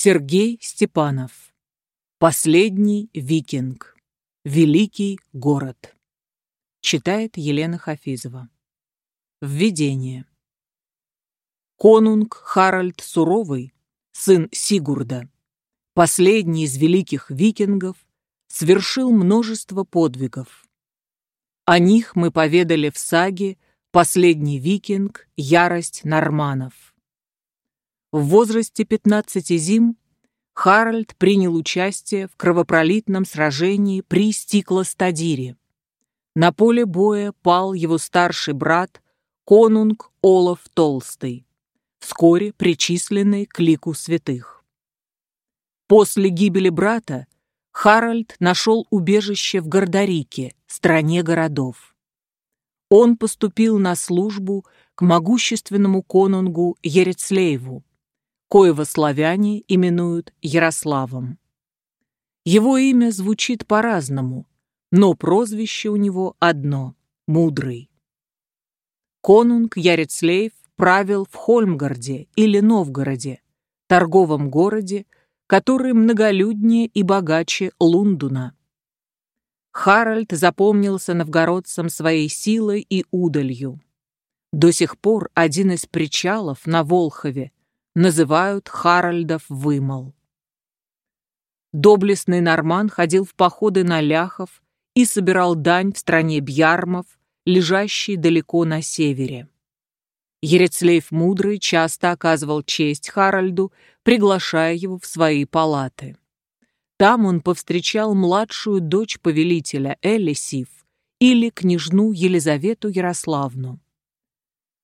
Сергей Степанов. Последний викинг. Великий город. Читает Елена Хафизова. Введение. Конунг Харальд Суровый, сын Сигурда, последний из великих викингов, совершил множество подвигов. О них мы поведали в саге «Последний викинг. Ярость норманов». В возрасте 15 зим Харальд принял участие в кровопролитном сражении при Стиклостадире. На поле боя пал его старший брат конунг Олаф Толстый, вскоре причисленный к лику святых. После гибели брата Харальд нашел убежище в Гордарике, стране городов. Он поступил на службу к могущественному конунгу Ерецлееву, коего славяне именуют Ярославом. Его имя звучит по-разному, но прозвище у него одно – Мудрый. Конунг Ярецлеев правил в Хольмгарде или Новгороде, торговом городе, который многолюднее и богаче Лундуна. Харальд запомнился новгородцам своей силой и удалью. До сих пор один из причалов на Волхове называют Харальдов вымол. Доблестный норман ходил в походы на ляхов и собирал дань в стране бьярмов, лежащей далеко на севере. Ерецлеев Мудрый часто оказывал честь Харальду, приглашая его в свои палаты. Там он повстречал младшую дочь повелителя Элисив или княжну Елизавету Ярославну.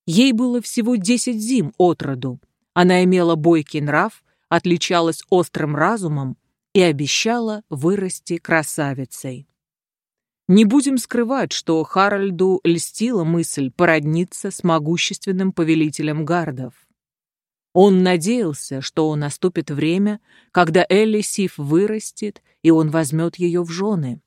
Ей было всего десять зим от роду, она имела бойкий нрав, отличалась острым разумом и обещала вырасти красавицей. Не будем скрывать, что Харальду льстила мысль породниться с могущественным повелителем гардов. Он надеялся, что наступит время, когда Элли Сиф вырастет, и он возьмет ее в жены.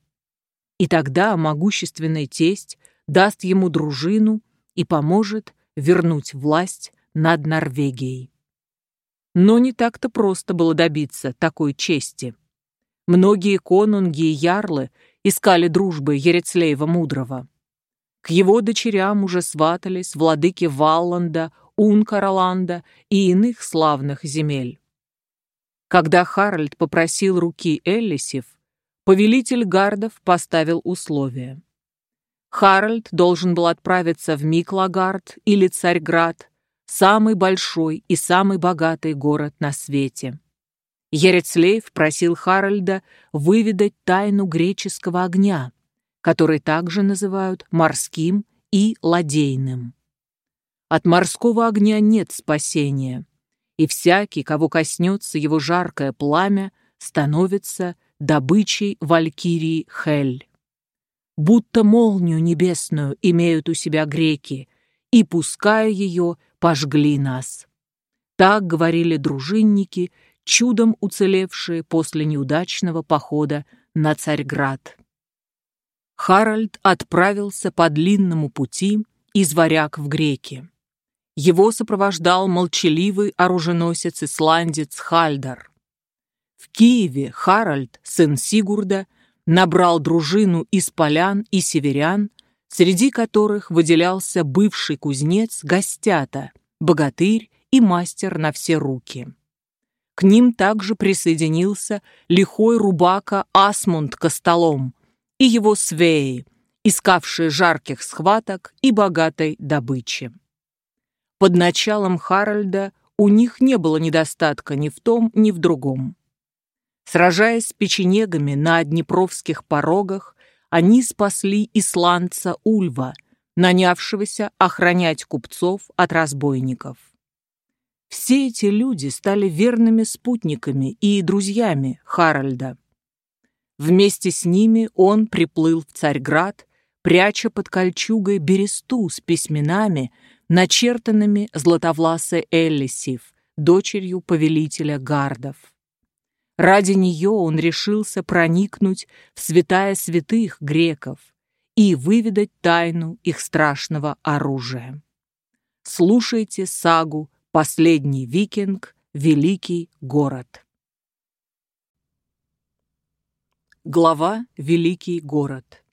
И тогда могущественный тесть даст ему дружину и поможет вернуть власть над Норвегией. Но не так-то просто было добиться такой чести. Многие конунги и ярлы искали дружбы Ерецлеева Мудрого. К его дочерям уже сватались владыки Валланда, Ункараланда и иных славных земель. Когда Харальд попросил руки Эллисев, повелитель гардов поставил условия. Харальд должен был отправиться в Миклагард или Царьград самый большой и самый богатый город на свете. Ерецлеев просил Харальда выведать тайну греческого огня, который также называют морским и ладейным. От морского огня нет спасения, и всякий, кого коснется его жаркое пламя, становится добычей валькирии Хель. Будто молнию небесную имеют у себя греки, и, пуская ее, пожгли нас. Так говорили дружинники, чудом уцелевшие после неудачного похода на Царьград. Харальд отправился по длинному пути из варяг в греки. Его сопровождал молчаливый оруженосец-исландец Хальдар. В Киеве Харальд, сын Сигурда, набрал дружину из полян и северян среди которых выделялся бывший кузнец Гостята, богатырь и мастер на все руки. К ним также присоединился лихой рубака Асмунд Костолом и его свеи, искавшие жарких схваток и богатой добычи. Под началом Харальда у них не было недостатка ни в том, ни в другом. Сражаясь с печенегами на Днепровских порогах, они спасли исландца Ульва, нанявшегося охранять купцов от разбойников. Все эти люди стали верными спутниками и друзьями Харальда. Вместе с ними он приплыл в Царьград, пряча под кольчугой бересту с письменами, начертанными златовласой Эллисив, дочерью повелителя гардов. Ради нее он решился проникнуть в святая святых греков и выведать тайну их страшного оружия. Слушайте сагу «Последний викинг. Великий город». Глава «Великий город».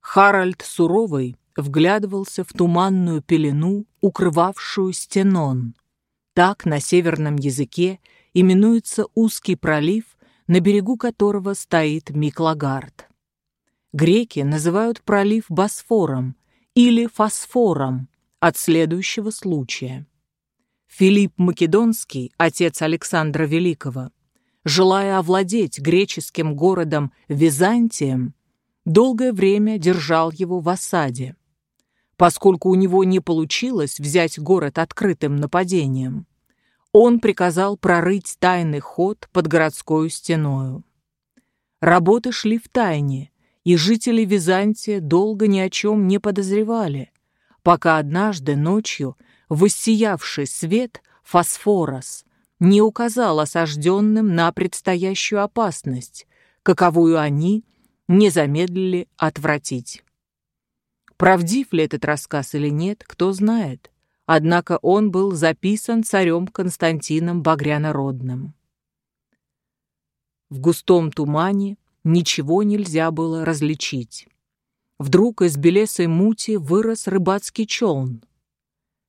Харальд Суровый вглядывался в туманную пелену, укрывавшую стенон. Так на северном языке – именуется узкий пролив, на берегу которого стоит Миклагард. Греки называют пролив Босфором или Фосфором от следующего случая. Филипп Македонский, отец Александра Великого, желая овладеть греческим городом Византием, долгое время держал его в осаде. Поскольку у него не получилось взять город открытым нападением, он приказал прорыть тайный ход под городской стеною. Работы шли в тайне, и жители Византия долго ни о чем не подозревали, пока однажды ночью воссиявший свет фосфорос не указал осажденным на предстоящую опасность, каковую они не замедлили отвратить. Правдив ли этот рассказ или нет, кто знает. Однако он был записан царем Константином Багрянородным. В густом тумане ничего нельзя было различить. Вдруг из белесой мути вырос рыбацкий челн.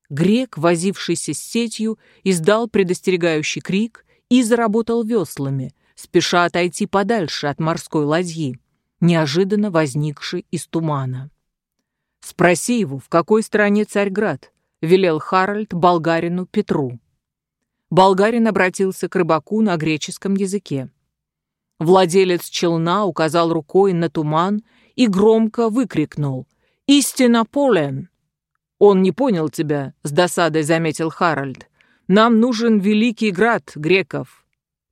Грек, возившийся с сетью, издал предостерегающий крик и заработал веслами, спеша отойти подальше от морской ладьи, неожиданно возникшей из тумана. «Спроси его, в какой стране Царьград?» — велел Харальд болгарину Петру. Болгарин обратился к рыбаку на греческом языке. Владелец челна указал рукой на туман и громко выкрикнул «Истина полен!» «Он не понял тебя», — с досадой заметил Харальд. «Нам нужен великий град греков».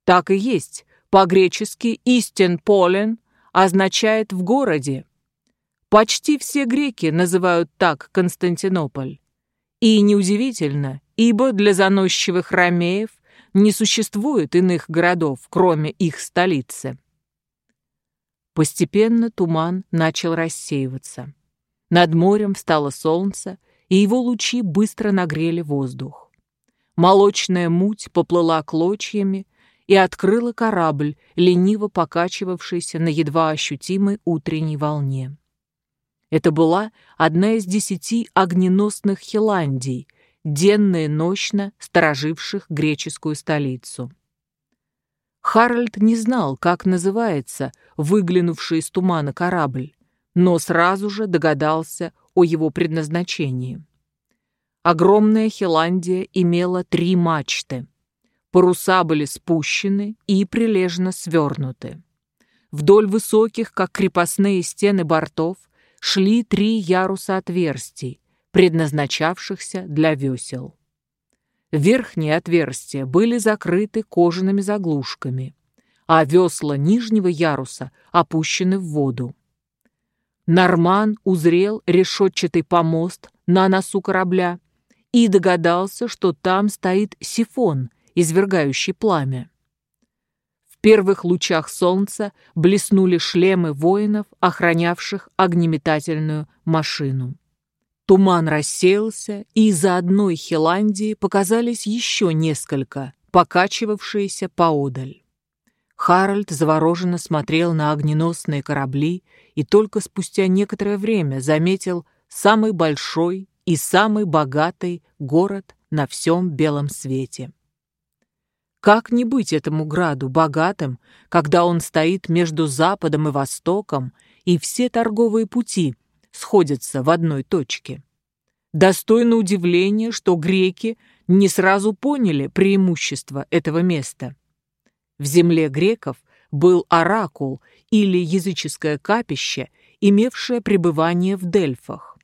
«Так и есть. По-гречески «истин полен» означает «в городе». Почти все греки называют так Константинополь. И неудивительно, ибо для заносчивых ромеев не существует иных городов, кроме их столицы. Постепенно туман начал рассеиваться. Над морем встало солнце, и его лучи быстро нагрели воздух. Молочная муть поплыла клочьями и открыла корабль, лениво покачивавшийся на едва ощутимой утренней волне. Это была одна из десяти огненосных Хиландий, денно и ночно стороживших греческую столицу. Харальд не знал, как называется выглянувший из тумана корабль, но сразу же догадался о его предназначении. Огромная Хиландия имела три мачты. Паруса были спущены и прилежно свернуты. Вдоль высоких, как крепостные стены бортов, шли три яруса отверстий, предназначавшихся для весел. Верхние отверстия были закрыты кожаными заглушками, а весла нижнего яруса опущены в воду. Норман узрел решетчатый помост на носу корабля и догадался, что там стоит сифон, извергающий пламя. В первых лучах солнца блеснули шлемы воинов, охранявших огнеметательную машину. Туман рассеялся, и из-за одной Хиландии показались еще несколько, покачивавшиеся поодаль. Харальд завороженно смотрел на огненосные корабли и только спустя некоторое время заметил самый большой и самый богатый город на всем белом свете. Как не быть этому граду богатым, когда он стоит между Западом и Востоком, и все торговые пути сходятся в одной точке? Достойно удивления, что греки не сразу поняли преимущество этого места. В земле греков был оракул или языческое капище, имевшее пребывание в Дельфах.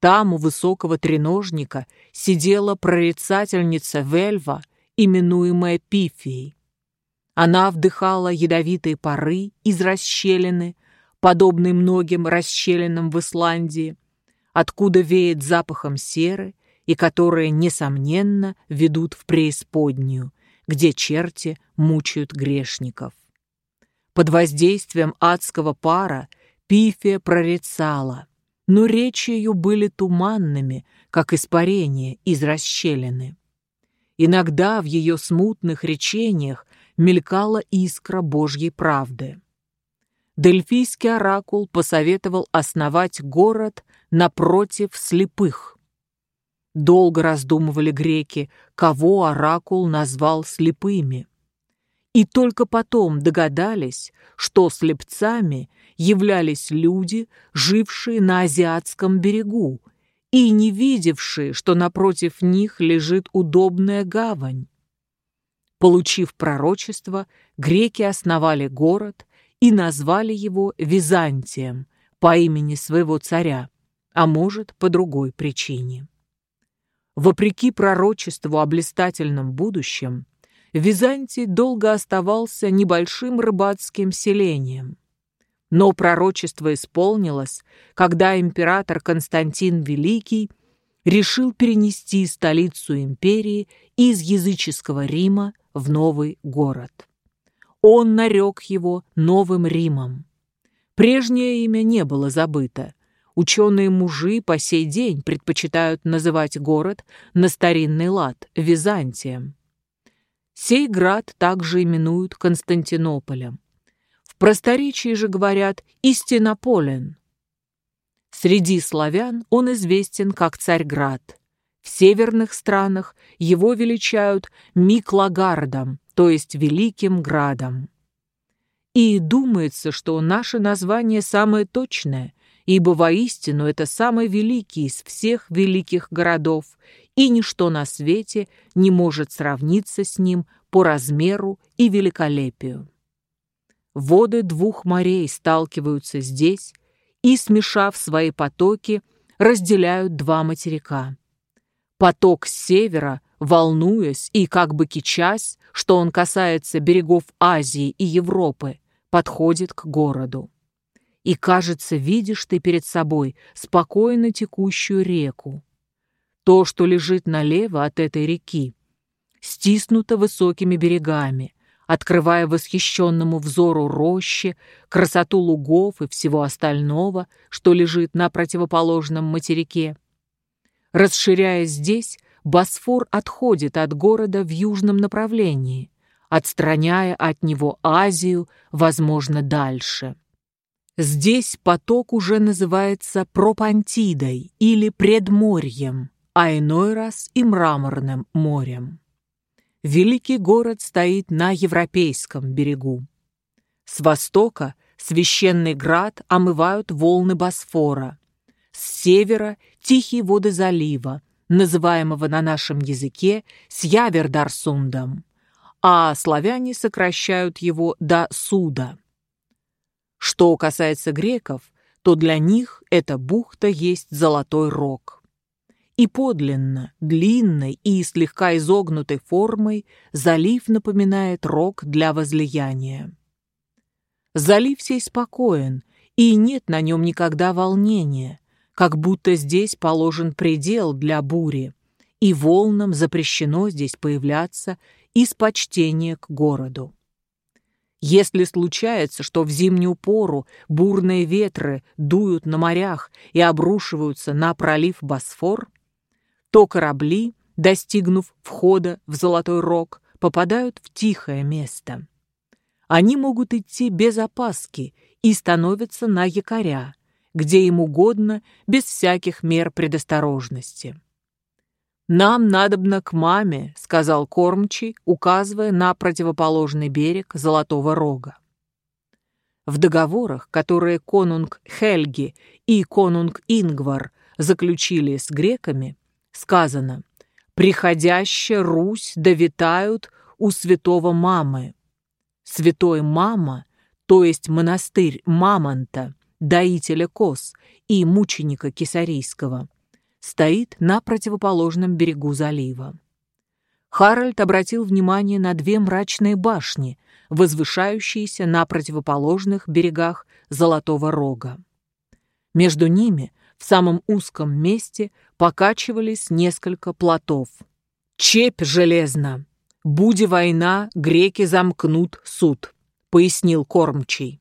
Там у высокого треножника сидела прорицательница Вельва, именуемая Пифией. Она вдыхала ядовитые пары из расщелины, подобной многим расщелинам в Исландии, откуда веет запахом серы и которые, несомненно, ведут в преисподнюю, где черти мучают грешников. Под воздействием адского пара Пифия прорицала, но речи ее были туманными, как испарение из расщелины. Иногда в ее смутных речениях мелькала искра Божьей правды. Дельфийский оракул посоветовал основать город напротив слепых. Долго раздумывали греки, кого оракул назвал слепыми. И только потом догадались, что слепцами являлись люди, жившие на азиатском берегу и не видевшие, что напротив них лежит удобная гавань. Получив пророчество, греки основали город и назвали его Византием по имени своего царя, а может, по другой причине. Вопреки пророчеству о блистательном будущем, Византий долго оставался небольшим рыбацким селением. Но пророчество исполнилось, когда император Константин Великий решил перенести столицу империи из языческого Рима в новый город. Он нарек его Новым Римом. Прежнее имя не было забыто. Ученые-мужи по сей день предпочитают называть город на старинный лад Византием. Сей град также именуют Константинополем. В просторечии же говорят Истинополен. Среди славян он известен как Царьград. В северных странах его величают Миклагардом, то есть Великим Градом. И думается, что наше название самое точное, ибо воистину это самый великий из всех великих городов, и ничто на свете не может сравниться с ним по размеру и великолепию. Воды двух морей сталкиваются здесь и, смешав свои потоки, разделяют два материка. Поток с севера волнуясь и как бы кичась, что он касается берегов Азии и Европы, подходит к городу. И, кажется, видишь ты перед собой спокойно текущую реку. То, что лежит налево от этой реки, стиснуто высокими берегами, открывая восхищенному взору рощи, красоту лугов и всего остального, что лежит на противоположном материке. Расширяясь здесь, Босфор отходит от города в южном направлении, отстраняя от него Азию, возможно, дальше. Здесь поток уже называется Пропантидой или Предморьем, а иной раз и Мраморным морем. Великий город стоит на европейском берегу. С востока священный град омывают волны Босфора, с севера – тихие воды залива, называемого на нашем языке Сьявердарсундом, а славяне сокращают его до Суда. Что касается греков, то для них эта бухта есть золотой рог. И подлинно, длинной и слегка изогнутой формой залив напоминает рог для возлияния. Залив сей спокоен, и нет на нем никогда волнения, как будто здесь положен предел для бури, и волнам запрещено здесь появляться из почтения к городу. Если случается, что в зимнюю пору бурные ветры дуют на морях и обрушиваются на пролив Босфор, то корабли, достигнув входа в Золотой Рог, попадают в тихое место. Они могут идти без опаски и становятся на якоря, где им угодно, без всяких мер предосторожности. «Нам надобно к маме», — сказал кормчий, указывая на противоположный берег Золотого Рога. В договорах, которые конунг Хельги и конунг Ингвар заключили с греками, сказано «Приходящая Русь довитают у святого Мамы». Святой Мама, то есть монастырь Мамонта, доителя коз и мученика Кесарийского, стоит на противоположном берегу залива. Харальд обратил внимание на две мрачные башни, возвышающиеся на противоположных берегах Золотого Рога. Между ними, в самом узком месте, покачивались несколько плотов. «Чепь железна! Буди война, греки замкнут суд», — пояснил кормчий.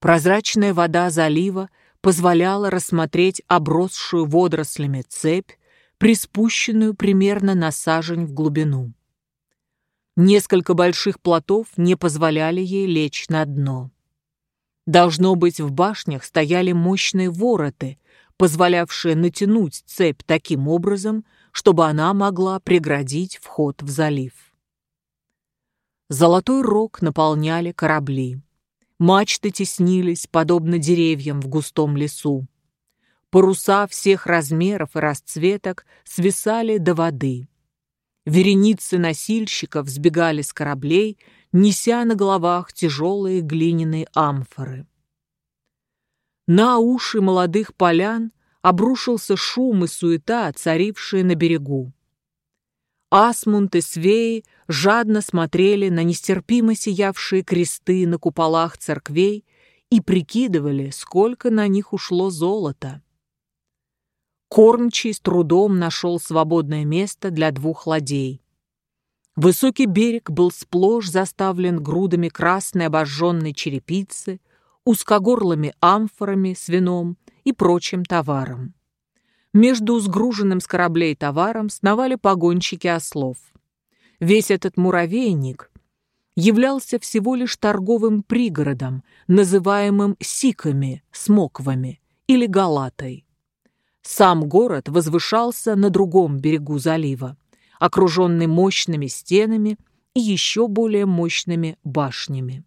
Прозрачная вода залива позволяла рассмотреть обросшую водорослями цепь, приспущенную примерно на сажень в глубину. Несколько больших плотов не позволяли ей лечь на дно. Должно быть, в башнях стояли мощные вороты, позволявшие натянуть цепь таким образом, чтобы она могла преградить вход в залив. Золотой рог наполняли корабли. Мачты теснились, подобно деревьям в густом лесу. Паруса всех размеров и расцветок свисали до воды. Вереницы носильщиков сбегали с кораблей, неся на головах тяжелые глиняные амфоры. На уши молодых полян обрушился шум и суета, царившие на берегу. Асмунд и Свеи жадно смотрели на нестерпимо сиявшие кресты на куполах церквей и прикидывали, сколько на них ушло золота. Кормчий с трудом нашел свободное место для двух ладей. Высокий берег был сплошь заставлен грудами красной обожженной черепицы, узкогорлыми амфорами с вином и прочим товаром. Между сгруженным с кораблей товаром сновали погонщики ослов. Весь этот муравейник являлся всего лишь торговым пригородом, называемым сиками, смоквами или галатой. Сам город возвышался на другом берегу залива, окруженный мощными стенами и еще более мощными башнями.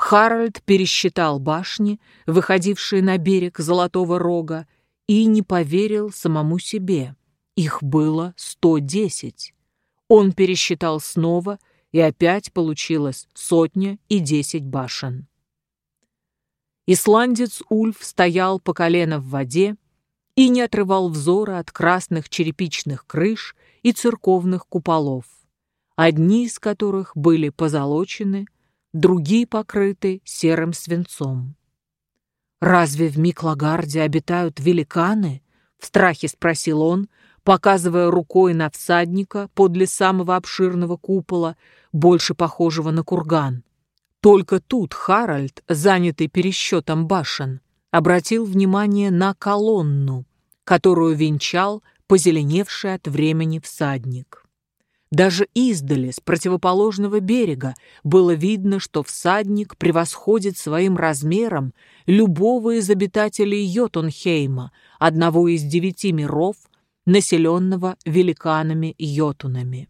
Харальд пересчитал башни, выходившие на берег Золотого Рога, и не поверил самому себе. Их было 110. Он пересчитал снова, и опять получилось сотня и десять башен. Исландец Ульф стоял по колено в воде и не отрывал взора от красных черепичных крыш и церковных куполов, одни из которых были позолочены, другие покрыты серым свинцом. «Разве в Миклагарде обитают великаны?» — в страхе спросил он, показывая рукой на всадника подле самого обширного купола, больше похожего на курган. Только тут Харальд, занятый пересчетом башен, обратил внимание на колонну, которую венчал позеленевший от времени всадник. Даже издали, с противоположного берега, было видно, что всадник превосходит своим размером любого из обитателей Йотунхейма, одного из девяти миров, населенного великанами-йотунами.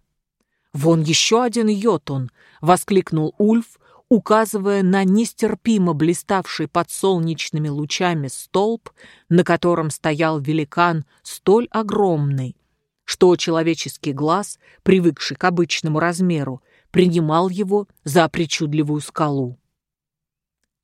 «Вон еще один йотун!» — воскликнул Ульф, указывая на нестерпимо блиставший под солнечными лучами столб, на котором стоял великан столь огромный, что человеческий глаз, привыкший к обычному размеру, принимал его за причудливую скалу.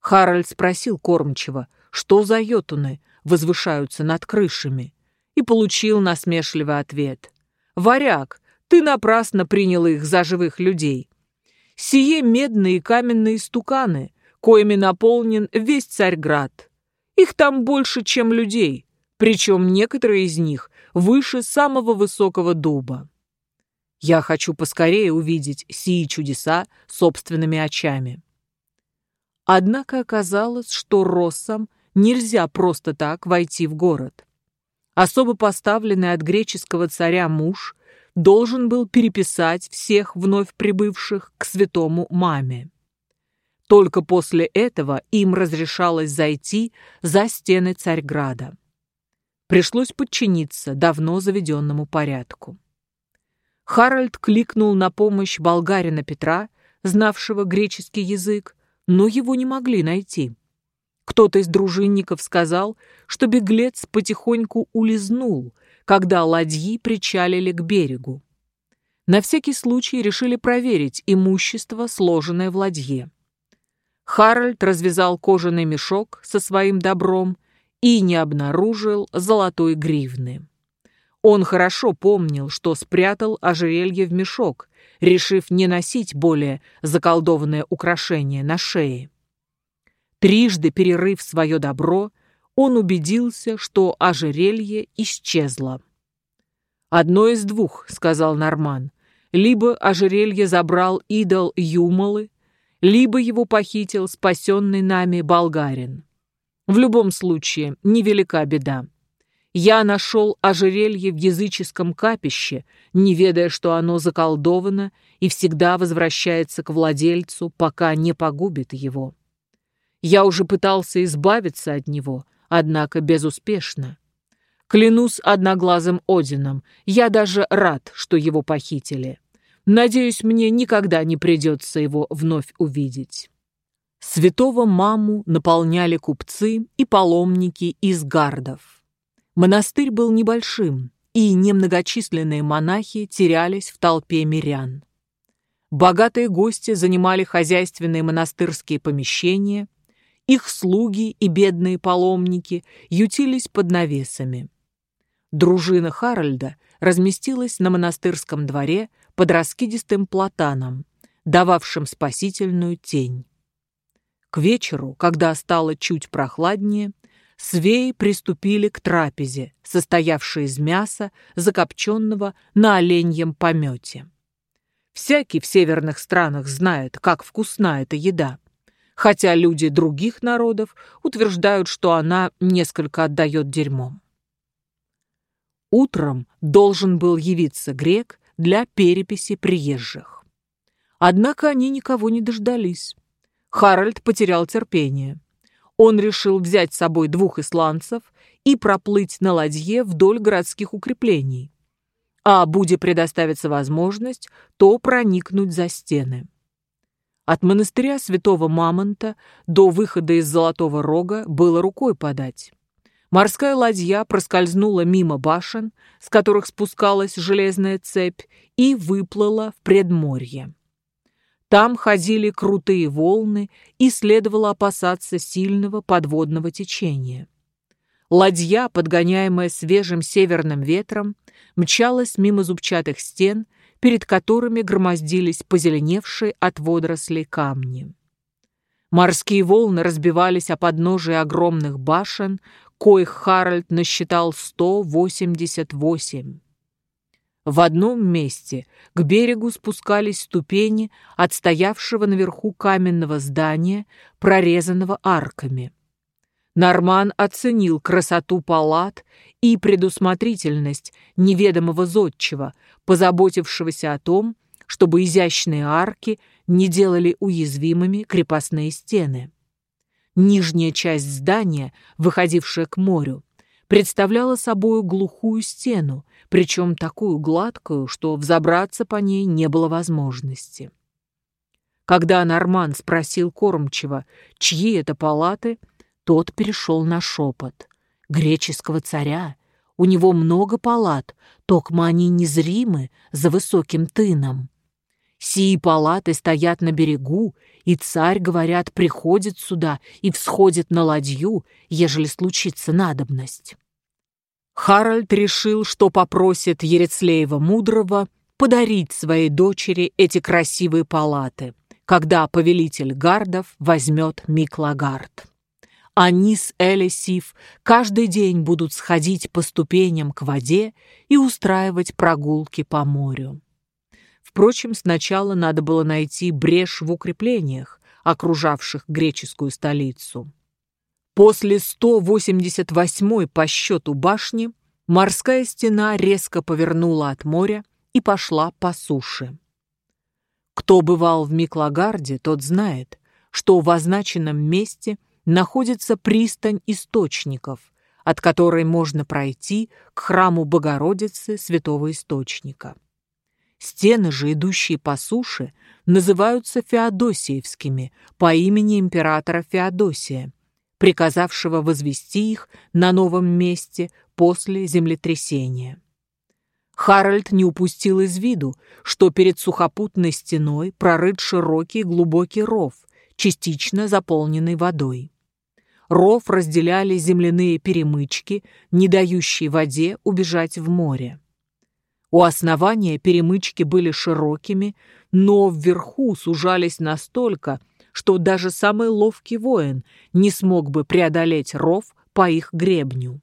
Харальд спросил кормчего, что за йотуны возвышаются над крышами, и получил насмешливый ответ. «Варяг, ты напрасно принял их за живых людей сие медные каменные стуканы, коими наполнен весь Царьград. Их там больше, чем людей, причем некоторые из них выше самого высокого дуба. Я хочу поскорее увидеть сии чудеса собственными очами. Однако оказалось, что россам нельзя просто так войти в город. Особо поставленный от греческого царя муж должен был переписать всех вновь прибывших к святому маме. Только после этого им разрешалось зайти за стены Царьграда. Пришлось подчиниться давно заведенному порядку. Харальд кликнул на помощь болгарина Петра, знавшего греческий язык, но его не могли найти. Кто-то из дружинников сказал, что беглец потихоньку улизнул – когда ладьи причалили к берегу. На всякий случай решили проверить имущество, сложенное в ладье. Харальд развязал кожаный мешок со своим добром и не обнаружил золотой гривны. Он хорошо помнил, что спрятал ожерелье в мешок, решив не носить более заколдованное украшение на шее. Трижды перерыв свое добро, он убедился, что ожерелье исчезло. «Одно из двух», — сказал Норман. «Либо ожерелье забрал идол Юмалы, либо его похитил спасенный нами болгарин. В любом случае, невелика беда. Я нашел ожерелье в языческом капище, не ведая, что оно заколдовано и всегда возвращается к владельцу, пока не погубит его. Я уже пытался избавиться от него, однако безуспешно. Клянусь одноглазым Одином, я даже рад, что его похитили. Надеюсь, мне никогда не придется его вновь увидеть. Святого маму наполняли купцы и паломники из гардов. Монастырь был небольшим, и немногочисленные монахи терялись в толпе мирян. Богатые гости занимали хозяйственные монастырские помещения, их слуги и бедные паломники ютились под навесами. Дружина Харальда разместилась на монастырском дворе под раскидистым платаном, дававшим спасительную тень. К вечеру, когда стало чуть прохладнее, свеи приступили к трапезе, состоявшей из мяса, закопченного на оленьем помете. Всякий в северных странах знает, как вкусна эта еда, хотя люди других народов утверждают, что она несколько отдает дерьмом. Утром должен был явиться грек для переписи приезжих. Однако они никого не дождались. Харальд потерял терпение. Он решил взять с собой двух исландцев и проплыть на ладье вдоль городских укреплений, а буде предоставится возможность, то проникнуть за стены. От монастыря святого Мамонта до выхода из Золотого Рога было рукой подать. Морская ладья проскользнула мимо башен, с которых спускалась железная цепь, и выплыла в предморье. Там ходили крутые волны, и следовало опасаться сильного подводного течения. Ладья, подгоняемая свежим северным ветром, мчалась мимо зубчатых стен, перед которыми громоздились позеленевшие от водорослей камни. Морские волны разбивались о подножие огромных башен, коих Харальд насчитал 188. В одном месте к берегу спускались ступени от стоявшего наверху каменного здания, прорезанного арками. Норман оценил красоту палат и предусмотрительность неведомого зодчего, позаботившегося о том, чтобы изящные арки не делали уязвимыми крепостные стены. Нижняя часть здания, выходившая к морю, представляла собой глухую стену, причем такую гладкую, что взобраться по ней не было возможности. Когда Норман спросил кормчего, чьи это палаты, тот перешел на шепот. Греческого царя. У него много палат, токма они незримы за высоким тыном. Сии палаты стоят на берегу, и царь, говорят, приходит сюда и всходит на ладью, ежели случится надобность. Харальд решил, что попросит Ерецлеева Мудрого подарить своей дочери эти красивые палаты, когда повелитель гардов возьмет Миклагард. Они с Элисив каждый день будут сходить по ступеням к воде и устраивать прогулки по морю. Впрочем, сначала надо было найти брешь в укреплениях, окружавших греческую столицу. После 188-й по счету башни морская стена резко повернула от моря и пошла по суше. Кто бывал в Миклагарде, тот знает, что в означенном месте находится пристань источников, от которой можно пройти к храму Богородицы Святого Источника. Стены же, идущие по суше, называются Феодосиевскими по имени императора Феодосия, приказавшего возвести их на новом месте после землетрясения. Харальд не упустил из виду, что перед сухопутной стеной прорыт широкий глубокий ров, частично заполненный водой. Ров разделяли земляные перемычки, не дающие воде убежать в море. У основания перемычки были широкими, но вверху сужались настолько, что даже самый ловкий воин не смог бы преодолеть ров по их гребню.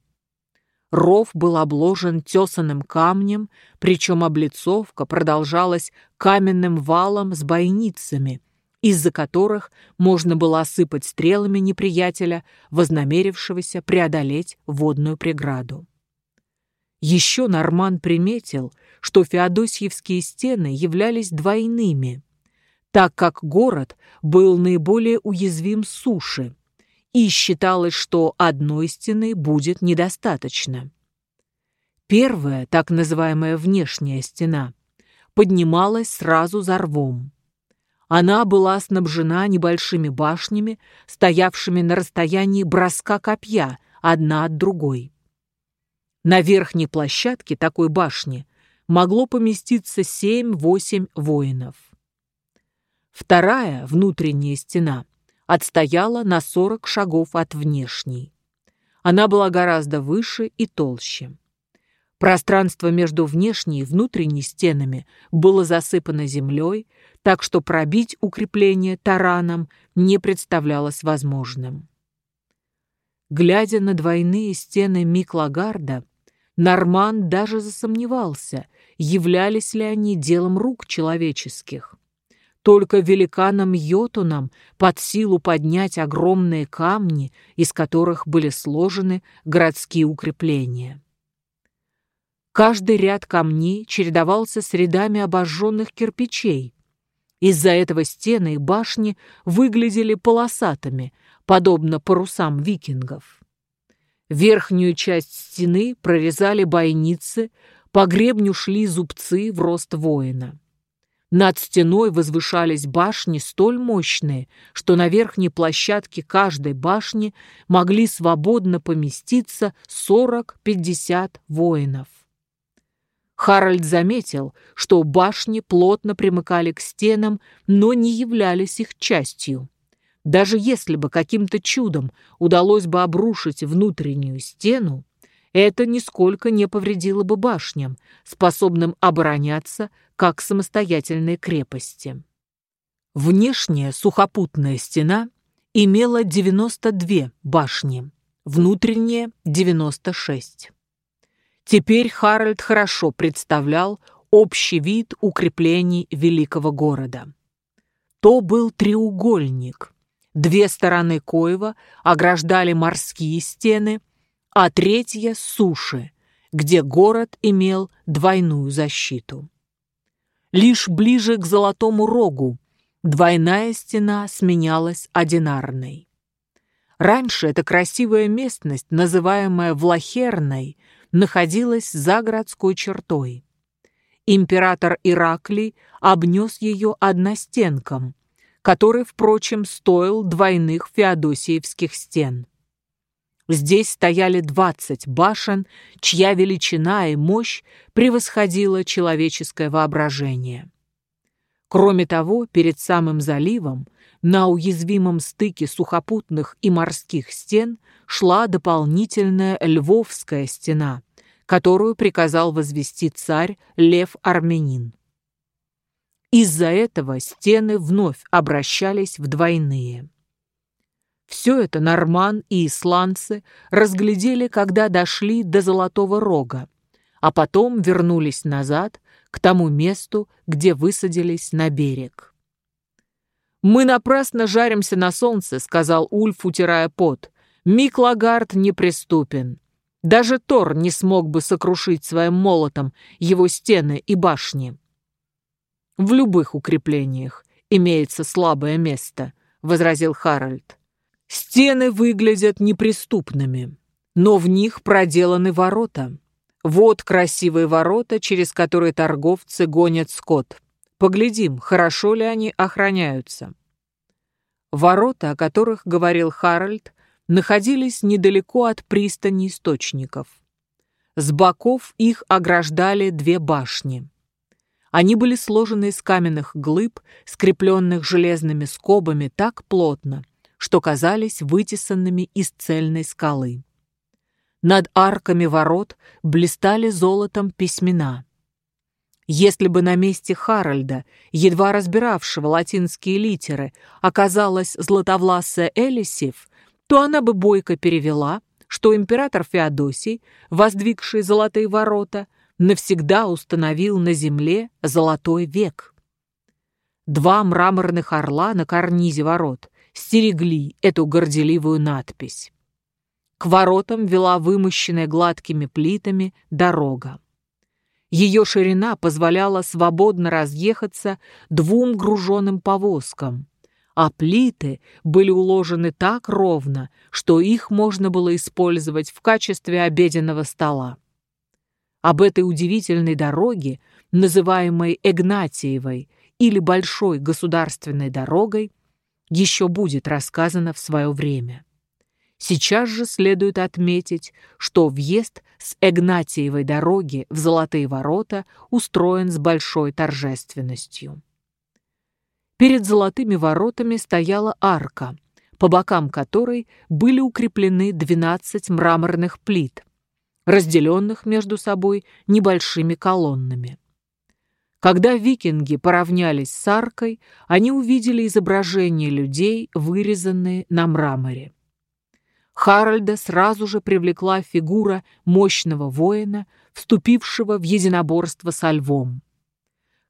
Ров был обложен тесаным камнем, причем облицовка продолжалась каменным валом с бойницами – из-за которых можно было осыпать стрелами неприятеля, вознамерившегося преодолеть водную преграду. Еще Норман приметил, что феодосьевские стены являлись двойными, так как город был наиболее уязвим суши, и считалось, что одной стены будет недостаточно. Первая, так называемая внешняя стена, поднималась сразу за рвом. Она была снабжена небольшими башнями, стоявшими на расстоянии броска копья одна от другой. На верхней площадке такой башни могло поместиться 7-8 воинов. Вторая, внутренняя стена, отстояла на 40 шагов от внешней. Она была гораздо выше и толще. Пространство между внешней и внутренней стенами было засыпано землей, так что пробить укрепление тараном не представлялось возможным. Глядя на двойные стены Миклагарда, Норман даже засомневался, являлись ли они делом рук человеческих. Только великанам-йотунам под силу поднять огромные камни, из которых были сложены городские укрепления. Каждый ряд камней чередовался с рядами обожженных кирпичей. Из-за этого стены и башни выглядели полосатыми, подобно парусам викингов. Верхнюю часть стены прорезали бойницы, по гребню шли зубцы в рост воина. Над стеной возвышались башни столь мощные, что на верхней площадке каждой башни могли свободно поместиться 40-50 воинов. Харальд заметил, что башни плотно примыкали к стенам, но не являлись их частью. Даже если бы каким-то чудом удалось бы обрушить внутреннюю стену, это нисколько не повредило бы башням, способным обороняться как самостоятельные крепости. Внешняя сухопутная стена имела 92 башни, внутренняя – 96. Теперь Харальд хорошо представлял общий вид укреплений великого города. То был треугольник. Две стороны Коева ограждали морские стены, а третья — суши, где город имел двойную защиту. Лишь ближе к Золотому Рогу двойная стена сменялась одинарной. Раньше эта красивая местность, называемая Влахерной, находилась за городской чертой. Император Ираклий обнес ее одностенком, который, впрочем, стоил двойных феодосиевских стен. Здесь стояли двадцать башен, чья величина и мощь превосходила человеческое воображение. Кроме того, перед самым заливом, на уязвимом стыке сухопутных и морских стен, шла дополнительная Львовская стена, которую приказал возвести царь Лев Армянин. Из-за этого стены вновь обращались в двойные. Все это норман и исландцы разглядели, когда дошли до Золотого Рога, а потом вернулись назад к тому месту, где высадились на берег. «Мы напрасно жаримся на солнце», — сказал Ульф, утирая пот. «Миклагард неприступен. Даже Тор не смог бы сокрушить своим молотом его стены и башни». «В любых укреплениях имеется слабое место», — возразил Харальд. Стены выглядят неприступными, но в них проделаны ворота. Вот красивые ворота, через которые торговцы гонят скот. Поглядим, хорошо ли они охраняются. Ворота, о которых говорил Харальд, находились недалеко от пристани источников. С боков их ограждали две башни. Они были сложены из каменных глыб, скрепленных железными скобами так плотно, что казались вытесанными из цельной скалы. Над арками ворот блистали золотом письмена. Если бы на месте Харальда, едва разбиравшего латинские литеры, оказалась златовласая Элисив, то она бы бойко перевела, что император Феодосий, воздвигший золотые ворота, навсегда установил на земле золотой век. Два мраморных орла на карнизе ворот стерегли эту горделивую надпись. К воротам вела вымощенная гладкими плитами дорога. Ее ширина позволяла свободно разъехаться двум груженным повозкам, а плиты были уложены так ровно, что их можно было использовать в качестве обеденного стола. Об этой удивительной дороге, называемой Игнатиевой или Большой государственной дорогой, еще будет рассказано в свое время. Сейчас же следует отметить, что въезд с Игнатиевой дороги в Золотые ворота устроен с большой торжественностью. Перед золотыми воротами стояла арка, по бокам которой были укреплены 12 мраморных плит, разделенных между собой небольшими колоннами. Когда викинги поравнялись с аркой, они увидели изображения людей, вырезанные на мраморе. Харальда сразу же привлекла фигура мощного воина, вступившего в единоборство со львом.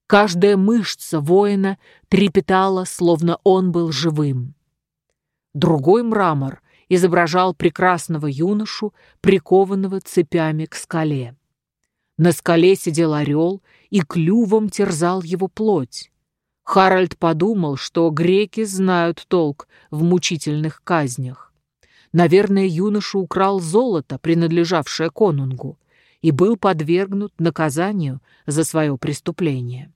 Каждая мышца воина трепетала, словно он был живым. Другой мрамор изображал прекрасного юношу, прикованного цепями к скале. На скале сидел орел и клювом терзал его плоть. Харальд подумал, что греки знают толк в мучительных казнях. Наверное, юноша украл золото, принадлежавшее конунгу, и был подвергнут наказанию за свое преступление.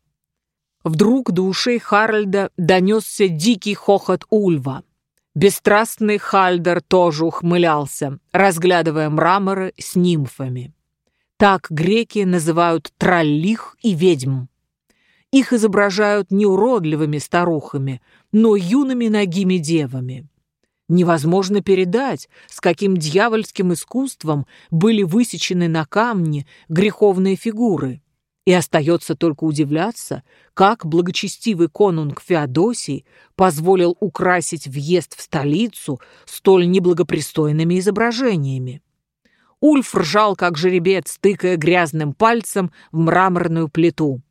Вдруг до ушей Харальда донесся дикий хохот Ульва. Бесстрастный Хальдер тоже ухмылялся, разглядывая мраморы с нимфами. Так греки называют троллих и ведьм. Их изображают не уродливыми старухами, но юными ногими девами. Невозможно передать, с каким дьявольским искусством были высечены на камне греховные фигуры – и остается только удивляться, как благочестивый конунг Феодосий позволил украсить въезд в столицу столь неблагопристойными изображениями. Ульф ржал, как жеребец, тыкая грязным пальцем в мраморную плиту.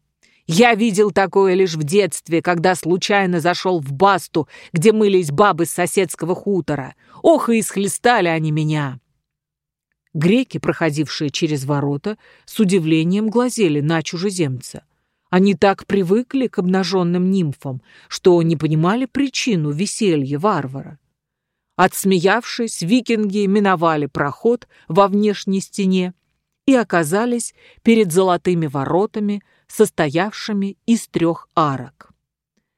Я видел такое лишь в детстве, когда случайно зашел в басту, где мылись бабы с соседского хутора. Ох, и исхлестали они меня. Греки, проходившие через ворота, с удивлением глазели на чужеземца. Они так привыкли к обнаженным нимфам, что не понимали причину веселья варвара. Отсмеявшись, викинги миновали проход во внешней стене и оказались перед золотыми воротами, состоявшими из трех арок.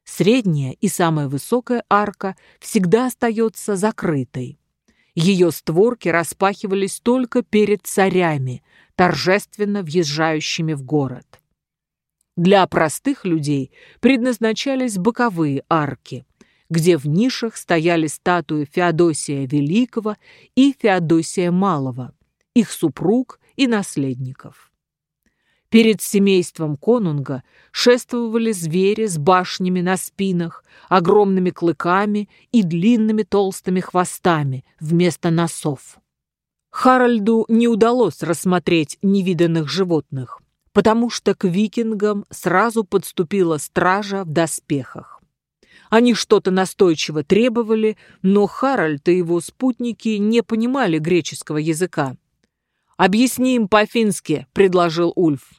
Средняя и самая высокая арка всегда остается закрытой. Ее створки распахивались только перед царями, торжественно въезжающими в город. Для простых людей предназначались боковые арки, где в нишах стояли статуи Феодосия Великого и Феодосия Малого, их супруг и наследников. Перед семейством конунга шествовали звери с башнями на спинах, огромными клыками и длинными толстыми хвостами вместо носов. Харальду не удалось рассмотреть невиданных животных, потому что к викингам сразу подступила стража в доспехах. Они что-то настойчиво требовали, но Харальд и его спутники не понимали греческого языка. «Объясни им по-фински», — предложил Ульф.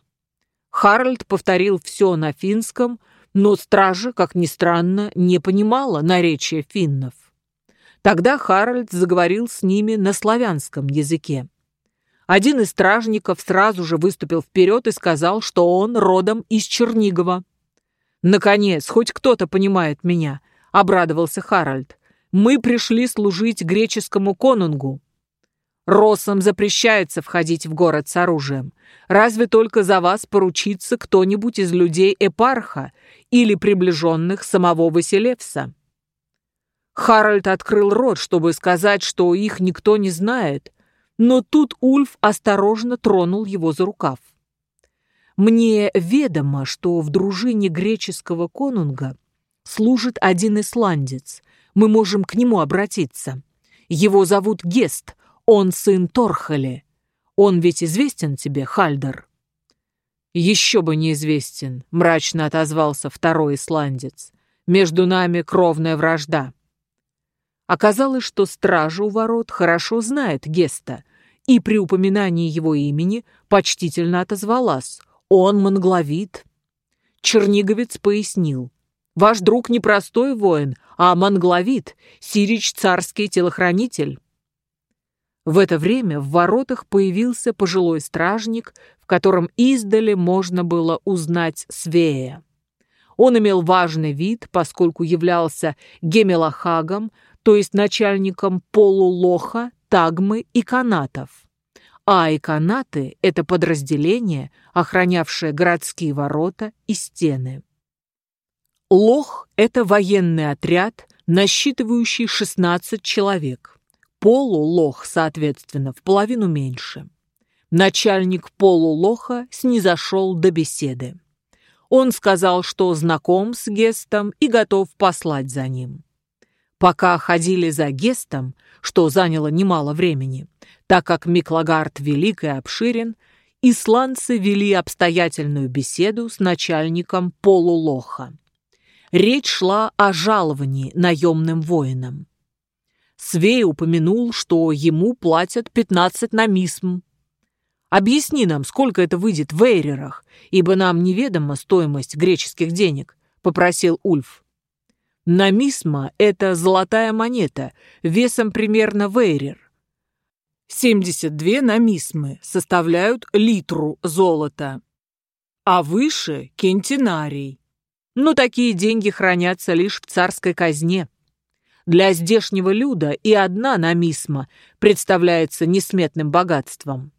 Харальд повторил все на финском, но стража, как ни странно, не понимала наречия финнов. Тогда Харальд заговорил с ними на славянском языке. Один из стражников сразу же выступил вперед и сказал, что он родом из Чернигова. «Наконец, хоть кто-то понимает меня», — обрадовался Харальд. «Мы пришли служить греческому конунгу». Росам запрещается входить в город с оружием. Разве только за вас поручится кто-нибудь из людей Эпарха или приближенных самого Василевса. Харальд открыл рот, чтобы сказать, что их никто не знает, но тут Ульф осторожно тронул его за рукав. «Мне ведомо, что в дружине греческого конунга служит один исландец. Мы можем к нему обратиться. Его зовут Гест, он сын Торхали. Он ведь известен тебе, Хальдер?» «Еще бы неизвестен», — мрачно отозвался второй исландец. «Между нами кровная вражда». Оказалось, что стража у ворот хорошо знает Геста, и при упоминании его имени почтительно отозвалась. «Он монгловит». Черниговец пояснил. Ваш друг не простой воин, а мангловит, сирич царский телохранитель». В это время в воротах появился пожилой стражник, в котором издали можно было узнать Свея. Он имел важный вид, поскольку являлся гемелахагом, то есть начальником полулоха, тагмы и канатов. А иконаты – это подразделение, охранявшее городские ворота и стены. Лох – это военный отряд, насчитывающий 16 человек. Полулох, соответственно, в половину меньше. Начальник полулоха снизошел до беседы. Он сказал, что знаком с Гестом и готов послать за ним. Пока ходили за Гестом, что заняло немало времени, так как Миклагард велик и обширен, исландцы вели обстоятельную беседу с начальником полулоха. Речь шла о жаловании наемным воинам. Свей упомянул, что ему платят 15 намисм. «Объясни нам, сколько это выйдет в эйрерах, ибо нам неведома стоимость греческих денег», — попросил Ульф. Намисма — это золотая монета, весом примерно в эйрер. 72 намисмы составляют литру золота, а выше — кентинарий. Но такие деньги хранятся лишь в царской казне. Для здешнего люда и одна намисма представляется несметным богатством.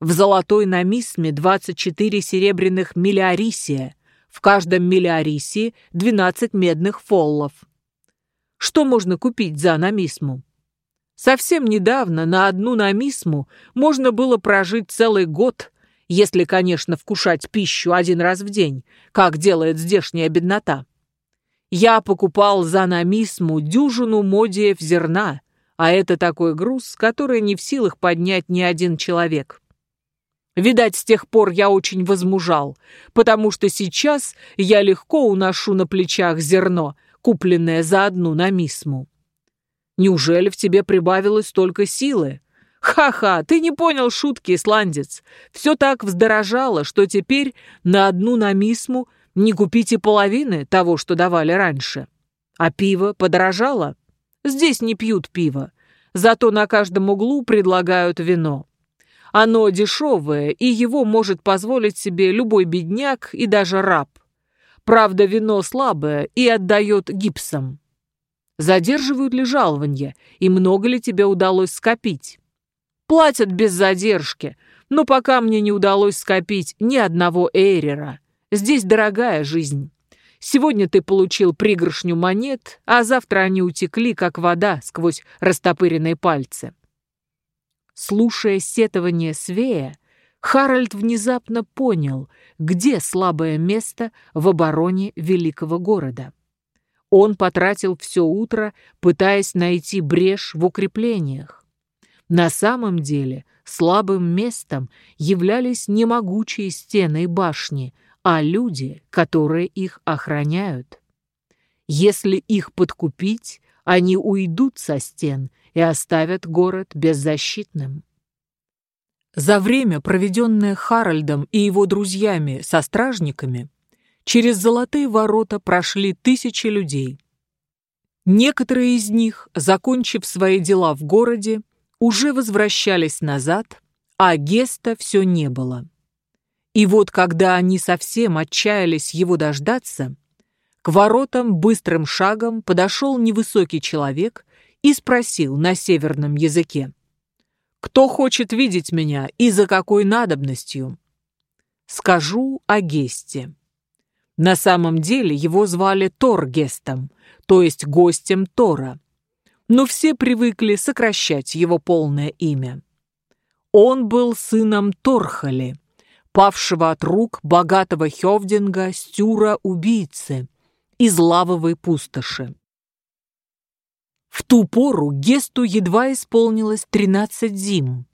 В золотой намисме 24 серебряных миллиарисия, в каждом миллиарисии 12 медных фоллов. Что можно купить за намисму? Совсем недавно на одну намисму можно было прожить целый год, если, конечно, вкушать пищу один раз в день, как делает здешняя беднота. Я покупал за намисму дюжину модиев зерна, а это такой груз, который не в силах поднять ни один человек. Видать, с тех пор я очень возмужал, потому что сейчас я легко уношу на плечах зерно, купленное за одну намисму. Неужели в тебе прибавилось столько силы? Ха-ха, ты не понял шутки, исландец. Все так вздорожало, что теперь на одну намисму не купите половины того, что давали раньше. А пиво подорожало? Здесь не пьют пиво, зато на каждом углу предлагают вино. Оно дешевое, и его может позволить себе любой бедняк и даже раб. Правда, вино слабое и отдает гипсом. Задерживают ли жалования, и много ли тебе удалось скопить? Платят без задержки, но пока мне не удалось скопить ни одного эйрера. Здесь дорогая жизнь. Сегодня ты получил пригоршню монет, а завтра они утекли, как вода, сквозь растопыренные пальцы. Слушая сетование Свея, Харальд внезапно понял, где слабое место в обороне великого города. Он потратил все утро, пытаясь найти брешь в укреплениях. На самом деле слабым местом являлись не могучие стены и башни, а люди, которые их охраняют. Если их подкупить, они уйдут со стен и оставят город беззащитным. За время, проведенное Харальдом и его друзьями со стражниками, через золотые ворота прошли тысячи людей. Некоторые из них, закончив свои дела в городе, уже возвращались назад, а Геста все не было. И вот когда они совсем отчаялись его дождаться, к воротам быстрым шагом подошел невысокий человек и спросил на северном языке. «Кто хочет видеть меня и за какой надобностью?» Скажу о Гесте. На самом деле его звали Торгестом, то есть гостем Тора. Но все привыкли сокращать его полное имя. Он был сыном Торхали, павшего от рук богатого Хевдинга Стюра-убийцы из лавовой пустоши. В ту пору Гесту едва исполнилось тринадцать зим.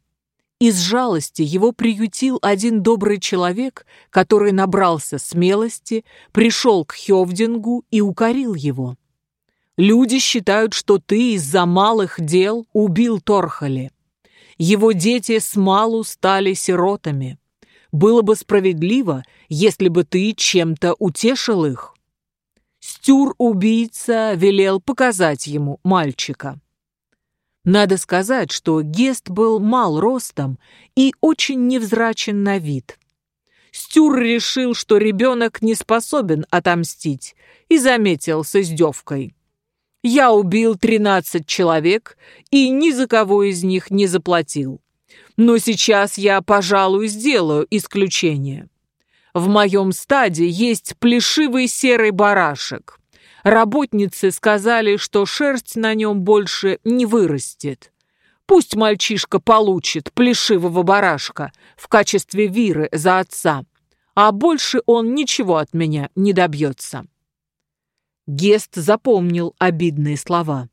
Из жалости его приютил один добрый человек, который набрался смелости, пришел к Хевдингу и укорил его. «Люди считают, что ты из-за малых дел убил Торхали. Его дети с малу стали сиротами. Было бы справедливо, если бы ты чем-то утешил их». Стюр-убийца велел показать ему мальчика. Надо сказать, что Гест был мал ростом и очень невзрачен на вид. Стюр решил, что ребенок не способен отомстить, и заметил с издевкой. «Я убил тринадцать человек и ни за кого из них не заплатил. Но сейчас я, пожалуй, сделаю исключение. В моем стаде есть плешивый серый барашек. Работницы сказали, что шерсть на нем больше не вырастет. Пусть мальчишка получит плешивого барашка в качестве виры за отца, а больше он ничего от меня не добьется. Гест запомнил обидные слова.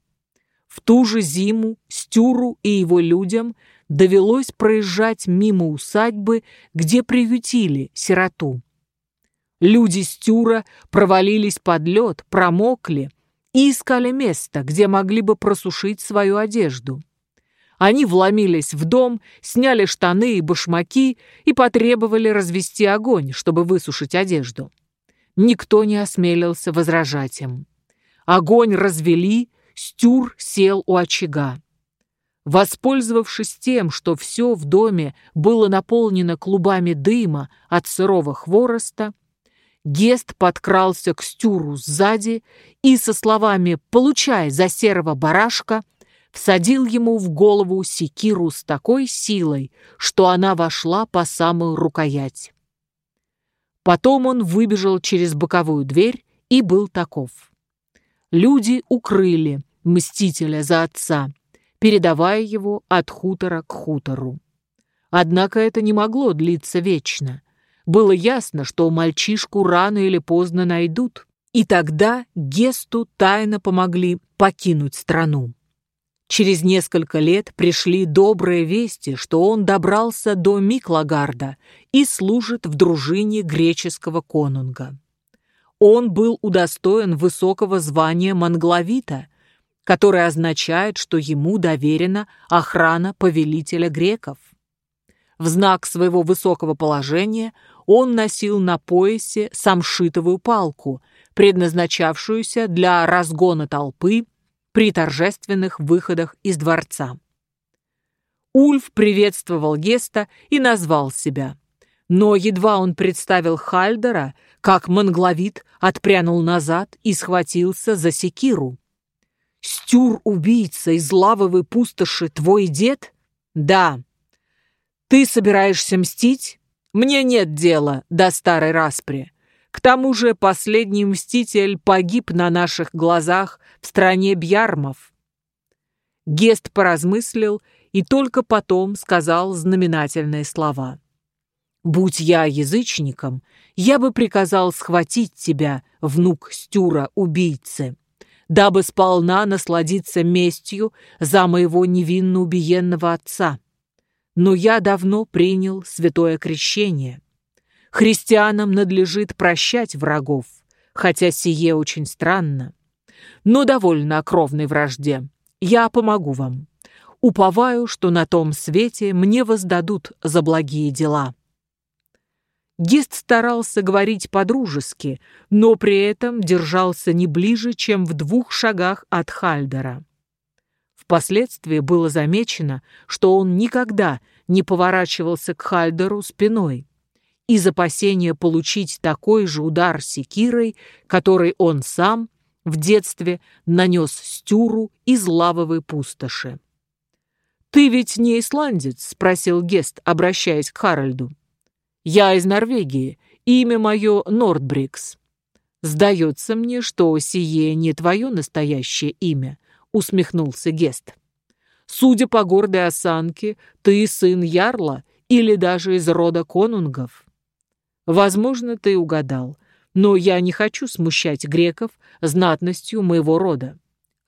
В ту же зиму Стюру и его людям довелось проезжать мимо усадьбы, где приютили сироту. Люди Стюра провалились под лед, промокли и искали место, где могли бы просушить свою одежду. Они вломились в дом, сняли штаны и башмаки и потребовали развести огонь, чтобы высушить одежду. Никто не осмелился возражать им. Огонь развели, Стюр сел у очага. Воспользовавшись тем, что все в доме было наполнено клубами дыма от сырого хвороста, Гест подкрался к Стюру сзади и со словами «получай за серого барашка» всадил ему в голову секиру с такой силой, что она вошла по самую рукоять. Потом он выбежал через боковую дверь и был таков. Люди укрыли мстителя за отца, передавая его от хутора к хутору. Однако это не могло длиться вечно. Было ясно, что мальчишку рано или поздно найдут, и тогда Гесту тайно помогли покинуть страну. Через несколько лет пришли добрые вести, что он добрался до Миклагарда и служит в дружине греческого конунга. Он был удостоен высокого звания манглавита, которое означает, что ему доверена охрана повелителя греков. В знак своего высокого положения он носил на поясе самшитовую палку, предназначавшуюся для разгона толпы при торжественных выходах из дворца. Ульф приветствовал Геста и назвал себя. Но едва он представил Хальдера, как Мангловит отпрянул назад и схватился за секиру. «Стюр-убийца из лавовой пустоши твой дед?» «Да». «Ты собираешься мстить?» «Мне нет дела до старой распри. К тому же последний мститель погиб на наших глазах в стране Бьярмов. Гест поразмыслил и только потом сказал знаменательные слова. «Будь я язычником, я бы приказал схватить тебя, внук Стюра-убийцы, дабы сполна насладиться местью за моего невинно убиенного отца. Но я давно принял святое крещение» Христианам надлежит прощать врагов, хотя сие очень странно. Но довольно о кровной вражде. Я помогу вам. Уповаю, что на том свете мне воздадут за благие дела». Гист старался говорить по-дружески, но при этом держался не ближе, чем в двух шагах от Хальдера. Впоследствии было замечено, что он никогда не поворачивался к Хальдеру спиной, из опасения получить такой же удар секирой, который он сам в детстве нанес Стюру из лавовой пустоши. «Ты ведь не исландец?» — спросил Гест, обращаясь к Харальду. «Я из Норвегии. Имя мое Нордбрикс». «Сдается мне, что сие не твое настоящее имя», — усмехнулся Гест. «Судя по гордой осанке, ты сын Ярла или даже из рода конунгов». Возможно, ты угадал, но я не хочу смущать греков знатностью моего рода.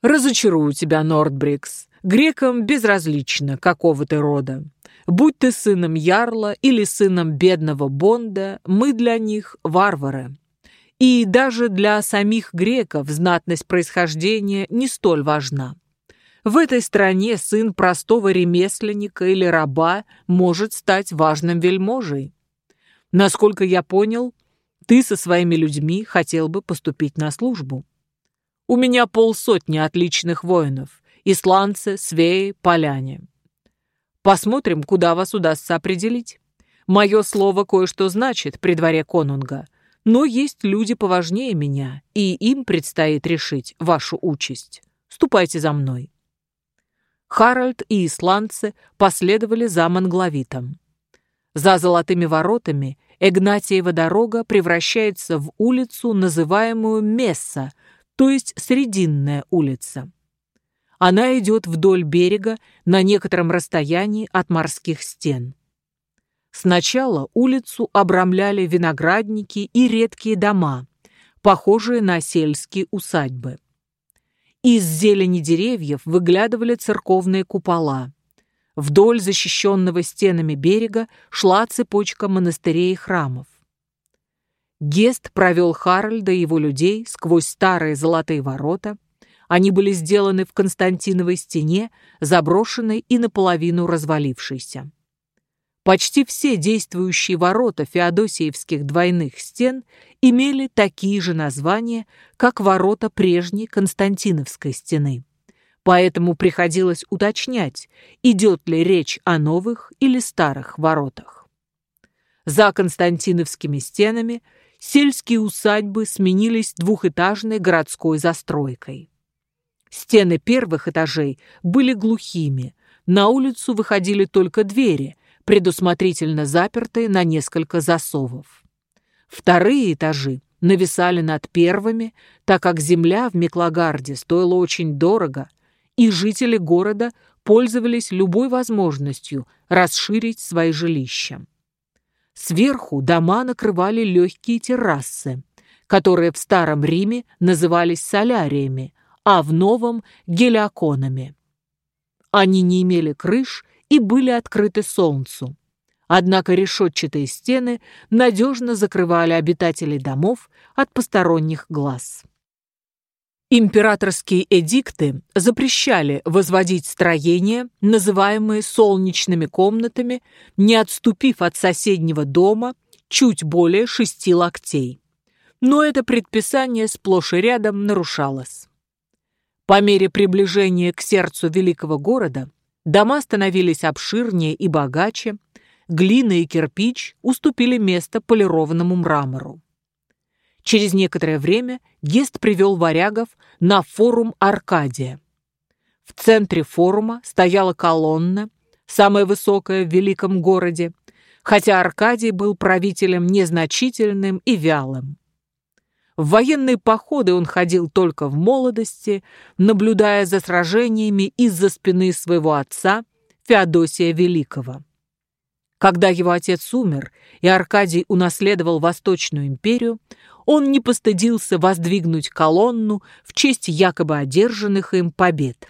Разочарую тебя, Нордбрикс. Грекам безразлично, какого ты рода. Будь ты сыном Ярла или сыном бедного Бонда, мы для них варвары. И даже для самих греков знатность происхождения не столь важна. В этой стране сын простого ремесленника или раба может стать важным вельможей. Насколько я понял, ты со своими людьми хотел бы поступить на службу. У меня полсотни отличных воинов. Исландцы, свеи, поляне. Посмотрим, куда вас удастся определить. Мое слово кое-что значит при дворе конунга. Но есть люди поважнее меня, и им предстоит решить вашу участь. Ступайте за мной». Харальд и исландцы последовали за Монгловитом. За золотыми воротами Игнатиева дорога превращается в улицу, называемую Месса, то есть Срединная улица. Она идет вдоль берега на некотором расстоянии от морских стен. Сначала улицу обрамляли виноградники и редкие дома, похожие на сельские усадьбы. Из зелени деревьев выглядывали церковные купола. Вдоль защищенного стенами берега шла цепочка монастырей и храмов. Гест провел Харальда и его людей сквозь старые золотые ворота. Они были сделаны в Константиновой стене, заброшенной и наполовину развалившейся. Почти все действующие ворота феодосиевских двойных стен имели такие же названия, как ворота прежней Константиновской стены. Поэтому приходилось уточнять, идет ли речь о новых или старых воротах. За Константиновскими стенами сельские усадьбы сменились двухэтажной городской застройкой. Стены первых этажей были глухими, на улицу выходили только двери, предусмотрительно запертые на несколько засовов. Вторые этажи нависали над первыми, так как земля в Меклагарде стоила очень дорого, и жители города пользовались любой возможностью расширить свои жилища. Сверху дома накрывали легкие террасы, которые в Старом Риме назывались соляриями, а в Новом – гелиоконами. Они не имели крыш и были открыты солнцу. Однако решетчатые стены надежно закрывали обитателей домов от посторонних глаз. Императорские эдикты запрещали возводить строения, называемые солнечными комнатами, не отступив от соседнего дома чуть более шести локтей. Но это предписание сплошь и рядом нарушалось. По мере приближения к сердцу великого города Дома становились обширнее и богаче, глина и кирпич уступили место полированному мрамору. Через некоторое время Гест привел варягов на форум Аркадия. В центре форума стояла колонна, самая высокая в великом городе, хотя Аркадий был правителем незначительным и вялым. В военные походы он ходил только в молодости, наблюдая за сражениями из-за спины своего отца, Феодосия Великого. Когда его отец умер, и Аркадий унаследовал Восточную империю, он не постыдился воздвигнуть колонну в честь якобы одержанных им побед.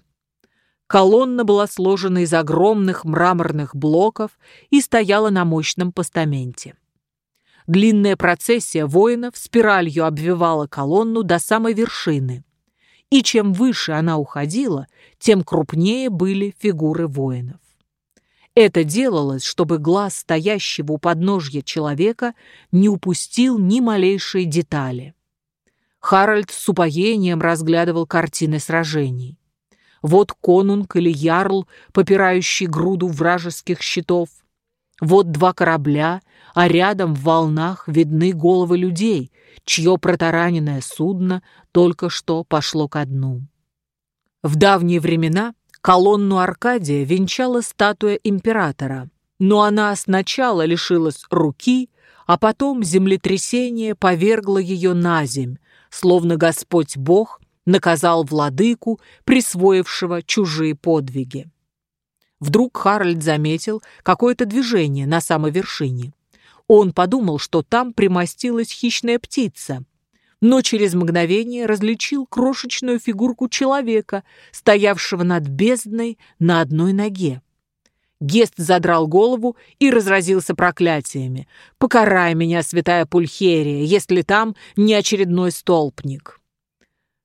Колонна была сложена из огромных мраморных блоков и стояла на мощном постаменте. Длинная процессия воинов спиралью обвивала колонну до самой вершины. И чем выше она уходила, тем крупнее были фигуры воинов. Это делалось, чтобы глаз стоящего у подножья человека не упустил ни малейшей детали. Харальд с упоением разглядывал картины сражений. Вот конунг или ярл, попирающий груду вражеских щитов. Вот два корабля, а рядом в волнах видны головы людей, чье протараненное судно только что пошло ко дну. В давние времена колонну Аркадия венчала статуя императора, но она сначала лишилась руки, а потом землетрясение повергло ее на земь, словно Господь Бог наказал владыку, присвоившего чужие подвиги. Вдруг Харальд заметил какое-то движение на самой вершине. Он подумал, что там примостилась хищная птица, но через мгновение различил крошечную фигурку человека, стоявшего над бездной на одной ноге. Гест задрал голову и разразился проклятиями. «Покарай меня, святая Пульхерия, если там не очередной столпник».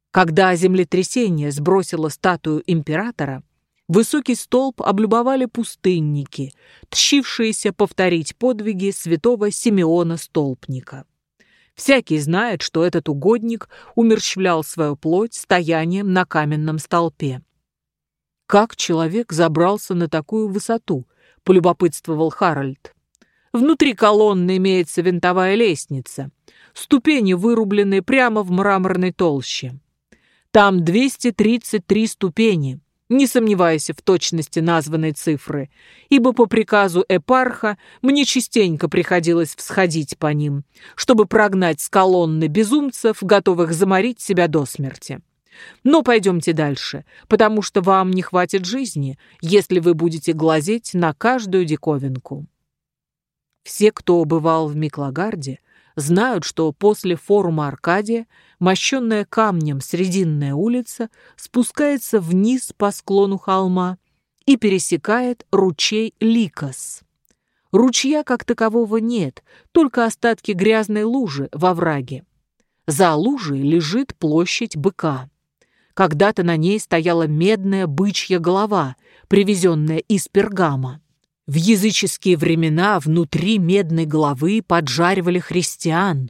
Когда землетрясение сбросило статую императора, Высокий столб облюбовали пустынники, тщившиеся повторить подвиги святого Симеона Столпника. Всякий знает, что этот угодник умерщвлял свою плоть стоянием на каменном столпе. «Как человек забрался на такую высоту?» — полюбопытствовал Харальд. «Внутри колонны имеется винтовая лестница. Ступени вырублены прямо в мраморной толще. Там 233 ступени, не сомневайся в точности названной цифры, ибо по приказу Эпарха мне частенько приходилось всходить по ним, чтобы прогнать с колонны безумцев, готовых заморить себя до смерти. Но пойдемте дальше, потому что вам не хватит жизни, если вы будете глазеть на каждую диковинку. Все, кто бывал в Миклагарде, знают, что после форума Аркадия мощенная камнем Срединная улица спускается вниз по склону холма и пересекает ручей Ликос. Ручья как такового нет, только остатки грязной лужи во враге. За лужей лежит площадь быка. Когда-то на ней стояла медная бычья голова, привезенная из Пергама. В языческие времена внутри медной головы поджаривали христиан,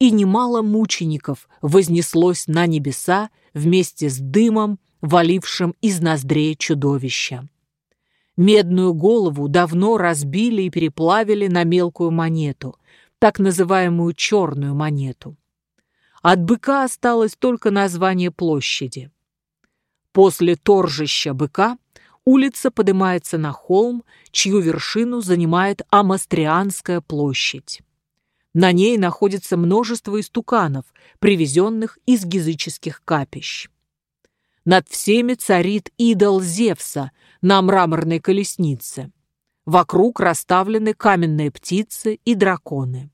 и немало мучеников вознеслось на небеса вместе с дымом, валившим из ноздрей чудовища. Медную голову давно разбили и переплавили на мелкую монету, так называемую черную монету. От быка осталось только название площади. После торжища быка улица поднимается на холм, чью вершину занимает Амастрианская площадь. На ней находится множество истуканов, привезенных из языческих капищ. Над всеми царит идол Зевса на мраморной колеснице. Вокруг расставлены каменные птицы и драконы.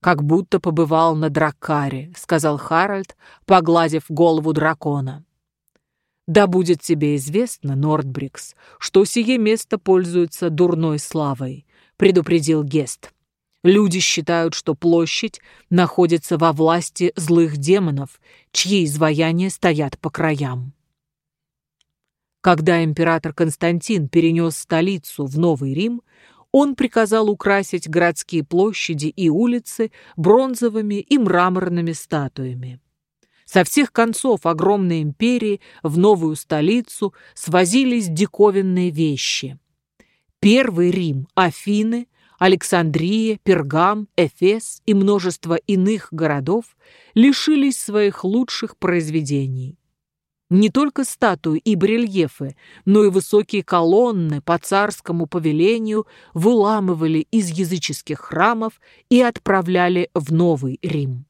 «Как будто побывал на Драккаре», — сказал Харальд, погладив голову дракона. Да будет тебе известно, Нордбрикс, что сие место пользуется дурной славой, предупредил Гест. Люди считают, что площадь находится во власти злых демонов, чьи изваяния стоят по краям. Когда император Константин перенес столицу в Новый Рим, он приказал украсить городские площади и улицы бронзовыми и мраморными статуями. Со всех концов огромной империи в новую столицу свозились диковинные вещи. Первый Рим, Афины, Александрия, Пергам, Эфес и множество иных городов лишились своих лучших произведений. Не только статуи и барельефы, но и высокие колонны по царскому повелению выламывали из языческих храмов и отправляли в Новый Рим.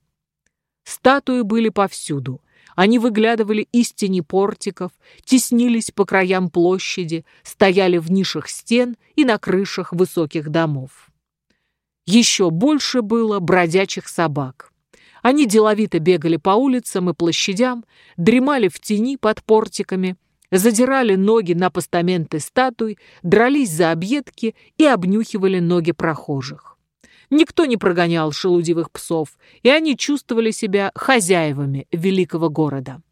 Статуи были повсюду. Они выглядывали из тени портиков, теснились по краям площади, стояли в нишах стен и на крышах высоких домов. Еще больше было бродячих собак. Они деловито бегали по улицам и площадям, дремали в тени под портиками, задирали ноги на постаменты статуй, дрались за объедки и обнюхивали ноги прохожих. Никто не прогонял шелудивых псов, и они чувствовали себя хозяевами великого города.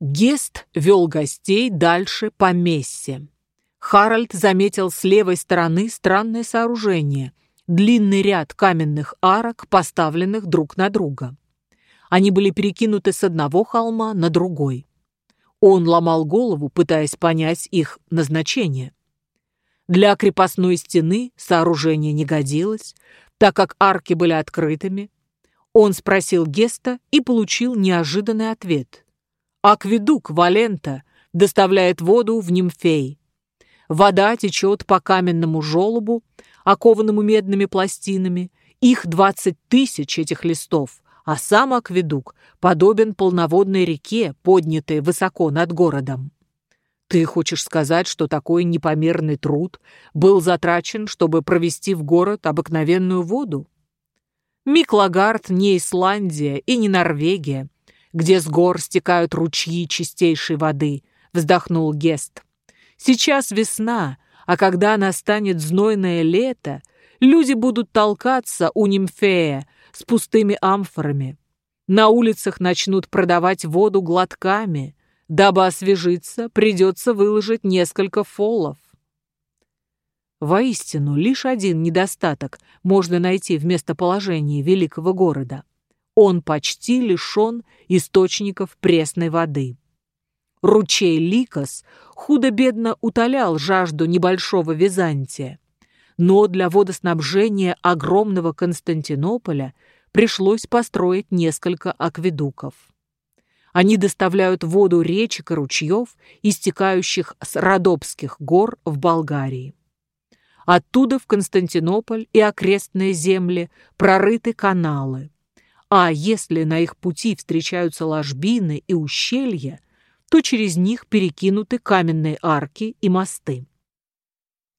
Гест вел гостей дальше по Мессе. Харальд заметил с левой стороны странное сооружение – длинный ряд каменных арок, поставленных друг на друга. Они были перекинуты с одного холма на другой. Он ломал голову, пытаясь понять их назначение. Для крепостной стены сооружение не годилось, так как арки были открытыми, он спросил Геста и получил неожиданный ответ. Акведук Валента доставляет воду в Нимфей. Вода течет по каменному желобу, окованному медными пластинами. Их двадцать тысяч этих листов, а сам акведук подобен полноводной реке, поднятой высоко над городом. Ты хочешь сказать, что такой непомерный труд был затрачен, чтобы провести в город обыкновенную воду? Миклагард не Исландия и не Норвегия, где с гор стекают ручьи чистейшей воды, вздохнул Гест. Сейчас весна, а когда настанет знойное лето, люди будут толкаться у Нимфея с пустыми амфорами. На улицах начнут продавать воду глотками, Дабы освежиться, придется выложить несколько фоллов. Воистину, лишь один недостаток можно найти в местоположении великого города. он почти лишен источников пресной воды. Ручей Ликос худо-бедно утолял жажду небольшого Византия, но для водоснабжения огромного Константинополя пришлось построить несколько акведуков. Они доставляют воду речек и ручьев, истекающих с Родопских гор в Болгарии. Оттуда в Константинополь и окрестные земли прорыты каналы. А если на их пути встречаются ложбины и ущелья, то через них перекинуты каменные арки и мосты.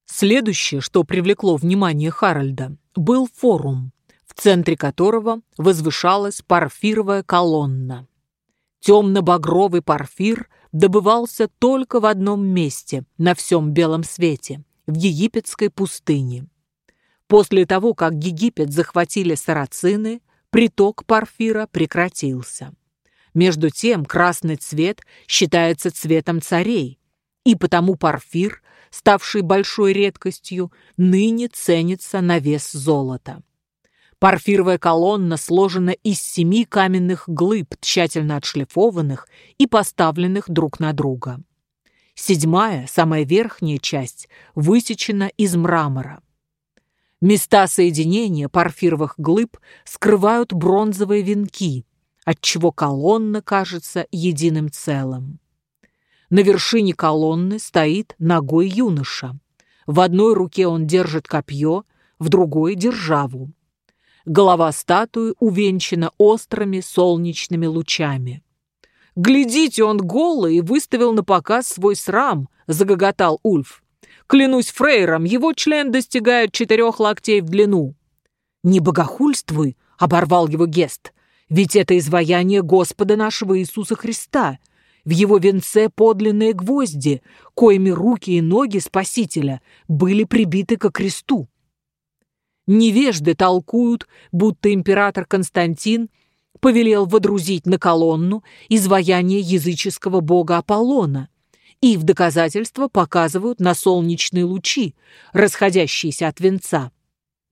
Следующее, что привлекло внимание Харальда, был форум, в центре которого возвышалась парфировая колонна. Темно-багровый парфир добывался только в одном месте на всем белом свете – в египетской пустыне. После того, как Египет захватили сарацины, приток парфира прекратился. Между тем красный цвет считается цветом царей, и потому парфир, ставший большой редкостью, ныне ценится на вес золота. Парфировая колонна сложена из семи каменных глыб, тщательно отшлифованных и поставленных друг на друга. Седьмая, самая верхняя часть, высечена из мрамора. Места соединения парфировых глыб скрывают бронзовые венки, отчего колонна кажется единым целым. На вершине колонны стоит ногой юноша. В одной руке он держит копье, в другой — державу. Голова статуи увенчана острыми солнечными лучами. «Глядите, он голый и выставил на показ свой срам», — загоготал Ульф. «Клянусь Фрейром, его член достигает четырех локтей в длину». «Не богохульствуй», — оборвал его Гест, «ведь это изваяние Господа нашего Иисуса Христа. В его венце подлинные гвозди, коими руки и ноги Спасителя были прибиты ко кресту». Невежды толкуют, будто император Константин — повелел водрузить на колонну изваяние языческого бога Аполлона и в доказательство показывают на солнечные лучи, расходящиеся от венца.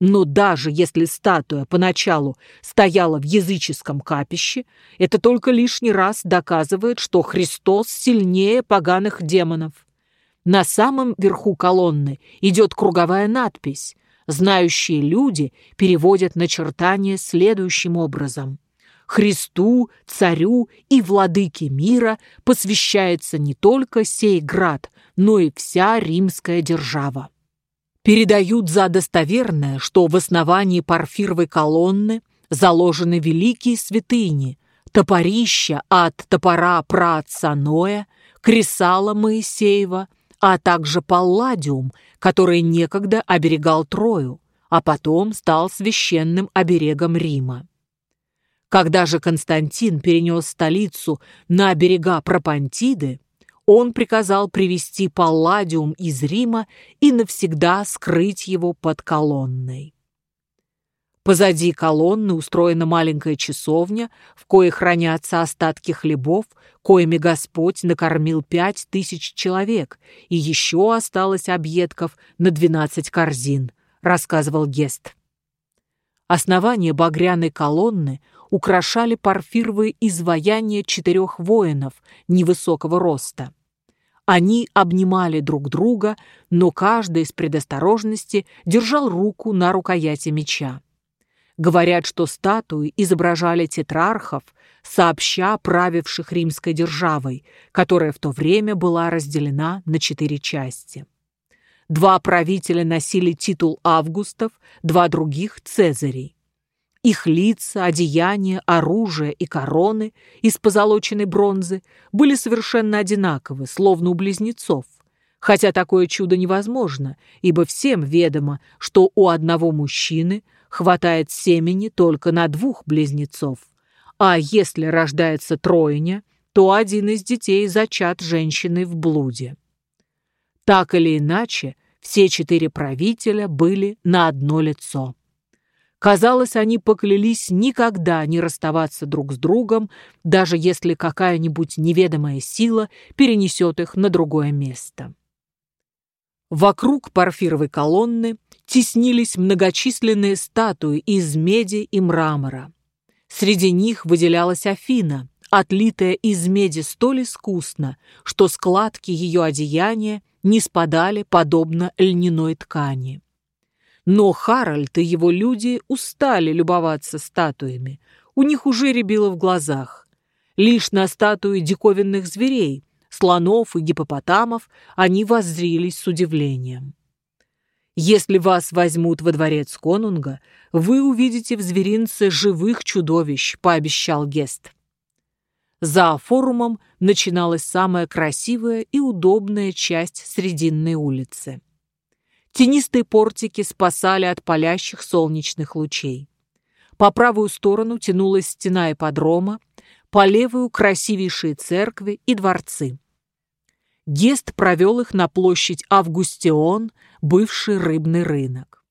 Но даже если статуя поначалу стояла в языческом капище, это только лишний раз доказывает, что Христос сильнее поганых демонов. На самом верху колонны идет круговая надпись. Знающие люди переводят начертание следующим образом – Христу, царю и владыке мира посвящается не только сей град, но и вся римская держава. Передают за достоверное, что в основании парфировой колонны заложены великие святыни, топорища от топора праотца Ноя, кресала Моисеева, а также палладиум, который некогда оберегал Трою, а потом стал священным оберегом Рима. Когда же Константин перенес столицу на берега Пропантиды, он приказал привести Палладиум из Рима и навсегда скрыть его под колонной. Позади колонны устроена маленькая часовня, в кое хранятся остатки хлебов, коими Господь накормил пять тысяч человек, и еще осталось объедков на двенадцать корзин, рассказывал Гест. Основание багряной колонны украшали парфировые изваяния четырех воинов невысокого роста. Они обнимали друг друга, но каждый из предосторожности держал руку на рукояти меча. Говорят, что статуи изображали тетрархов, сообща правивших римской державой, которая в то время была разделена на четыре части. Два правителя носили титул Августов, два других – Цезарей. Их лица, одеяния, оружие и короны из позолоченной бронзы были совершенно одинаковы, словно у близнецов. Хотя такое чудо невозможно, ибо всем ведомо, что у одного мужчины хватает семени только на двух близнецов. А если рождается тройня, то один из детей зачат женщиной в блуде. Так или иначе, все четыре правителя были на одно лицо. Казалось, они поклялись никогда не расставаться друг с другом, даже если какая-нибудь неведомая сила перенесет их на другое место. Вокруг парфировой колонны теснились многочисленные статуи из меди и мрамора. Среди них выделялась Афина, отлитая из меди столь искусно, что складки ее одеяния не спадали подобно льняной ткани. Но Харальд и его люди устали любоваться статуями, у них уже рябило в глазах. Лишь на статуи диковинных зверей, слонов и гипопотамов, они воззрились с удивлением. Если вас возьмут во дворец конунга, вы увидите в зверинце живых чудовищ, пообещал Гест. За форумом начиналась самая красивая и удобная часть Срединной улицы. Тенистые портики спасали от палящих солнечных лучей. По правую сторону тянулась стена ипподрома, по левую – красивейшие церкви и дворцы. Гест провел их на площадь Августион, бывший рыбный рынок.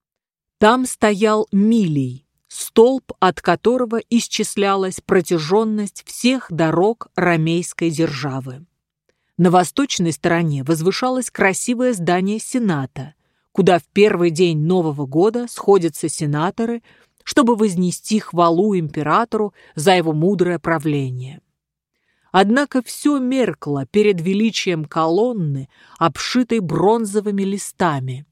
Там стоял Милий, столб, от которого исчислялась протяженность всех дорог ромейской державы. На восточной стороне возвышалось красивое здание Сената, куда в первый день Нового года сходятся сенаторы, чтобы вознести хвалу императору за его мудрое правление. Однако все меркло перед величием колонны, обшитой бронзовыми листами.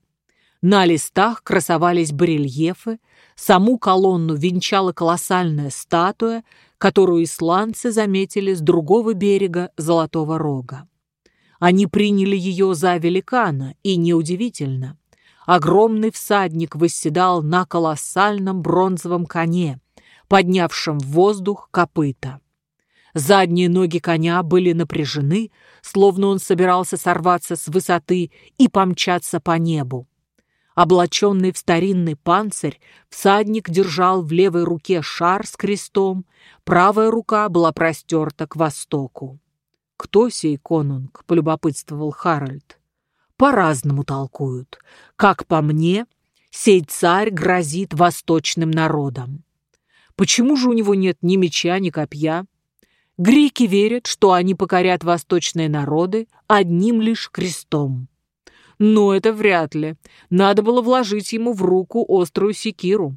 На листах красовались барельефы, саму колонну венчала колоссальная статуя, которую исландцы заметили с другого берега Золотого Рога. Они приняли ее за великана, и неудивительно. Огромный всадник восседал на колоссальном бронзовом коне, поднявшем в воздух копыта. Задние ноги коня были напряжены, словно он собирался сорваться с высоты и помчаться по небу. Облаченный в старинный панцирь, всадник держал в левой руке шар с крестом, правая рука была простерта к востоку. «Кто сей конунг?» — полюбопытствовал Харальд. «По-разному толкуют. Как по мне, сей царь грозит восточным народам. Почему же у него нет ни меча, ни копья?» Греки верят, что они покорят восточные народы одним лишь крестом. Но это вряд ли. Надо было вложить ему в руку острую секиру.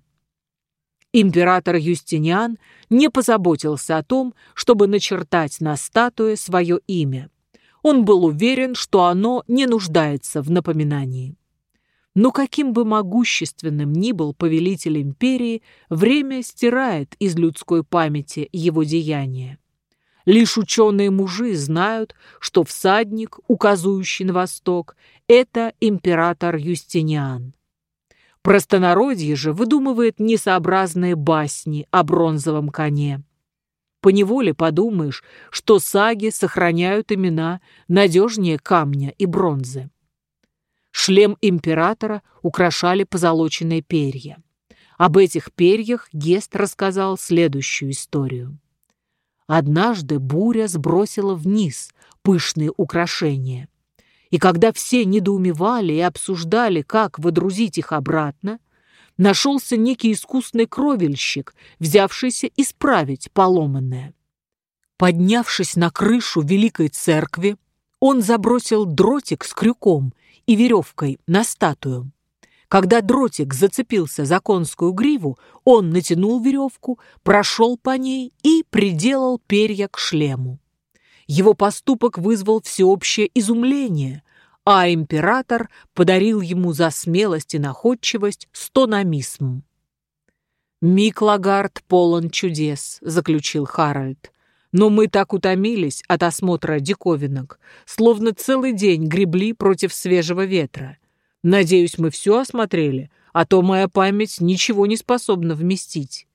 Император Юстиниан не позаботился о том, чтобы начертать на статуе свое имя. Он был уверен, что оно не нуждается в напоминании. Но каким бы могущественным ни был повелитель империи, время стирает из людской памяти его деяния. Лишь ученые-мужи знают, что всадник, указывающий на восток, это император Юстиниан. Простонародье же выдумывает несообразные басни о бронзовом коне. Поневоле подумаешь, что саги сохраняют имена надежнее камня и бронзы. Шлем императора украшали позолоченные перья. Об этих перьях Гест рассказал следующую историю. Однажды буря сбросила вниз пышные украшения. И когда все недоумевали и обсуждали, как выдрузить их обратно, нашелся некий искусный кровельщик, взявшийся исправить поломанное. Поднявшись на крышу Великой Церкви, он забросил дротик с крюком и веревкой на статую. Когда дротик зацепился за конскую гриву, он натянул веревку, прошел по ней и приделал перья к шлему. Его поступок вызвал всеобщее изумление, а император подарил ему за смелость и находчивость стономисм. «Мик Лагард полон чудес», — заключил Харальд. «Но мы так утомились от осмотра диковинок, словно целый день гребли против свежего ветра. Надеюсь, мы все осмотрели, а то моя память ничего не способна вместить.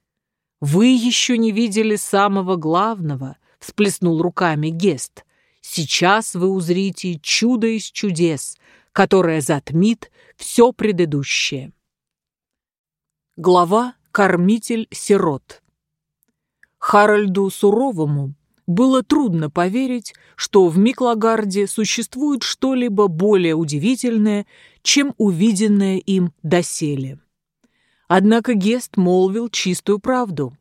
Вы еще не видели самого главного, всплеснул руками Гест. Сейчас вы узрите чудо из чудес, которое затмит все предыдущее. Глава «Кормитель-сирот». Харальду Суровому было трудно поверить, что в Миклагарде существует что-либо более удивительное, чем увиденное им доселе. Однако Гест молвил чистую правду.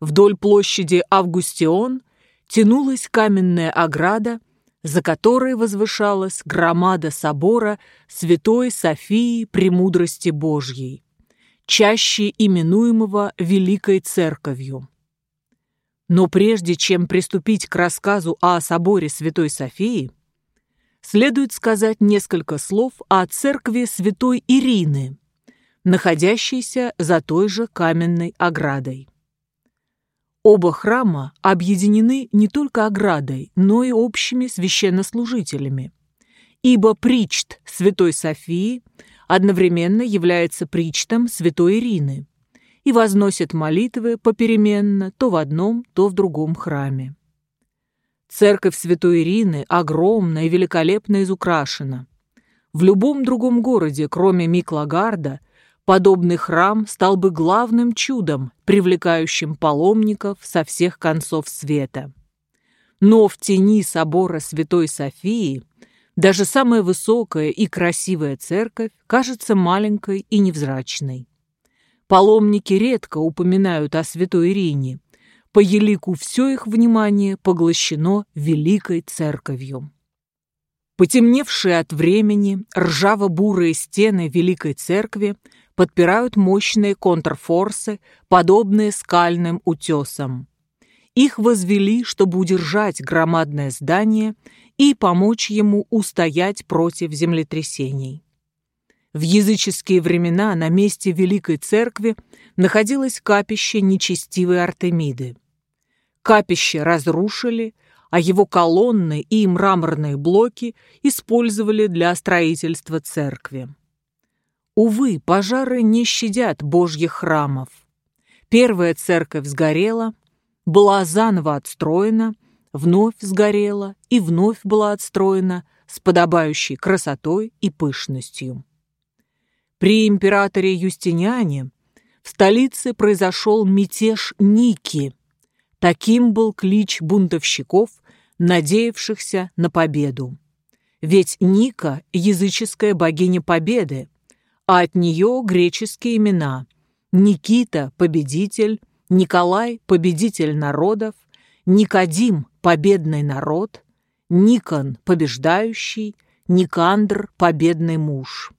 Вдоль площади Августион тянулась каменная ограда, за которой возвышалась громада собора Святой Софии Премудрости Божьей, чаще именуемого Великой Церковью. Но прежде чем приступить к рассказу о соборе Святой Софии, следует сказать несколько слов о церкви Святой Ирины, находящейся за той же каменной оградой. Оба храма объединены не только оградой, но и общими священнослужителями, ибо причт Святой Софии одновременно является причтом Святой Ирины и возносит молитвы попеременно то в одном, то в другом храме. Церковь Святой Ирины огромна и великолепно изукрашена. В любом другом городе, кроме Миклагарда, подобный храм стал бы главным чудом, привлекающим паломников со всех концов света. Но в тени собора Святой Софии даже самая высокая и красивая церковь кажется маленькой и невзрачной. Паломники редко упоминают о Святой Ирине, по елику все их внимание поглощено великой церковью. Потемневшие от времени ржаво-бурые стены великой церкви подпирают мощные контрфорсы, подобные скальным утесам. Их возвели, чтобы удержать громадное здание и помочь ему устоять против землетрясений. В языческие времена на месте Великой Церкви находилось капище нечестивой Артемиды. Капище разрушили, а его колонны и мраморные блоки использовали для строительства церкви. Увы, пожары не щадят божьих храмов. Первая церковь сгорела, была заново отстроена, вновь сгорела и вновь была отстроена с подобающей красотой и пышностью. При императоре Юстиниане в столице произошел мятеж Ники. Таким был клич бунтовщиков, надеявшихся на победу. Ведь Ника – языческая богиня победы, а от нее греческие имена – Никита – победитель, Николай – победитель народов, Никодим – победный народ, Никон – побеждающий, Никандр – победный муж.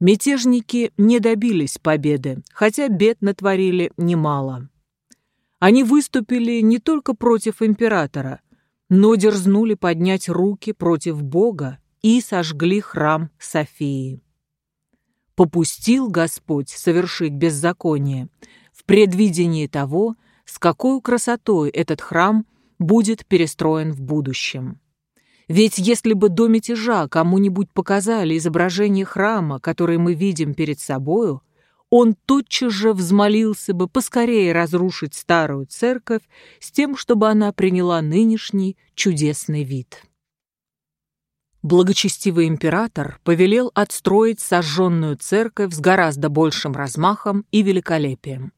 Мятежники не добились победы, хотя бед натворили немало. Они выступили не только против императора, но дерзнули поднять руки против Бога и сожгли храм Софии. Попустил Господь совершить беззаконие в предвидении того, с какой красотой этот храм будет перестроен в будущем. Ведь если бы до мятежа кому-нибудь показали изображение храма, который мы видим перед собою, он тотчас же взмолился бы поскорее разрушить старую церковь с тем, чтобы она приняла нынешний чудесный вид. Благочестивый император повелел отстроить сожженную церковь с гораздо большим размахом и великолепием.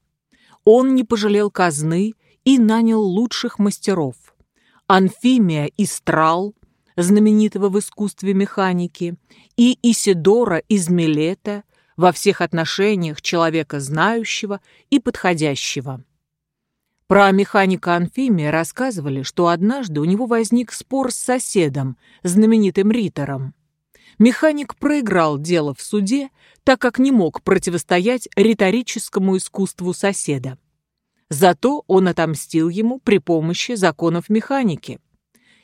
Он не пожалел казны и нанял лучших мастеров. Анфимия и Страл, знаменитого в искусстве механики, и Исидора из Милета, во всех отношениях человека знающего и подходящего. Про механика Анфимия рассказывали, что однажды у него возник спор с соседом, знаменитым Ритором. Механик проиграл дело в суде, так как не мог противостоять риторическому искусству соседа. Зато он отомстил ему при помощи законов механики.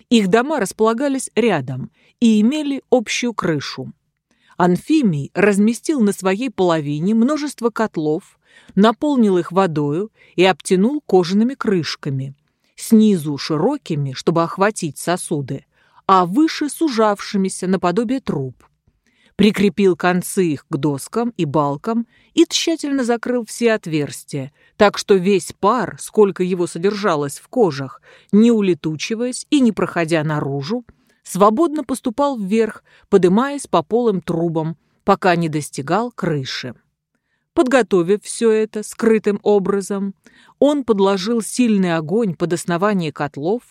Их дома располагались рядом и имели общую крышу. Анфимий разместил на своей половине множество котлов, наполнил их водою и обтянул кожаными крышками, снизу широкими, чтобы охватить сосуды, а выше сужавшимися наподобие труб. Прикрепил концы их к доскам и балкам и тщательно закрыл все отверстия, так что весь пар, сколько его содержалось в кожах, не улетучиваясь и не проходя наружу, свободно поступал вверх, подымаясь по полым трубам, пока не достигал крыши. Подготовив все это скрытым образом, он подложил сильный огонь под основание котлов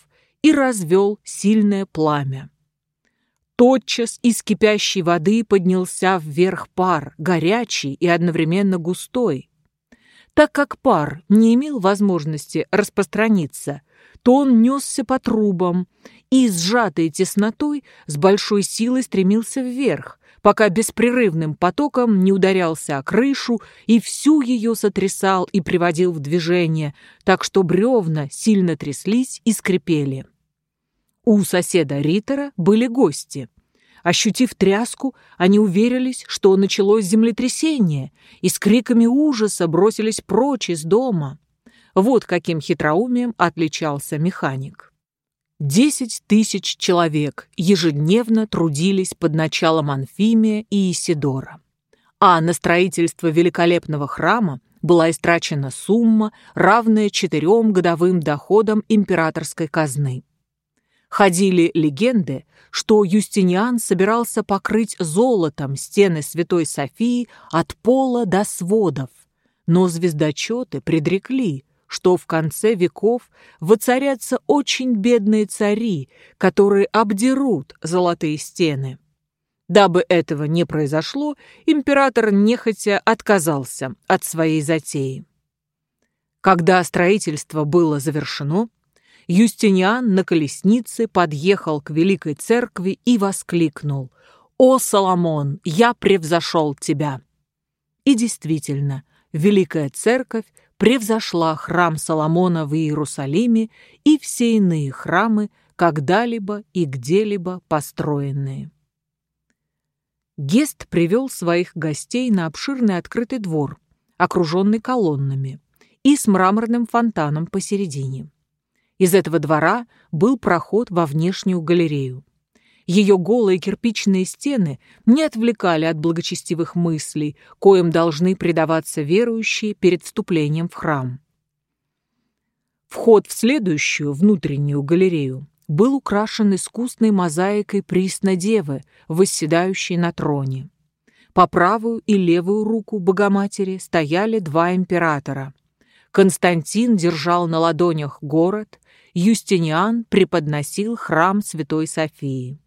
и развел сильное пламя. Тотчас из кипящей воды поднялся вверх пар, горячий и одновременно густой. Так как пар не имел возможности распространиться, то он несся по трубам и, сжатой теснотой, с большой силой стремился вверх, пока беспрерывным потоком не ударялся о крышу и всю ее сотрясал и приводил в движение, так что бревна сильно тряслись и скрипели. У соседа Риттера были гости. Ощутив тряску, они уверились, что началось землетрясение, и с криками ужаса бросились прочь из дома. Вот каким хитроумием отличался механик. Десять тысяч человек ежедневно трудились под началом Анфимия и Исидора. А на строительство великолепного храма была истрачена сумма, равная четырем годовым доходам императорской казны. Ходили легенды, что Юстиниан собирался покрыть золотом стены Святой Софии от пола до сводов, но звездочеты предрекли, что в конце веков воцарятся очень бедные цари, которые обдерут золотые стены. Дабы этого не произошло, император нехотя отказался от своей затеи. Когда строительство было завершено, Юстиниан на колеснице подъехал к Великой Церкви и воскликнул «О, Соломон, я превзошел тебя!» И действительно, Великая Церковь превзошла храм Соломона в Иерусалиме и все иные храмы, когда-либо и где-либо построенные. Гест привел своих гостей на обширный открытый двор, окруженный колоннами, и с мраморным фонтаном посередине. Из этого двора был проход во внешнюю галерею. Ее голые кирпичные стены не отвлекали от благочестивых мыслей, коим должны предаваться верующие перед вступлением в храм. Вход в следующую, внутреннюю галерею был украшен искусной мозаикой Приснодевы, восседающей на троне. По правую и левую руку Богоматери стояли два императора. Константин держал на ладонях город, Юстиниан преподносил храм Святой Софии.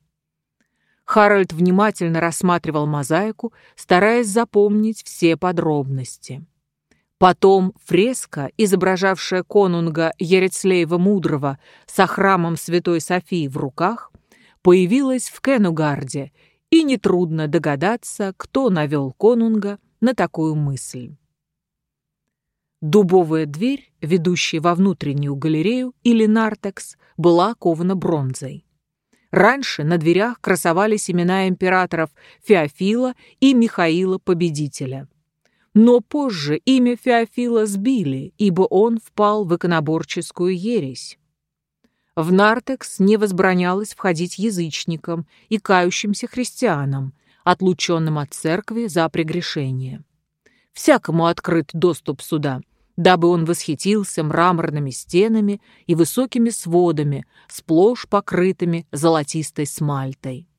Харальд внимательно рассматривал мозаику, стараясь запомнить все подробности. Потом фреска, изображавшая конунга Ерецлеева Мудрого со храмом Святой Софии в руках, появилась в Кенугарде, и нетрудно догадаться, кто навел конунга на такую мысль. Дубовая дверь, ведущая во внутреннюю галерею или нартекс, была окована бронзой. Раньше на дверях красовались имена императоров Феофила и Михаила Победителя. Но позже имя Феофила сбили, ибо он впал в иконоборческую ересь. В нартекс не возбранялось входить язычникам и кающимся христианам, отлученным от церкви за прегрешение. Всякому открыт доступ сюда, дабы он восхитился мраморными стенами и высокими сводами, сплошь покрытыми золотистой смальтой.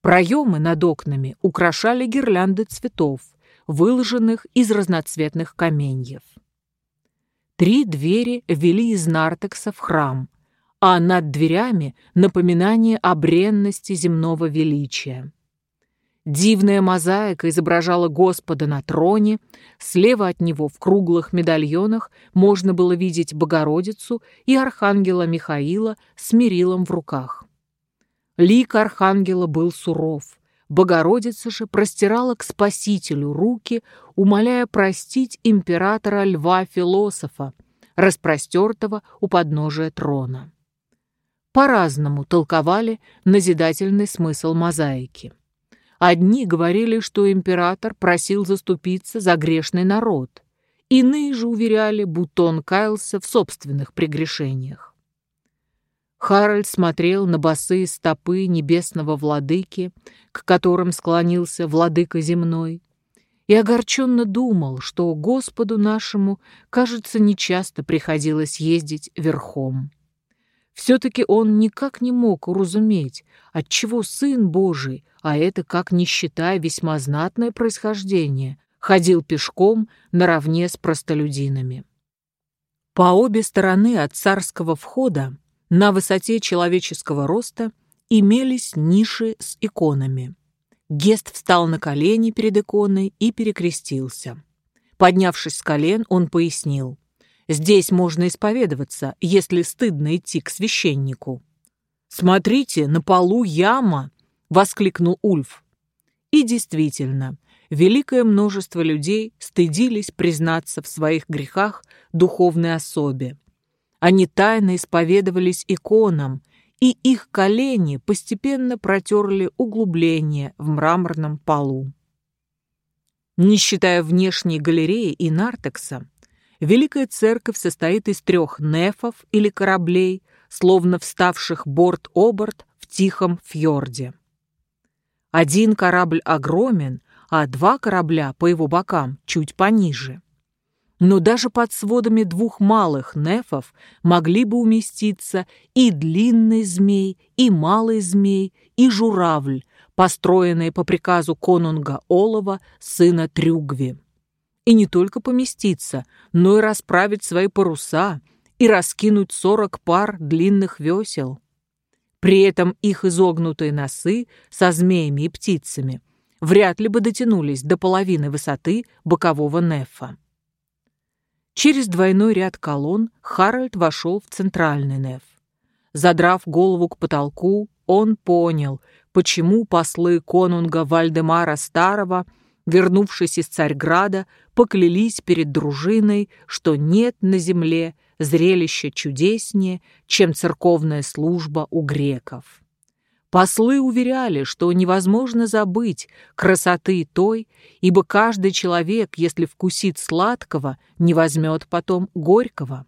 Проемы над окнами украшали гирлянды цветов, выложенных из разноцветных каменьев. Три двери вели из нартекса в храм, а над дверями напоминание о бренности земного величия. Дивная мозаика изображала Господа на троне, слева от него в круглых медальонах можно было видеть Богородицу и Архангела Михаила с Мирилом в руках. Лик Архангела был суров, Богородица же простирала к Спасителю руки, умоляя простить императора Льва-философа, распростертого у подножия трона. По-разному толковали назидательный смысл мозаики. Одни говорили, что император просил заступиться за грешный народ. Иные же уверяли, будто он каялся в собственных прегрешениях. Харальд смотрел на босые стопы небесного владыки, к которым склонился владыка земной, и огорченно думал, что Господу нашему, кажется, нечасто приходилось ездить верхом. Все-таки он никак не мог уразуметь, отчего Сын Божий, а это, как ни считая, весьма знатное происхождение, ходил пешком наравне с простолюдинами. По обе стороны от царского входа на высоте человеческого роста имелись ниши с иконами. Гест встал на колени перед иконой и перекрестился. Поднявшись с колен, он пояснил. Здесь можно исповедоваться, если стыдно идти к священнику. «Смотрите, на полу яма!» — воскликнул Ульф. И действительно, великое множество людей стыдились признаться в своих грехах духовной особе. Они тайно исповедовались иконам, и их колени постепенно протерли углубление в мраморном полу. Не считая внешней галереи и нартекса, Великая Церковь состоит из трех нефов или кораблей, словно вставших борт-оборт в тихом фьорде. Один корабль огромен, а два корабля по его бокам чуть пониже. Но даже под сводами двух малых нефов могли бы уместиться и длинный змей, и малый змей, и журавль, построенные по приказу конунга Олова, сына Трюгви. И не только поместиться, но и расправить свои паруса и раскинуть сорок пар длинных весел. При этом их изогнутые носы со змеями и птицами вряд ли бы дотянулись до половины высоты бокового нефа. Через двойной ряд колонн Харальд вошел в центральный неф. Задрав голову к потолку, он понял, почему послы конунга Вальдемара Старого, вернувшись из Царьграда, поклялись перед дружиной, что нет на земле зрелище чудеснее, чем церковная служба у греков. Послы уверяли, что невозможно забыть красоты той, ибо каждый человек, если вкусит сладкого, не возьмет потом горького.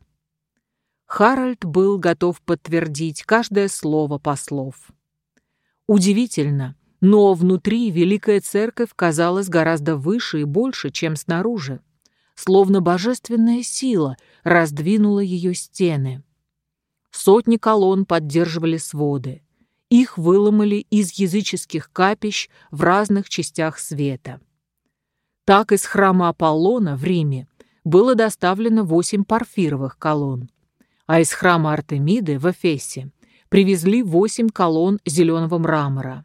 Харальд был готов подтвердить каждое слово послов. Удивительно, но внутри Великая Церковь казалась гораздо выше и больше, чем снаружи словно божественная сила раздвинула ее стены. Сотни колонн поддерживали своды. Их выломали из языческих капищ в разных частях света. Так из храма Аполлона в Риме было доставлено восемь парфировых колонн, а из храма Артемиды в Эфесе привезли восемь колонн зеленого мрамора.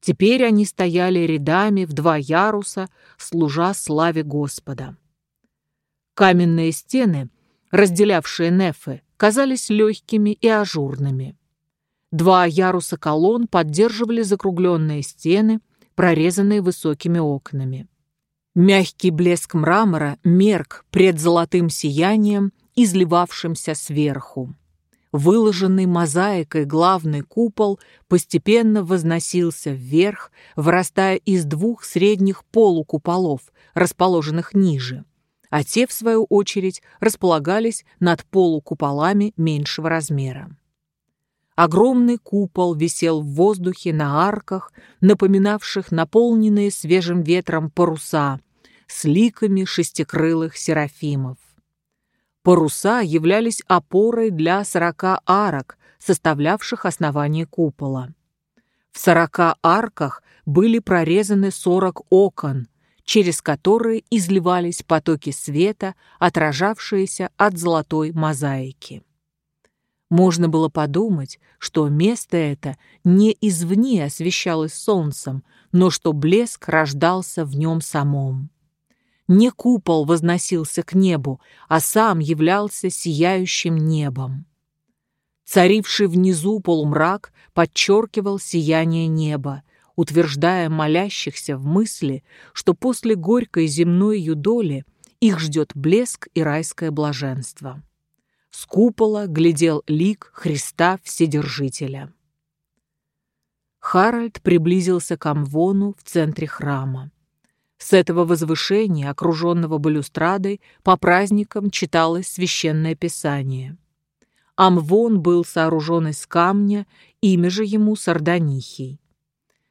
Теперь они стояли рядами в два яруса, служа славе Господа. Каменные стены, разделявшие нефы, казались легкими и ажурными. Два яруса колонн поддерживали закругленные стены, прорезанные высокими окнами. Мягкий блеск мрамора мерк пред золотым сиянием, изливавшимся сверху. Выложенный мозаикой главный купол постепенно возносился вверх, вырастая из двух средних полукуполов, расположенных ниже а те, в свою очередь, располагались над полукуполами меньшего размера. Огромный купол висел в воздухе на арках, напоминавших наполненные свежим ветром паруса, с ликами шестикрылых серафимов. Паруса являлись опорой для сорока арок, составлявших основание купола. В сорока арках были прорезаны сорок окон, через которые изливались потоки света, отражавшиеся от золотой мозаики. Можно было подумать, что место это не извне освещалось солнцем, но что блеск рождался в нем самом. Не купол возносился к небу, а сам являлся сияющим небом. Царивший внизу полумрак подчеркивал сияние неба, утверждая молящихся в мысли, что после горькой земной юдоли их ждет блеск и райское блаженство. С купола глядел лик Христа Вседержителя. Харальд приблизился к Амвону в центре храма. С этого возвышения, окруженного балюстрадой, по праздникам читалось священное писание. Амвон был сооружен из камня, имя же ему Сарданихий.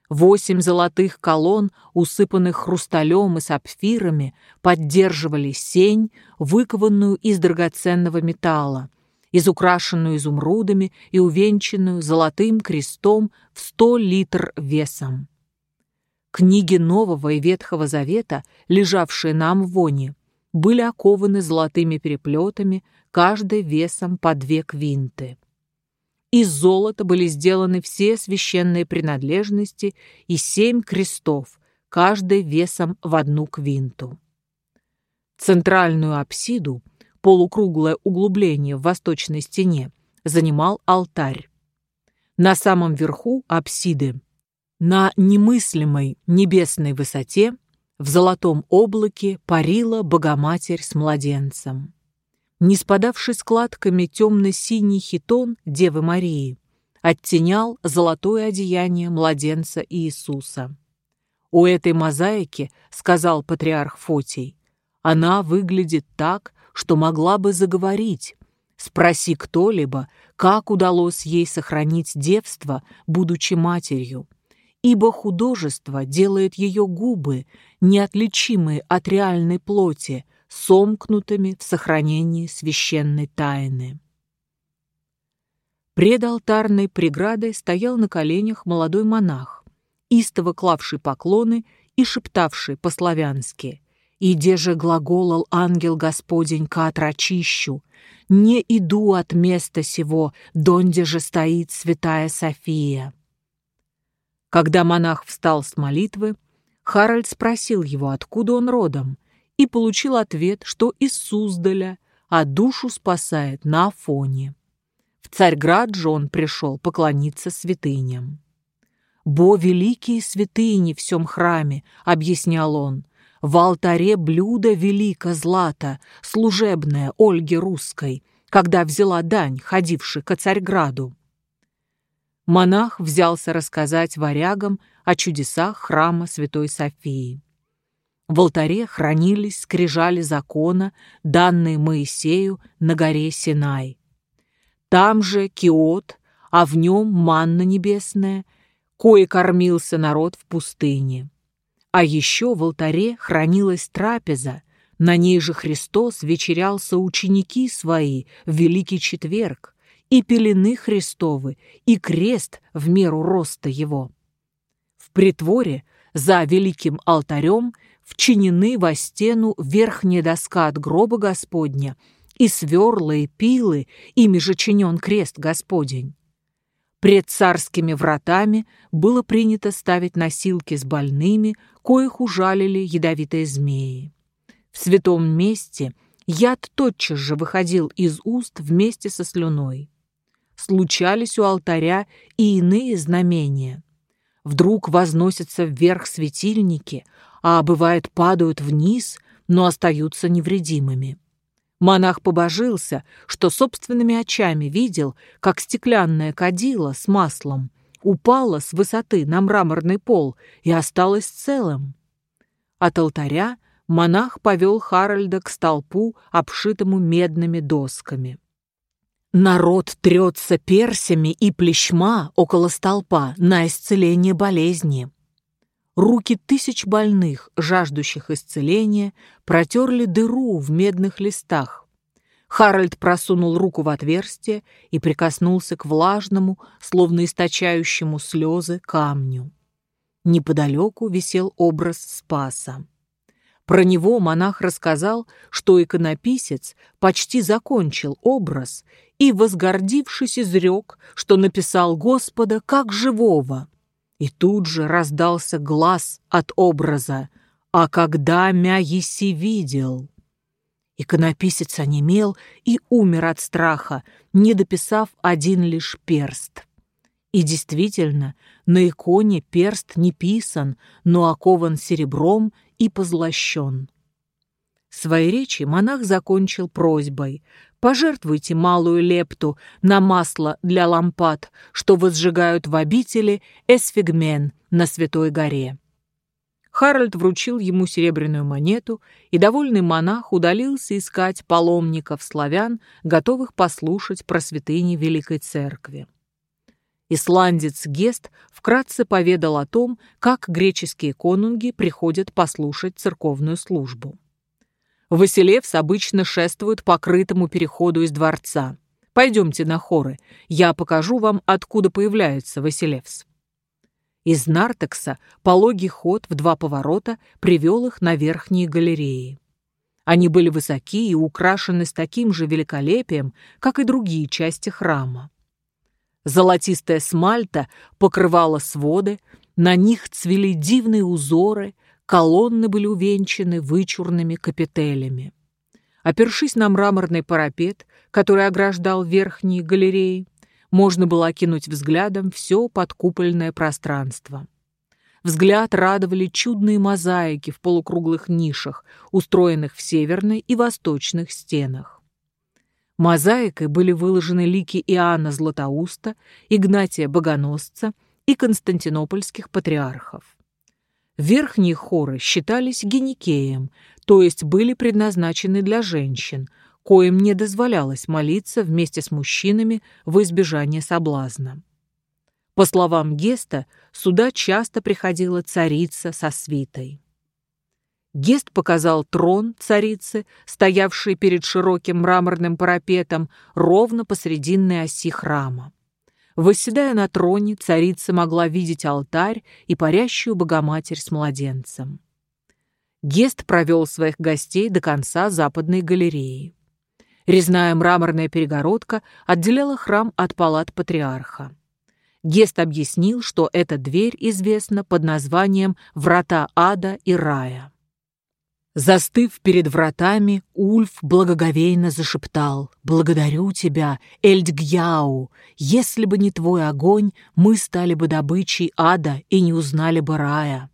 Восемь золотых колонн, усыпанных хрусталем и сапфирами, поддерживали сень, выкованную из драгоценного металла, изукрашенную изумрудами и увенчанную золотым крестом в сто литр весом. Книги Нового и Ветхого Завета, лежавшие на Амвоне, были окованы золотыми переплетами, каждой весом по две квинты. Из золота были сделаны все священные принадлежности и семь крестов, каждый весом в одну квинту. Центральную апсиду, полукруглое углубление в восточной стене, занимал алтарь. На самом верху апсиды На немыслимой небесной высоте в золотом облаке парила Богоматерь с младенцем. Не спадавший складками темно-синий хитон Девы Марии оттенял золотое одеяние младенца Иисуса. «У этой мозаики, — сказал патриарх Фотий, — она выглядит так, что могла бы заговорить. Спроси кто-либо, как удалось ей сохранить девство, будучи матерью ибо художество делает ее губы, неотличимые от реальной плоти, сомкнутыми в сохранении священной тайны. Пред алтарной преградой стоял на коленях молодой монах, истово клавший поклоны и шептавший по-славянски «Иде же глаголал ангел Господень к отрочищу, не иду от места сего, донде же стоит святая София». Когда монах встал с молитвы, Харальд спросил его, откуда он родом, и получил ответ, что из Суздаля, а душу спасает на Афоне. В Царьград же он пришел поклониться святыням. «Бо великие святыни в всем храме», — объяснял он, «в алтаре блюдо велико злато, служебное Ольге Русской, когда взяла дань, ходившей к Царьграду монах взялся рассказать варягам о чудесах храма Святой Софии. В алтаре хранились скрижали закона, данные Моисею на горе Синай. Там же киот, а в нем манна небесная, кое кормился народ в пустыне. А еще в алтаре хранилась трапеза, на ней же Христос вечерялся ученики свои в Великий Четверг, и пелены Христовы, и крест в меру роста его. В притворе за великим алтарем вчинены во стену верхняя доска от гроба Господня и сверла и пилы, ими же чинен крест Господень. Пред царскими вратами было принято ставить носилки с больными, коих ужалили ядовитые змеи. В святом месте яд тотчас же выходил из уст вместе со слюной случались у алтаря и иные знамения. Вдруг возносятся вверх светильники, а бывает падают вниз, но остаются невредимыми. Монах побожился, что собственными очами видел, как стеклянная кадила с маслом упала с высоты на мраморный пол и осталась целым. От алтаря монах повел Харальда к столпу, обшитому медными досками. Народ трется персями и плещма около столпа на исцеление болезни. Руки тысяч больных, жаждущих исцеления, протерли дыру в медных листах. Харальд просунул руку в отверстие и прикоснулся к влажному, словно источающему слезы, камню. Неподалеку висел образ Спаса. Про него монах рассказал, что иконописец почти закончил образ и, возгордившись, изрек, что написал Господа как живого. И тут же раздался глаз от образа «А когда мя еси видел?» Иконописец онемел и умер от страха, не дописав один лишь перст. И действительно, на иконе перст не писан, но окован серебром и позлощен. Свои речи монах закончил просьбой «Пожертвуйте малую лепту на масло для лампад, что возжигают в обители Эсфигмен на Святой горе». Харальд вручил ему серебряную монету, и довольный монах удалился искать паломников-славян, готовых послушать про святыни Великой Церкви. Исландец Гест вкратце поведал о том, как греческие конунги приходят послушать церковную службу. Василевс обычно шествует по крытому переходу из дворца. Пойдемте на хоры, я покажу вам, откуда появляется Василевс. Из Нартекса пологий ход в два поворота привел их на верхние галереи. Они были высоки и украшены с таким же великолепием, как и другие части храма. Золотистая смальта покрывала своды, на них цвели дивные узоры, колонны были увенчаны вычурными капителями. Опершись на мраморный парапет, который ограждал верхние галереи, можно было окинуть взглядом все подкупольное пространство. Взгляд радовали чудные мозаики в полукруглых нишах, устроенных в северной и восточных стенах. Мозаикой были выложены лики Иоанна Златоуста, Игнатия Богоносца и константинопольских патриархов. Верхние хоры считались геникеем, то есть были предназначены для женщин, коим не дозволялось молиться вместе с мужчинами в избежание соблазна. По словам Геста, сюда часто приходила царица со свитой. Гест показал трон царицы, стоявший перед широким мраморным парапетом ровно посрединной оси храма. Восседая на троне, царица могла видеть алтарь и парящую Богоматерь с младенцем. Гест провел своих гостей до конца западной галереи. Резная мраморная перегородка отделяла храм от палат патриарха. Гест объяснил, что эта дверь известна под названием «Врата ада и рая». Застыв перед вратами, Ульф благоговейно зашептал «Благодарю тебя, Эльдгьяу! Если бы не твой огонь, мы стали бы добычей ада и не узнали бы рая».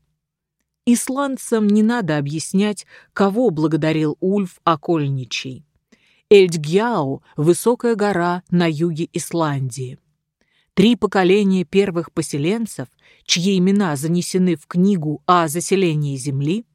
Исландцам не надо объяснять, кого благодарил Ульф Окольничий. Эльдгьяу – высокая гора на юге Исландии. Три поколения первых поселенцев, чьи имена занесены в книгу о заселении земли,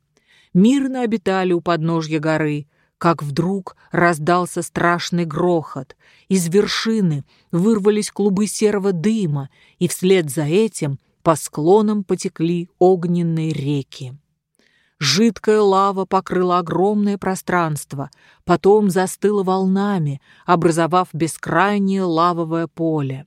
мирно обитали у подножья горы, как вдруг раздался страшный грохот. Из вершины вырвались клубы серого дыма, и вслед за этим по склонам потекли огненные реки. Жидкая лава покрыла огромное пространство, потом застыла волнами, образовав бескрайнее лавовое поле.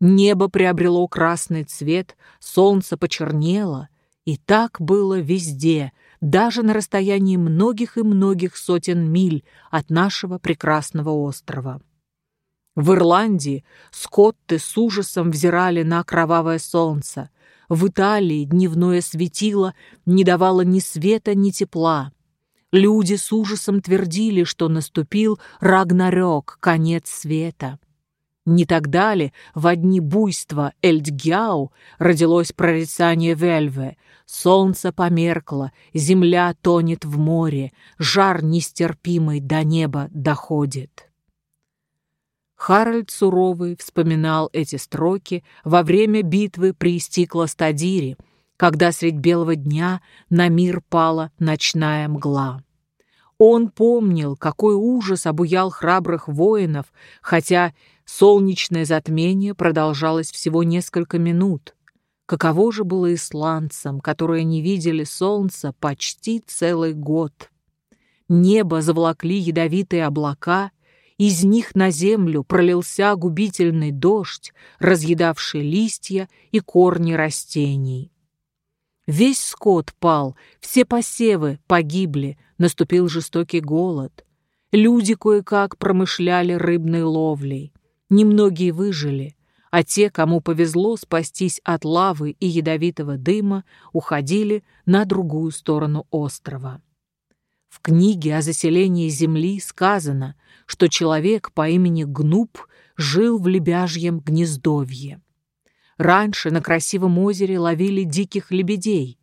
Небо приобрело красный цвет, солнце почернело, и так было везде, даже на расстоянии многих и многих сотен миль от нашего прекрасного острова. В Ирландии скотты с ужасом взирали на кровавое солнце. В Италии дневное светило не давало ни света, ни тепла. Люди с ужасом твердили, что наступил Рагнарёк, конец света. Не тогда ли в одни буйства Эльдгяу родилось прорицание Вельве? Солнце померкло, земля тонет в море, жар нестерпимый до неба доходит. Харальд Суровый вспоминал эти строки во время битвы при Стиклостадире, когда средь белого дня на мир пала ночная мгла. Он помнил, какой ужас обуял храбрых воинов, хотя Солнечное затмение продолжалось всего несколько минут. Каково же было исландцам, которые не видели солнца почти целый год? Небо заволокли ядовитые облака, из них на землю пролился губительный дождь, разъедавший листья и корни растений. Весь скот пал, все посевы погибли, наступил жестокий голод. Люди кое-как промышляли рыбной ловлей. Немногие выжили, а те, кому повезло спастись от лавы и ядовитого дыма, уходили на другую сторону острова. В книге о заселении Земли сказано, что человек по имени Гнуб жил в лебяжьем гнездовье. Раньше на красивом озере ловили диких лебедей.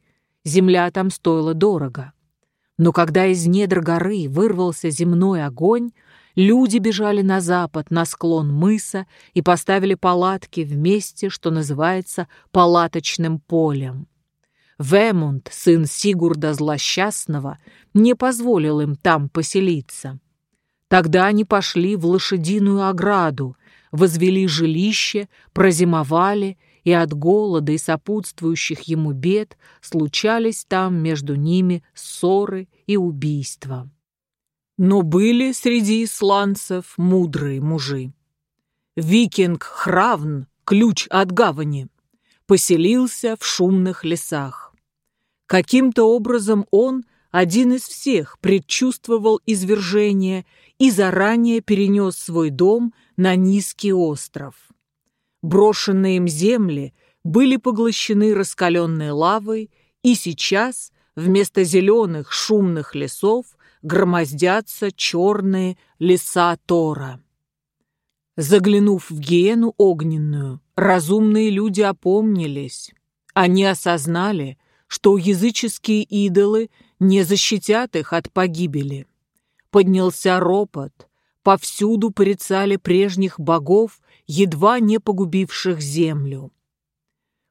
Земля там стоила дорого. Но когда из недр горы вырвался земной огонь, Люди бежали на запад, на склон мыса, и поставили палатки в месте, что называется палаточным полем. Вемунд, сын Сигурда Злосчастного, не позволил им там поселиться. Тогда они пошли в лошадиную ограду, возвели жилище, прозимовали, и от голода и сопутствующих ему бед случались там между ними ссоры и убийства. Но были среди исландцев мудрые мужи. Викинг Хравн, ключ от гавани, поселился в шумных лесах. Каким-то образом он, один из всех, предчувствовал извержение и заранее перенес свой дом на низкий остров. Брошенные им земли были поглощены раскаленной лавой, и сейчас вместо зеленых шумных лесов громоздятся черные леса Тора. Заглянув в гиену огненную, разумные люди опомнились. Они осознали, что языческие идолы не защитят их от погибели. Поднялся ропот, повсюду порицали прежних богов, едва не погубивших землю.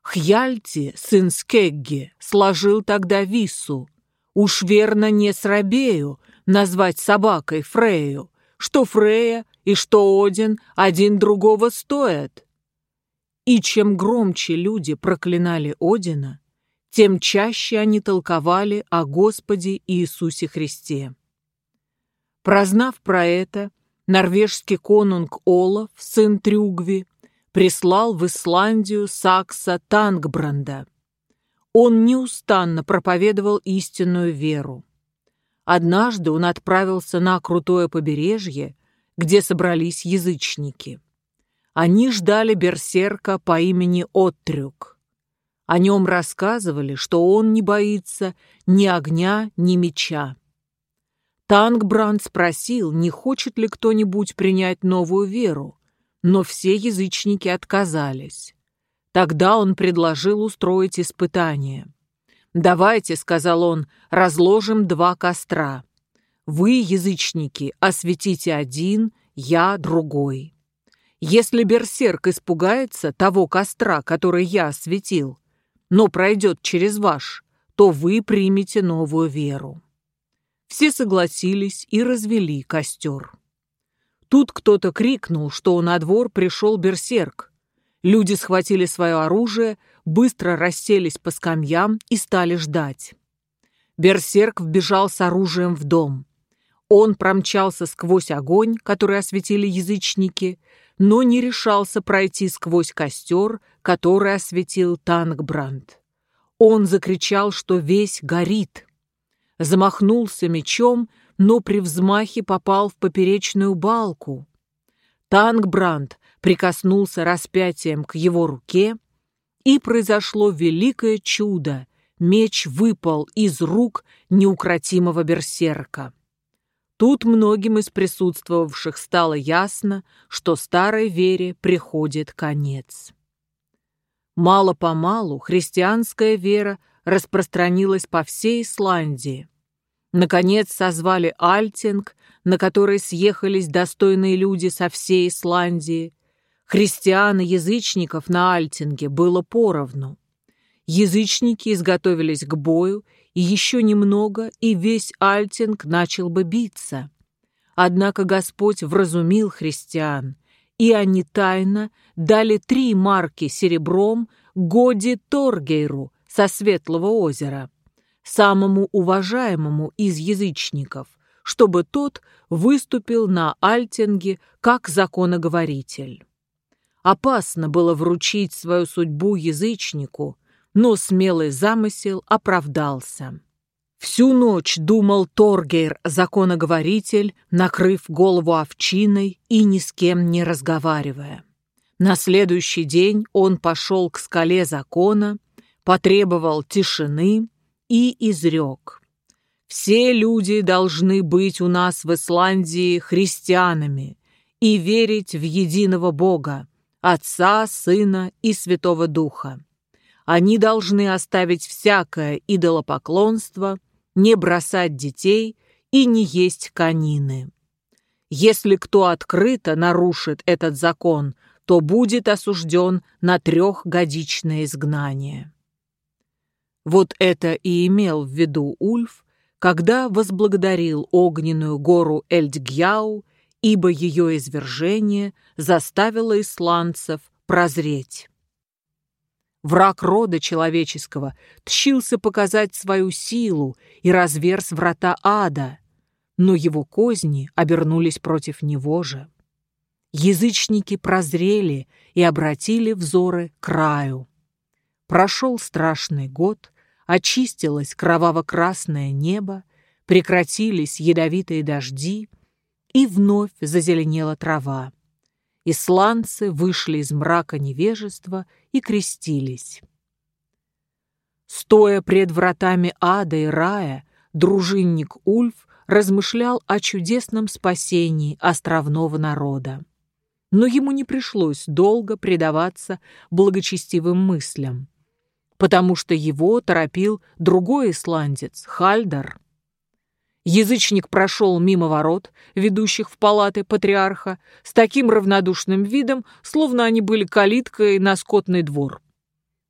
Хьяльти, сын Скегги, сложил тогда вису. Уж верно не срабею назвать собакой Фрею, что Фрея и что Один один другого стоят. И чем громче люди проклинали Одина, тем чаще они толковали о Господе Иисусе Христе. Прознав про это, норвежский конунг Олаф, сын Трюгви, прислал в Исландию Сакса Тангбранда. Он неустанно проповедовал истинную веру. Однажды он отправился на крутое побережье, где собрались язычники. Они ждали берсерка по имени Оттрюк. О нем рассказывали, что он не боится ни огня, ни меча. Тангбранд спросил, не хочет ли кто-нибудь принять новую веру, но все язычники отказались. Тогда он предложил устроить испытание. «Давайте», — сказал он, — «разложим два костра. Вы, язычники, осветите один, я — другой». Если берсерк испугается того костра, который я осветил, но пройдет через ваш, то вы примете новую веру. Все согласились и развели костер. Тут кто-то крикнул, что на двор пришел берсерк. Люди схватили свое оружие, быстро расселись по скамьям и стали ждать. Берсерк вбежал с оружием в дом. Он промчался сквозь огонь, который осветили язычники, но не решался пройти сквозь костер, который осветил Тангбранд. Он закричал, что весь горит. Замахнулся мечом, но при взмахе попал в поперечную балку. Тангбранд прикоснулся распятием к его руке, и произошло великое чудо. Меч выпал из рук неукротимого берсерка. Тут многим из присутствовавших стало ясно, что старой вере приходит конец. Мало-помалу христианская вера распространилась по всей Исландии. Наконец созвали Альтинг, на который съехались достойные люди со всей Исландии. Христиан и язычников на Альтинге было поровну. Язычники изготовились к бою и еще немного, и весь Альтинг начал бы биться. Однако Господь вразумил христиан, и они тайно дали три марки серебром Годи Торгейру со Светлого озера, самому уважаемому из язычников, чтобы тот выступил на Альтинге как законоговоритель. Опасно было вручить свою судьбу язычнику, но смелый замысел оправдался. Всю ночь думал Торгейр, законоговоритель, накрыв голову овчиной и ни с кем не разговаривая. На следующий день он пошел к скале закона, потребовал тишины и изрек. «Все люди должны быть у нас в Исландии христианами и верить в единого Бога, Отца, Сына и Святого Духа. Они должны оставить всякое идолопоклонство, не бросать детей и не есть конины. Если кто открыто нарушит этот закон, то будет осужден на трехгодичное изгнание. Вот это и имел в виду Ульф, когда возблагодарил огненную гору Эльдгьяу, ибо ее извержение заставило исландцев прозреть. Враг рода человеческого тщился показать свою силу и разверз врата ада, но его козни обернулись против него же. Язычники прозрели и обратили взоры к краю. Прошел страшный год, очистилось кроваво-красное небо, прекратились ядовитые дожди, и вновь зазеленела трава исландцы вышли из мрака невежества и крестились. Стоя пред вратами ада и рая, дружинник Ульф размышлял о чудесном спасении островного народа. Но ему не пришлось долго предаваться благочестивым мыслям. потому что его торопил другой исландец, Хальдар. Язычник прошел мимо ворот, ведущих в палаты патриарха, с таким равнодушным видом, словно они были калиткой на скотный двор.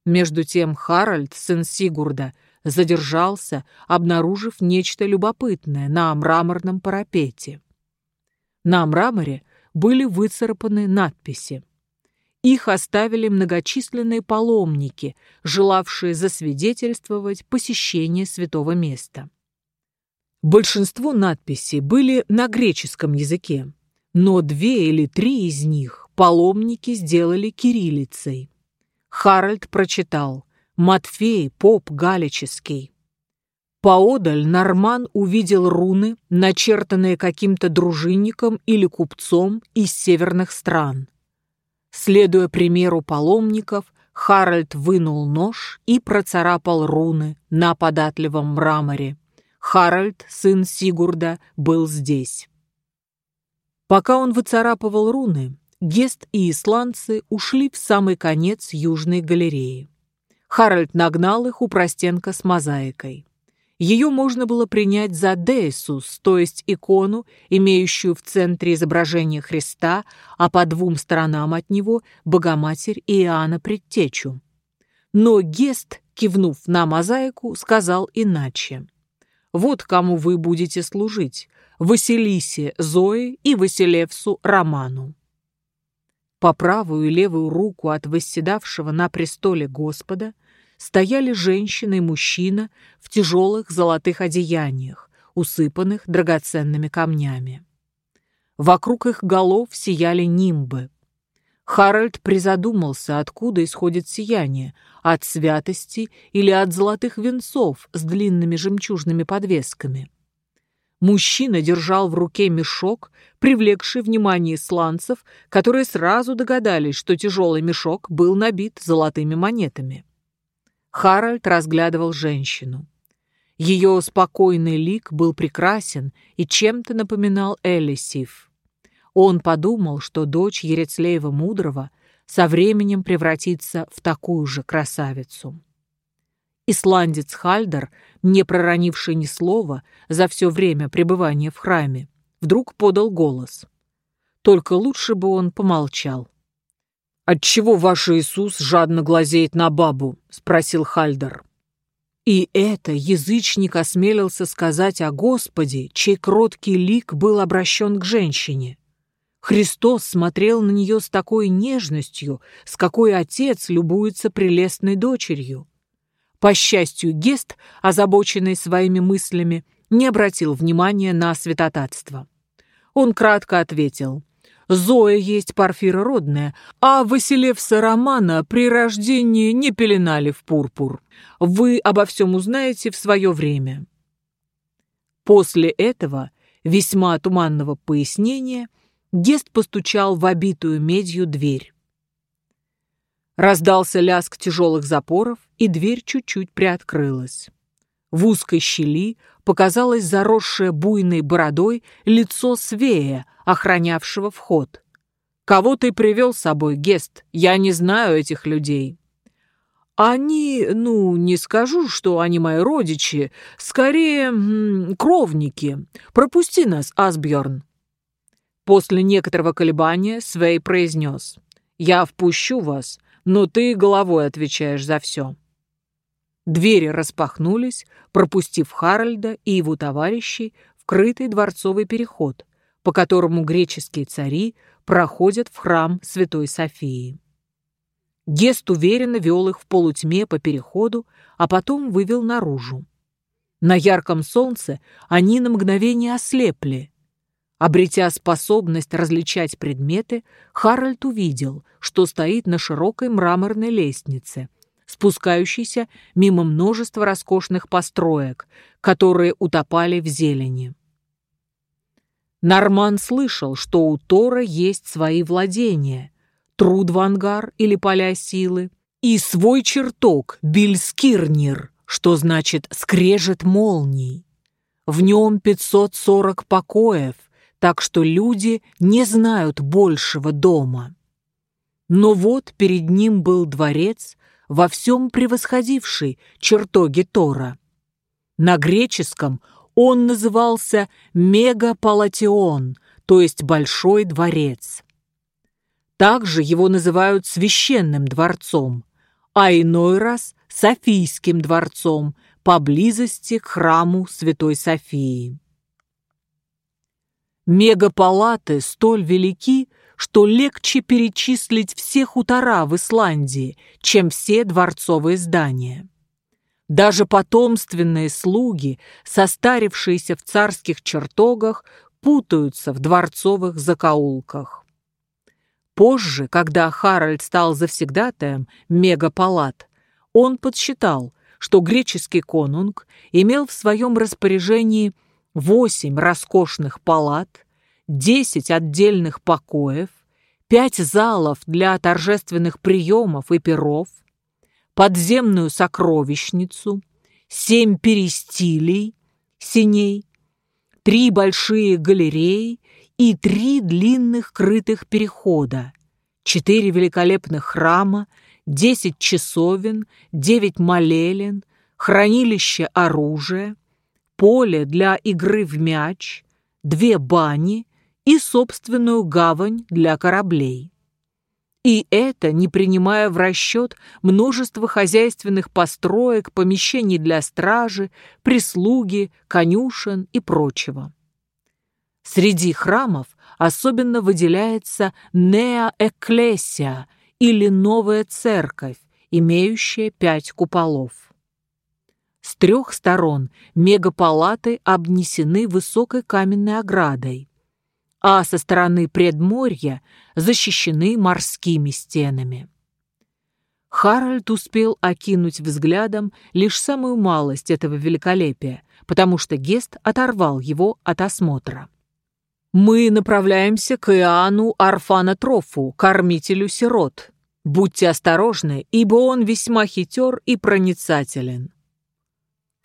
Между тем Харальд, сын Сигурда, задержался, обнаружив нечто любопытное на мраморном парапете. На мраморе были выцарапаны надписи. Их оставили многочисленные паломники, желавшие засвидетельствовать посещение святого места. Большинство надписей были на греческом языке, но две или три из них паломники сделали кириллицей. Харальд прочитал «Матфей, поп галический». Поодаль Норман увидел руны, начертанные каким-то дружинником или купцом из северных стран. Следуя примеру паломников, Харальд вынул нож и процарапал руны на податливом мраморе. Харальд, сын Сигурда, был здесь. Пока он выцарапывал руны, Гест и исландцы ушли в самый конец южной галереи. Харальд нагнал их у простенка с мозаикой. Ее можно было принять за Деисус, то есть икону, имеющую в центре изображение Христа, а по двум сторонам от него Богоматерь и Иоанна Предтечу. Но Гест, кивнув на мозаику, сказал иначе. Вот кому вы будете служить – Василисе Зои и Василевсу Роману. По правую и левую руку от восседавшего на престоле Господа стояли женщина и мужчина в тяжелых золотых одеяниях, усыпанных драгоценными камнями. Вокруг их голов сияли нимбы. Харальд призадумался, откуда исходит сияние, от святости или от золотых венцов с длинными жемчужными подвесками. Мужчина держал в руке мешок, привлекший внимание сланцев, которые сразу догадались, что тяжелый мешок был набит золотыми монетами. Харальд разглядывал женщину. Ее спокойный лик был прекрасен и чем-то напоминал Элисив. Он подумал, что дочь Ерецлеева Мудрого со временем превратится в такую же красавицу. Исландец Хальдер, не проронивший ни слова за все время пребывания в храме, вдруг подал голос. Только лучше бы он помолчал. «Отчего ваш Иисус жадно глазеет на бабу?» — спросил Хальдер. И это язычник осмелился сказать о Господе, чей кроткий лик был обращен к женщине. Христос смотрел на нее с такой нежностью, с какой отец любуется прелестной дочерью. По счастью, Гест, озабоченный своими мыслями, не обратил внимания на святотатство. Он кратко ответил, «Зоя есть Парфира родная, а Василевса Романа при рождении не пеленали в пурпур. Вы обо всем узнаете в свое время». После этого, весьма туманного пояснения, Гест постучал в обитую медью дверь. Раздался лязг тяжелых запоров, и дверь чуть-чуть приоткрылась. В узкой щели показалось заросшее буйной бородой лицо Свея, охранявшего вход. «Кого ты привел с собой, Гест? Я не знаю этих людей». «Они, ну, не скажу, что они мои родичи, скорее, кровники. Пропусти нас, Асбjörn». После некоторого колебания Свей произнес. «Я впущу вас, но ты головой отвечаешь за все». Двери распахнулись, пропустив Харальда и его товарищей в крытый дворцовый переход, по которому греческие цари проходят в храм Святой Софии. Гест уверенно вел их в полутьме по переходу, а потом вывел наружу. На ярком солнце они на мгновение ослепли, Обретя способность различать предметы, Харальд увидел, что стоит на широкой мраморной лестнице, спускающейся мимо множества роскошных построек, которые утопали в зелени. Норман слышал, что у Тора есть свои владения, Трудвангар или поля силы, и свой чертог Бильскирнир, что значит «скрежет молний». В нем 540 покоев, так что люди не знают большего дома. Но вот перед ним был дворец, во всем превосходивший чертоги Тора. На греческом он назывался Мегапалатион, то есть Большой дворец. Также его называют Священным дворцом, а иной раз Софийским дворцом, поблизости к храму Святой Софии. Мегапалаты столь велики, что легче перечислить все хутора в Исландии, чем все дворцовые здания. Даже потомственные слуги, состарившиеся в царских чертогах, путаются в дворцовых закоулках. Позже, когда Харальд стал завсегдатаем мегапалат, он подсчитал, что греческий конунг имел в своем распоряжении восемь роскошных палат, десять отдельных покоев, пять залов для торжественных приемов и перов, подземную сокровищницу, семь перистилей, синей, три большие галереи и три длинных крытых перехода, четыре великолепных храма, десять часовен, девять молелен, хранилище оружия, поле для игры в мяч, две бани и собственную гавань для кораблей. И это не принимая в расчет множество хозяйственных построек, помещений для стражи, прислуги, конюшен и прочего. Среди храмов особенно выделяется Неа Экклесия или Новая Церковь, имеющая пять куполов. С трех сторон мегапалаты обнесены высокой каменной оградой а со стороны предморья защищены морскими стенами. Харальд успел окинуть взглядом лишь самую малость этого великолепия, потому что Гест оторвал его от осмотра. «Мы направляемся к Иоанну Арфана Трофу, кормителю сирот. Будьте осторожны, ибо он весьма хитер и проницателен.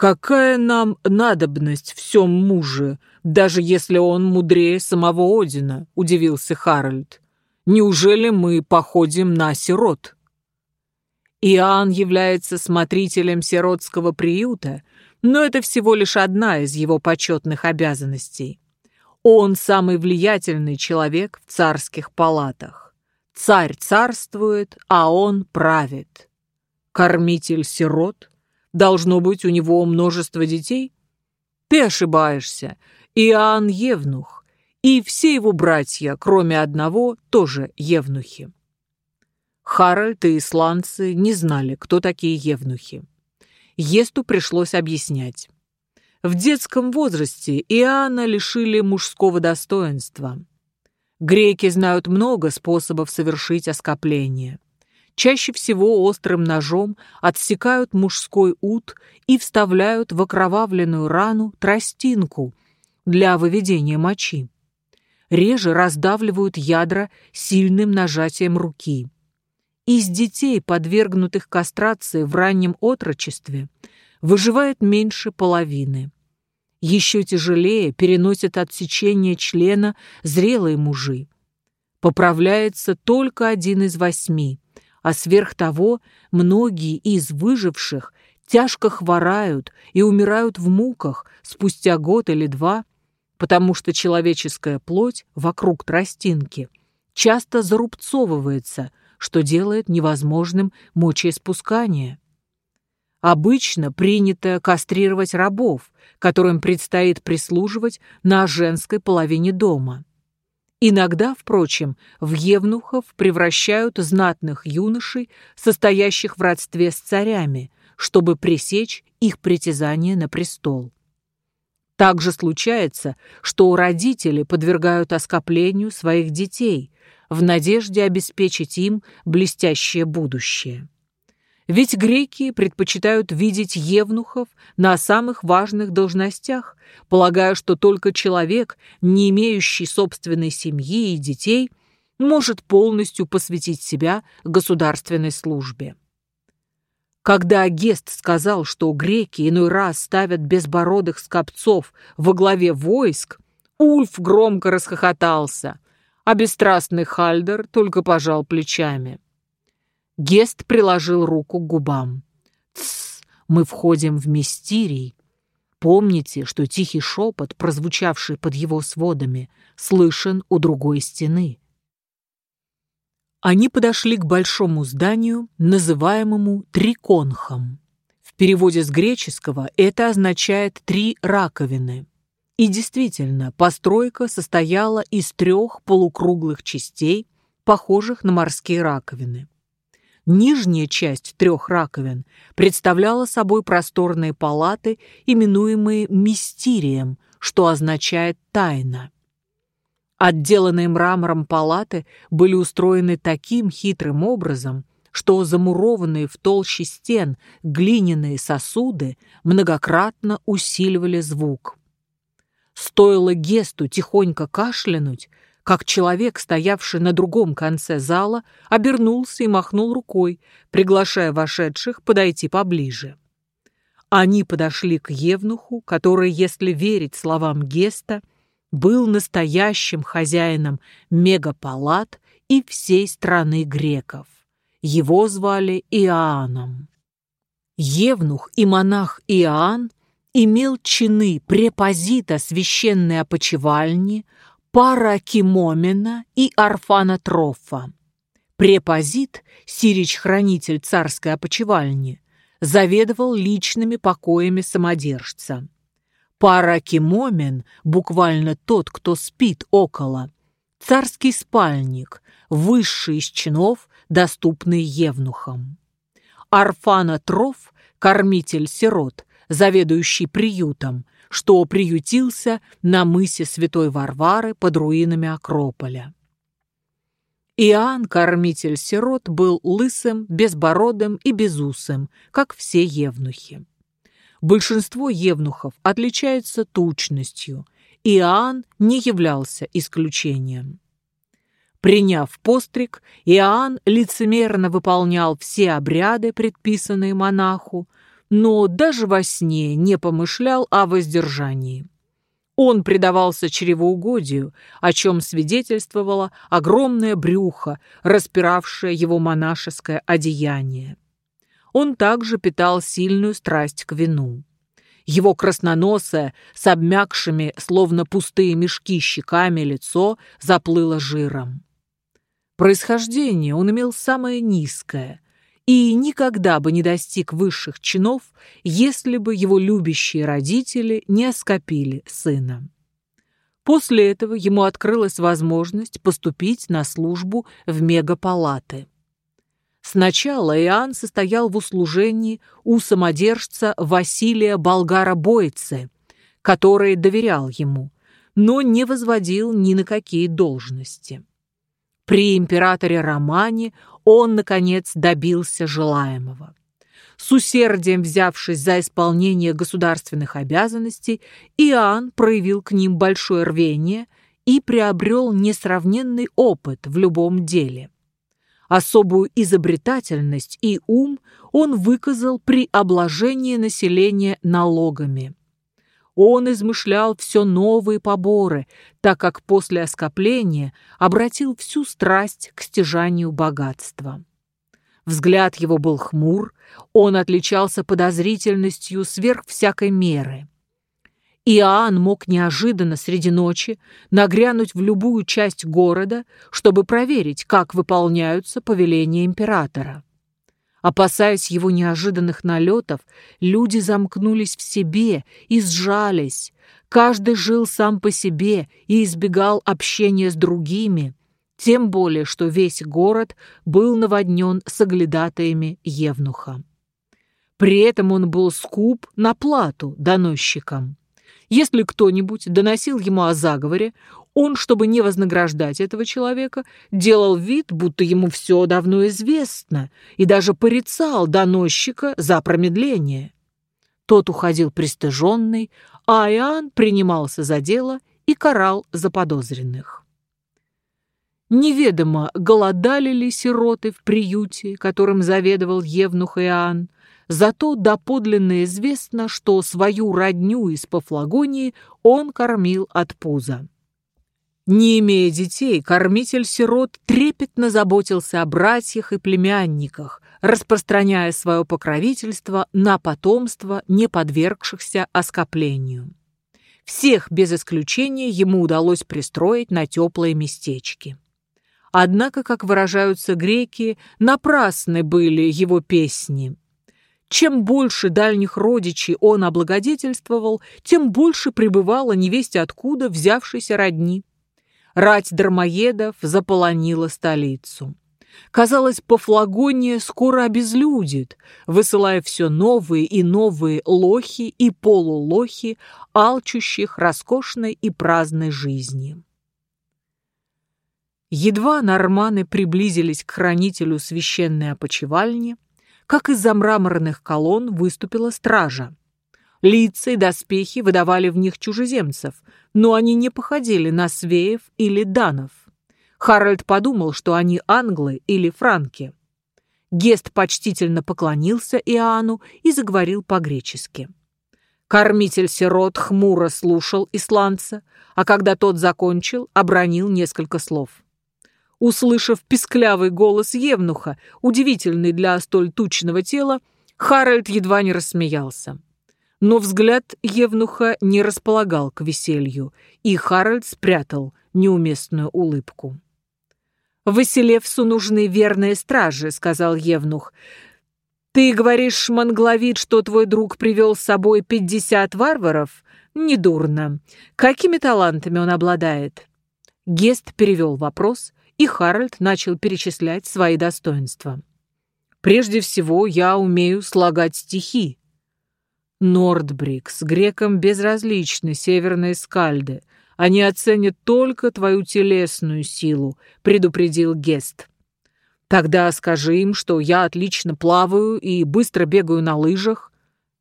«Какая нам надобность всем муже, даже если он мудрее самого Одина?» — удивился Харальд. «Неужели мы походим на сирот?» Иоанн является смотрителем сиротского приюта, но это всего лишь одна из его почетных обязанностей. Он самый влиятельный человек в царских палатах. Царь царствует, а он правит. Кормитель сирот? Должно быть, у него множество детей? Ты ошибаешься. Иоанн Евнух, и все его братья, кроме одного, тоже евнухи. Харальд и исландцы не знали, кто такие евнухи. Есту пришлось объяснять. В детском возрасте Иоанна лишили мужского достоинства. Греки знают много способов совершить оскопление. Чаще всего острым ножом отсекают мужской ут и вставляют в окровавленную рану тростинку для выведения мочи. Реже раздавливают ядра сильным нажатием руки. Из детей, подвергнутых кастрации в раннем отрочестве, выживает меньше половины. Еще тяжелее переносят отсечение члена зрелые мужи. Поправляется только один из восьми, а сверх того многие из выживших тяжко хворают и умирают в муках спустя год или два, потому что человеческая плоть вокруг тростинки часто зарубцовывается, что делает невозможным мочеиспускание. Обычно принято кастрировать рабов, которым предстоит прислуживать на женской половине дома. Иногда, впрочем, в евнухов превращают знатных юношей, состоящих в родстве с царями, чтобы пресечь их притязание на престол. Также случается, что родители подвергают оскоплению своих детей в надежде обеспечить им блестящее будущее. Ведь греки предпочитают видеть евнухов на самых важных должностях, полагая, что только человек, не имеющий собственной семьи и детей, может полностью посвятить себя государственной службе. Когда Гест сказал, что греки иной раз ставят безбородых скопцов во главе войск, Ульф громко расхохотался, а бесстрастный Хальдер только пожал плечами. Гест приложил руку к губам. «Тссс, мы входим в мистерий. Помните, что тихий шепот, прозвучавший под его сводами, слышен у другой стены». Они подошли к большому зданию, называемому Триконхом. В переводе с греческого это означает «три раковины». И действительно, постройка состояла из трех полукруглых частей, похожих на морские раковины. Нижняя часть трех раковин представляла собой просторные палаты, именуемые мистерием, что означает «тайна». Отделанные мрамором палаты были устроены таким хитрым образом, что замурованные в толще стен глиняные сосуды многократно усиливали звук. Стоило Гесту тихонько кашлянуть, как человек, стоявший на другом конце зала, обернулся и махнул рукой, приглашая вошедших подойти поближе. Они подошли к Евнуху, который, если верить словам Геста, был настоящим хозяином мегапалат и всей страны греков. Его звали Иоанном. Евнух и монах Иоанн имел чины препозита священной опочивальни, паракимомена и арфанатрофа. Препозит, сирич-хранитель царской опочивальни, заведовал личными покоями самодержца. Паракимомен, буквально тот, кто спит около, царский спальник, высший из чинов, доступный евнухам. Арфанатроф, кормитель сирот, заведующий приютом, что приютился на мысе Святой Варвары под руинами Акрополя. Иоанн, кормитель сирот, был лысым, безбородым и безусым, как все евнухи. Большинство евнухов отличаются тучностью. Иоанн не являлся исключением. Приняв постриг, Иоанн лицемерно выполнял все обряды, предписанные монаху, но даже во сне не помышлял о воздержании. Он предавался чревоугодию, о чем свидетельствовало огромное брюхо, распиравшее его монашеское одеяние он также питал сильную страсть к вину. Его красноносое, с обмякшими, словно пустые мешки, щеками лицо заплыло жиром. Происхождение он имел самое низкое и никогда бы не достиг высших чинов, если бы его любящие родители не оскопили сына. После этого ему открылась возможность поступить на службу в мегапалаты. Сначала Иоанн состоял в услужении у самодержца Василия Болгара-Бойце, который доверял ему, но не возводил ни на какие должности. При императоре Романе он, наконец, добился желаемого. С усердием взявшись за исполнение государственных обязанностей, Иоанн проявил к ним большое рвение и приобрел несравненный опыт в любом деле. Особую изобретательность и ум он выказал при обложении населения налогами. Он измышлял все новые поборы, так как после оскопления обратил всю страсть к стяжанию богатства. Взгляд его был хмур, он отличался подозрительностью сверх всякой меры. Иоанн мог неожиданно среди ночи нагрянуть в любую часть города, чтобы проверить, как выполняются повеления императора. Опасаясь его неожиданных налетов, люди замкнулись в себе и сжались. Каждый жил сам по себе и избегал общения с другими, тем более, что весь город был наводнен соглядатаями Евнуха. При этом он был скуп на плату доносчикам. Если кто-нибудь доносил ему о заговоре, он, чтобы не вознаграждать этого человека, делал вид, будто ему все давно известно, и даже порицал доносчика за промедление. Тот уходил пристыженный, а Иоанн принимался за дело и карал заподозренных. Неведомо, голодали ли сироты в приюте, которым заведовал Евнух Иоанн, Зато доподлинно известно, что свою родню из Пафлагонии он кормил от пуза. Не имея детей, кормитель-сирот трепетно заботился о братьях и племянниках, распространяя свое покровительство на потомство, не подвергшихся оскоплению. Всех без исключения ему удалось пристроить на теплые местечки. Однако, как выражаются греки, напрасны были его песни. Чем больше дальних родичей он облагодетельствовал, тем больше пребывало невесть откуда взявшейся родни. Рать дармоедов заполонила столицу. Казалось, Пафлагония скоро обезлюдит, высылая все новые и новые лохи и полулохи, алчущих роскошной и праздной жизни. Едва норманы приблизились к хранителю священной опочивальни, как из-за мраморных колонн выступила стража. Лица и доспехи выдавали в них чужеземцев, но они не походили на свеев или данов. Харальд подумал, что они англы или франки. Гест почтительно поклонился Иоанну и заговорил по-гречески. Кормитель сирот хмуро слушал исландца, а когда тот закончил, обронил несколько слов. Услышав писклявый голос Евнуха, удивительный для столь тучного тела, Харальд едва не рассмеялся. Но взгляд Евнуха не располагал к веселью, и Харальд спрятал неуместную улыбку. «Василевсу нужны верные стражи», — сказал Евнух. «Ты говоришь, Монгловит, что твой друг привел с собой пятьдесят варваров? Недурно. Какими талантами он обладает?» Гест перевел вопрос, и Харальд начал перечислять свои достоинства. «Прежде всего, я умею слагать стихи». «Нордбрикс, грекам безразличны северные скальды. Они оценят только твою телесную силу», — предупредил Гест. «Тогда скажи им, что я отлично плаваю и быстро бегаю на лыжах».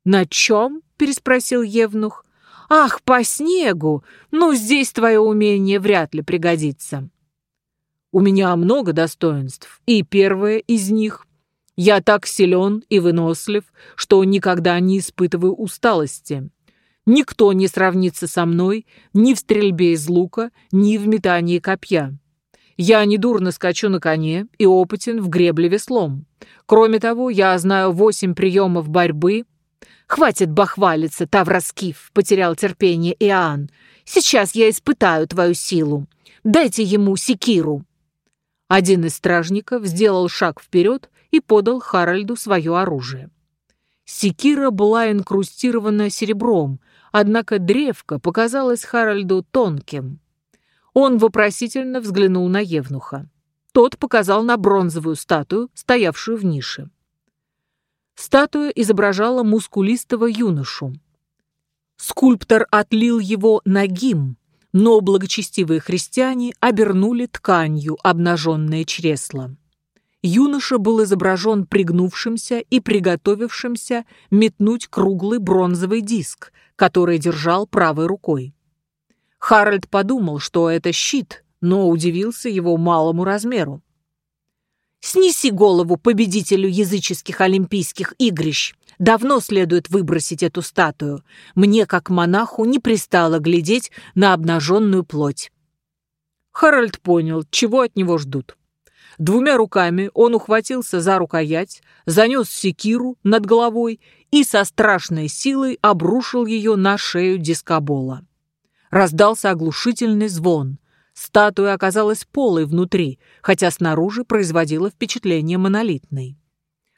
«На чем?» — переспросил Евнух. «Ах, по снегу! Ну, здесь твое умение вряд ли пригодится». У меня много достоинств, и первое из них – я так силен и вынослив, что никогда не испытываю усталости. Никто не сравнится со мной ни в стрельбе из лука, ни в метании копья. Я недурно скачу на коне и опытен в гребле веслом. Кроме того, я знаю восемь приемов борьбы. Хватит бахвалиться, Тавраскиф, потерял терпение Иоанн. Сейчас я испытаю твою силу. Дайте ему секиру. Один из стражников сделал шаг вперед и подал Харальду свое оружие. Секира была инкрустирована серебром, однако древко показалось Харальду тонким. Он вопросительно взглянул на Евнуха. Тот показал на бронзовую статую, стоявшую в нише. Статуя изображала мускулистого юношу. Скульптор отлил его нагим, но благочестивые христиане обернули тканью обнаженное чресло. Юноша был изображен пригнувшимся и приготовившимся метнуть круглый бронзовый диск, который держал правой рукой. Харальд подумал, что это щит, но удивился его малому размеру. «Снеси голову победителю языческих олимпийских игрищ!» Давно следует выбросить эту статую. Мне, как монаху, не пристало глядеть на обнаженную плоть. Харальд понял, чего от него ждут. Двумя руками он ухватился за рукоять, занес секиру над головой и со страшной силой обрушил ее на шею дискобола. Раздался оглушительный звон. Статуя оказалась полой внутри, хотя снаружи производила впечатление монолитной.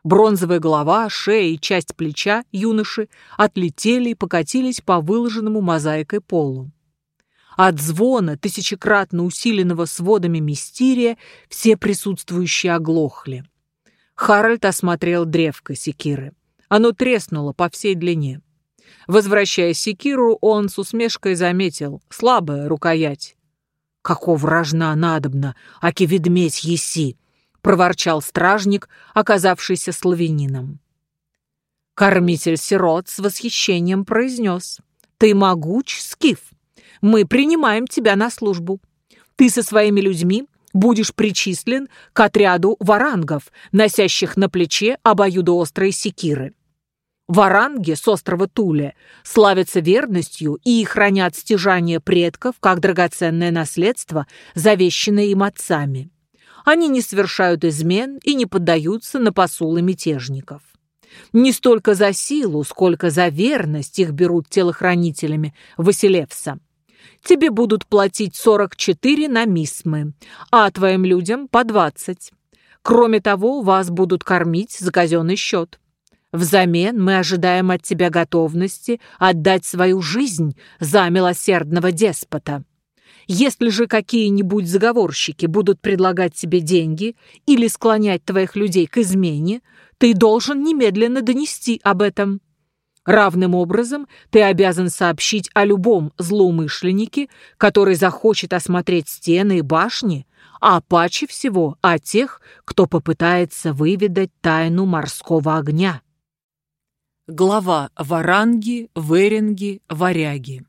Бронзовая голова, шея и часть плеча юноши отлетели и покатились по выложенному мозаикой полу. От звона, тысячекратно усиленного сводами мистерия, все присутствующие оглохли. Харальд осмотрел древко секиры. Оно треснуло по всей длине. Возвращая секиру, он с усмешкой заметил слабая рукоять. «Каков вражна надобна, аки ведмедь еси!» проворчал стражник, оказавшийся славянином. Кормитель сирот с восхищением произнес. «Ты могуч, Скиф. Мы принимаем тебя на службу. Ты со своими людьми будешь причислен к отряду варангов, носящих на плече обоюдоострые секиры. Варанги с острова Туле славятся верностью и хранят стяжание предков как драгоценное наследство, завещанное им отцами. Они не совершают измен и не поддаются на посулы мятежников. Не столько за силу, сколько за верность их берут телохранителями Василевса. Тебе будут платить 44 на мисмы, а твоим людям по 20. Кроме того, вас будут кормить за казенный счет. Взамен мы ожидаем от тебя готовности отдать свою жизнь за милосердного деспота. Если же какие-нибудь заговорщики будут предлагать тебе деньги или склонять твоих людей к измене, ты должен немедленно донести об этом. Равным образом ты обязан сообщить о любом злоумышленнике, который захочет осмотреть стены и башни, а паче всего о тех, кто попытается выведать тайну морского огня. Глава Варанги, Веринги, Варяги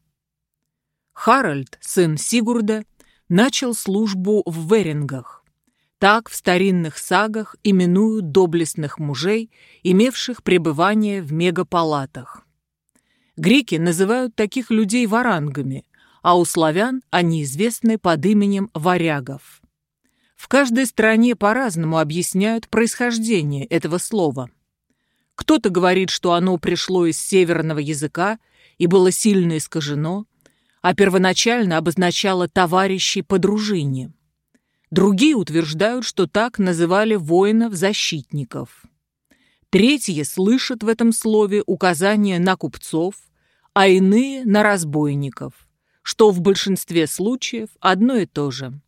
Харальд, сын Сигурда, начал службу в Верингах. Так в старинных сагах именуют доблестных мужей, имевших пребывание в мегапалатах. Греки называют таких людей варангами, а у славян они известны под именем варягов. В каждой стране по-разному объясняют происхождение этого слова. Кто-то говорит, что оно пришло из северного языка и было сильно искажено, а первоначально обозначало «товарищей по дружине». Другие утверждают, что так называли воинов-защитников. Третьи слышат в этом слове указания на купцов, а иные – на разбойников, что в большинстве случаев одно и то же.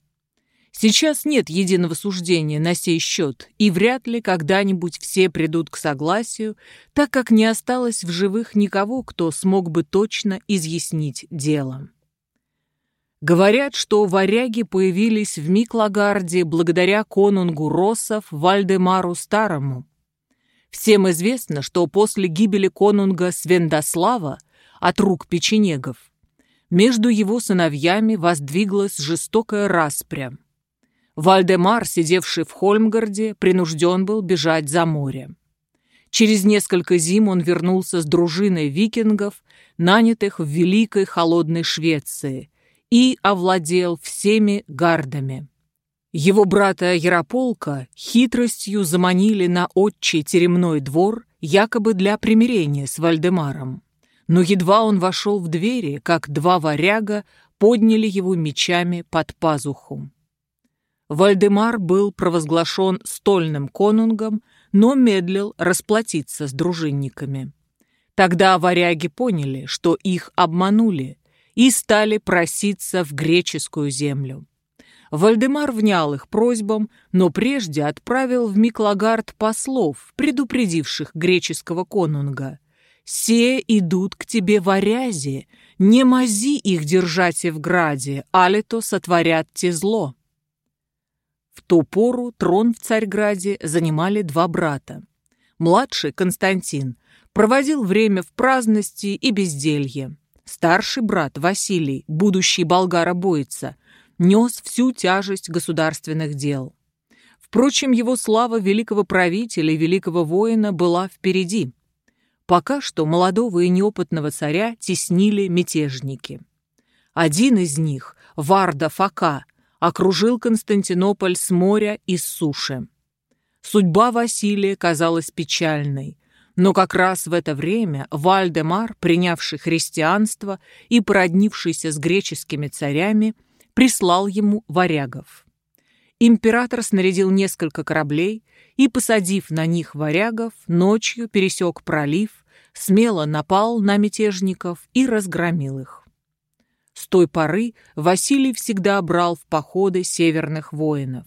Сейчас нет единого суждения на сей счет, и вряд ли когда-нибудь все придут к согласию, так как не осталось в живых никого, кто смог бы точно изъяснить дело. Говорят, что варяги появились в Миклагарде благодаря конунгу Росов Вальдемару Старому. Всем известно, что после гибели конунга Свендослава от рук печенегов между его сыновьями воздвиглась жестокая распря. Вальдемар, сидевший в Хольмгарде, принужден был бежать за море. Через несколько зим он вернулся с дружиной викингов, нанятых в Великой Холодной Швеции – и овладел всеми гардами. Его брата Ярополка хитростью заманили на отчий теремный двор якобы для примирения с Вальдемаром. Но едва он вошел в двери, как два варяга подняли его мечами под пазуху. Вальдемар был провозглашен стольным конунгом, но медлил расплатиться с дружинниками. Тогда варяги поняли, что их обманули, и стали проситься в греческую землю. Вальдемар внял их просьбам, но прежде отправил в Миклагард послов, предупредивших греческого конунга. «Се идут к тебе в Арязе, не мази их держать в граде, али то сотворят те зло». В ту пору трон в Царьграде занимали два брата. Младший, Константин, проводил время в праздности и безделье. Старший брат Василий, будущий болгаробойца, нес всю тяжесть государственных дел. Впрочем, его слава великого правителя и великого воина была впереди. Пока что молодого и неопытного царя теснили мятежники. Один из них, Варда Фака, окружил Константинополь с моря и с суши. Судьба Василия казалась печальной. Но как раз в это время Вальдемар, принявший христианство и породнившийся с греческими царями, прислал ему варягов. Император снарядил несколько кораблей и, посадив на них варягов, ночью пересек пролив, смело напал на мятежников и разгромил их. С той поры Василий всегда брал в походы северных воинов.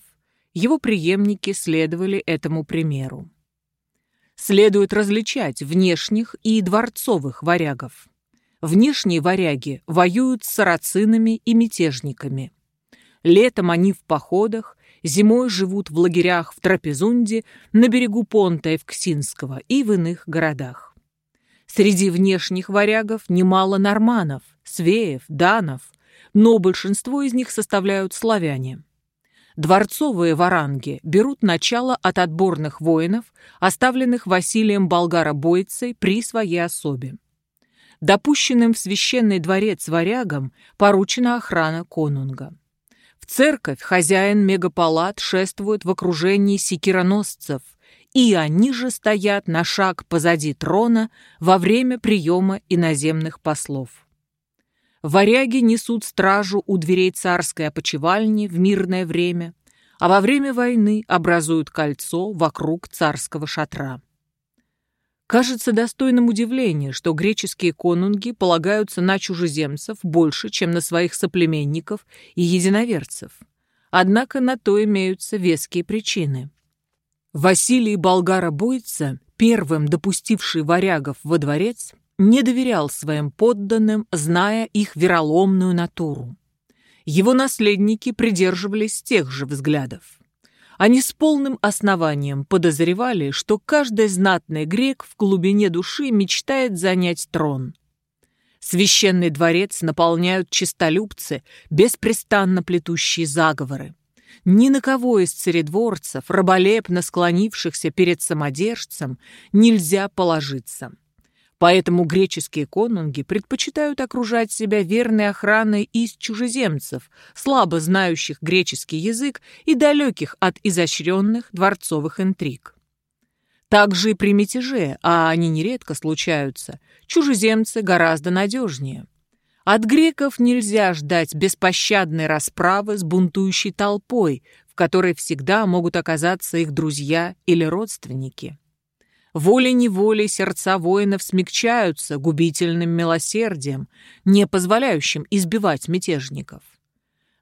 Его преемники следовали этому примеру следует различать внешних и дворцовых варягов. Внешние варяги воюют с сарацинами и мятежниками. Летом они в походах, зимой живут в лагерях в Трапезунде, на берегу Понта Евксинского и в иных городах. Среди внешних варягов немало норманов, свеев, данов, но большинство из них составляют славяне. Дворцовые варанги берут начало от отборных воинов, оставленных Василием Болгаро-бойцей при своей особе. Допущенным в священный дворец варягам поручена охрана конунга. В церковь хозяин мегапалат шествует в окружении секироносцев, и они же стоят на шаг позади трона во время приема иноземных послов. Варяги несут стражу у дверей царской опочивальни в мирное время, а во время войны образуют кольцо вокруг царского шатра. Кажется достойным удивления, что греческие конунги полагаются на чужеземцев больше, чем на своих соплеменников и единоверцев. Однако на то имеются веские причины. Василий Болгара-Бойца, первым допустивший варягов во дворец, не доверял своим подданным, зная их вероломную натуру. Его наследники придерживались тех же взглядов. Они с полным основанием подозревали, что каждый знатный грек в глубине души мечтает занять трон. Священный дворец наполняют чистолюбцы, беспрестанно плетущие заговоры. Ни на кого из царедворцев, раболепно склонившихся перед самодержцем, нельзя положиться. Поэтому греческие конунги предпочитают окружать себя верной охраной из чужеземцев, слабо знающих греческий язык и далеких от изощренных дворцовых интриг. Также и при мятеже, а они нередко случаются, чужеземцы гораздо надежнее. От греков нельзя ждать беспощадной расправы с бунтующей толпой, в которой всегда могут оказаться их друзья или родственники. Волей-неволей сердца воинов смягчаются губительным милосердием, не позволяющим избивать мятежников.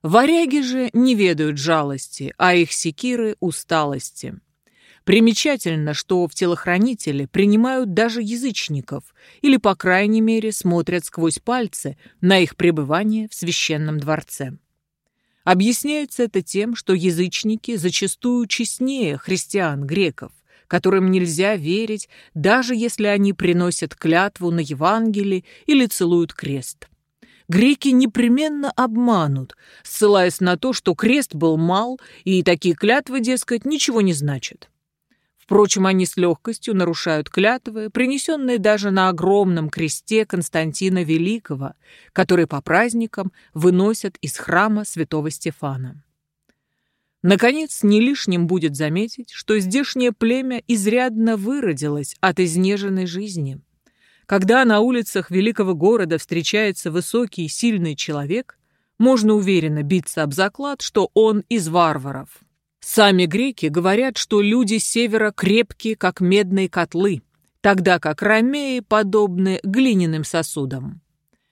Варяги же не ведают жалости, а их секиры – усталости. Примечательно, что в телохранители принимают даже язычников или, по крайней мере, смотрят сквозь пальцы на их пребывание в священном дворце. Объясняется это тем, что язычники зачастую честнее христиан-греков, которым нельзя верить, даже если они приносят клятву на Евангелие или целуют крест. Греки непременно обманут, ссылаясь на то, что крест был мал, и такие клятвы, дескать, ничего не значат. Впрочем, они с легкостью нарушают клятвы, принесенные даже на огромном кресте Константина Великого, который по праздникам выносят из храма святого Стефана. Наконец, не лишним будет заметить, что здешнее племя изрядно выродилось от изнеженной жизни. Когда на улицах великого города встречается высокий и сильный человек, можно уверенно биться об заклад, что он из варваров. Сами греки говорят, что люди севера крепкие, как медные котлы, тогда как ромеи подобны глиняным сосудам.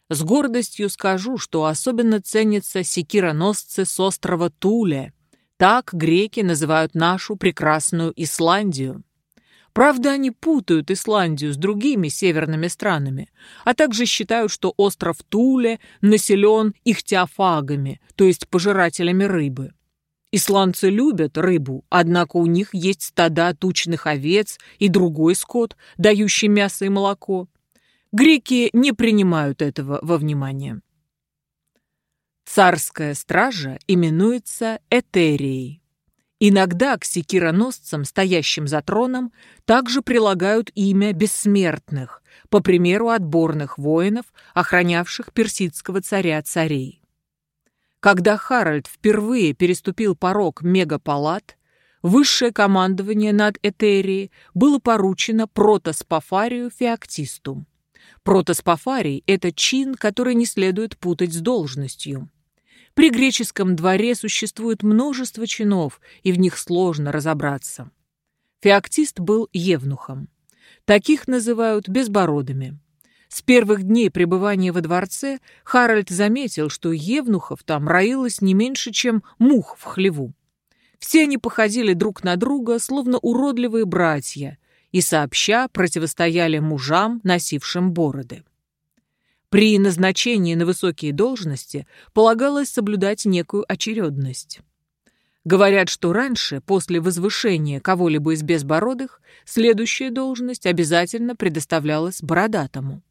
С гордостью скажу, что особенно ценятся секироносцы с острова Туле, так греки называют нашу прекрасную Исландию. Правда, они путают Исландию с другими северными странами, а также считают, что остров Туле населен ихтиофагами, то есть пожирателями рыбы. Исландцы любят рыбу, однако у них есть стада тучных овец и другой скот, дающий мясо и молоко. Греки не принимают этого во внимание. Царская стража именуется Этерией. Иногда к секироносцам, стоящим за троном, также прилагают имя бессмертных, по примеру отборных воинов, охранявших персидского царя-царей. Когда Харальд впервые переступил порог мегапалат, высшее командование над Этерией было поручено протоспофарию Феоктисту. Протоспофарий – это чин, который не следует путать с должностью. При греческом дворе существует множество чинов, и в них сложно разобраться. Феоктист был евнухом. Таких называют безбородыми. С первых дней пребывания во дворце Харальд заметил, что евнухов там роилось не меньше, чем мух в хлеву. Все они походили друг на друга, словно уродливые братья, и сообща противостояли мужам, носившим бороды. При назначении на высокие должности полагалось соблюдать некую очередность. Говорят, что раньше, после возвышения кого-либо из безбородых, следующая должность обязательно предоставлялась бородатому.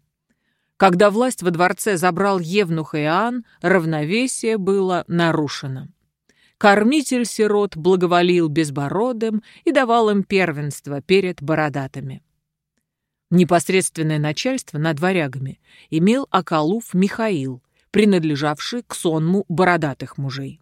Когда власть во дворце забрал Евнух Иоанн, равновесие было нарушено. Кормитель сирот благоволил безбородым и давал им первенство перед бородатыми. Непосредственное начальство над варягами имел Акалуф Михаил, принадлежавший к сонму бородатых мужей.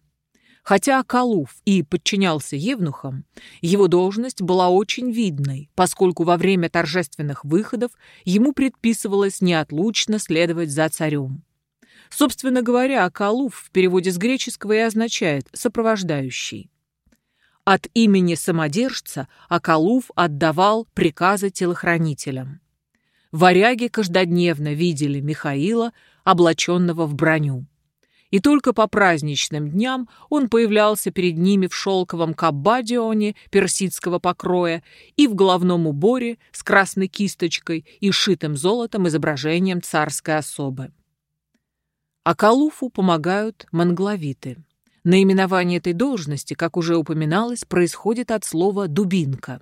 Хотя Акалуф и подчинялся евнухам, его должность была очень видной, поскольку во время торжественных выходов ему предписывалось неотлучно следовать за царем. Собственно говоря, Акалуф в переводе с греческого и означает «сопровождающий». От имени самодержца Акалуф отдавал приказы телохранителям. Варяги каждодневно видели Михаила, облаченного в броню. И только по праздничным дням он появлялся перед ними в шелковом каббадионе персидского покроя и в головном уборе с красной кисточкой и шитым золотом изображением царской особы. А помогают мангловиты. Наименование этой должности, как уже упоминалось, происходит от слова «дубинка».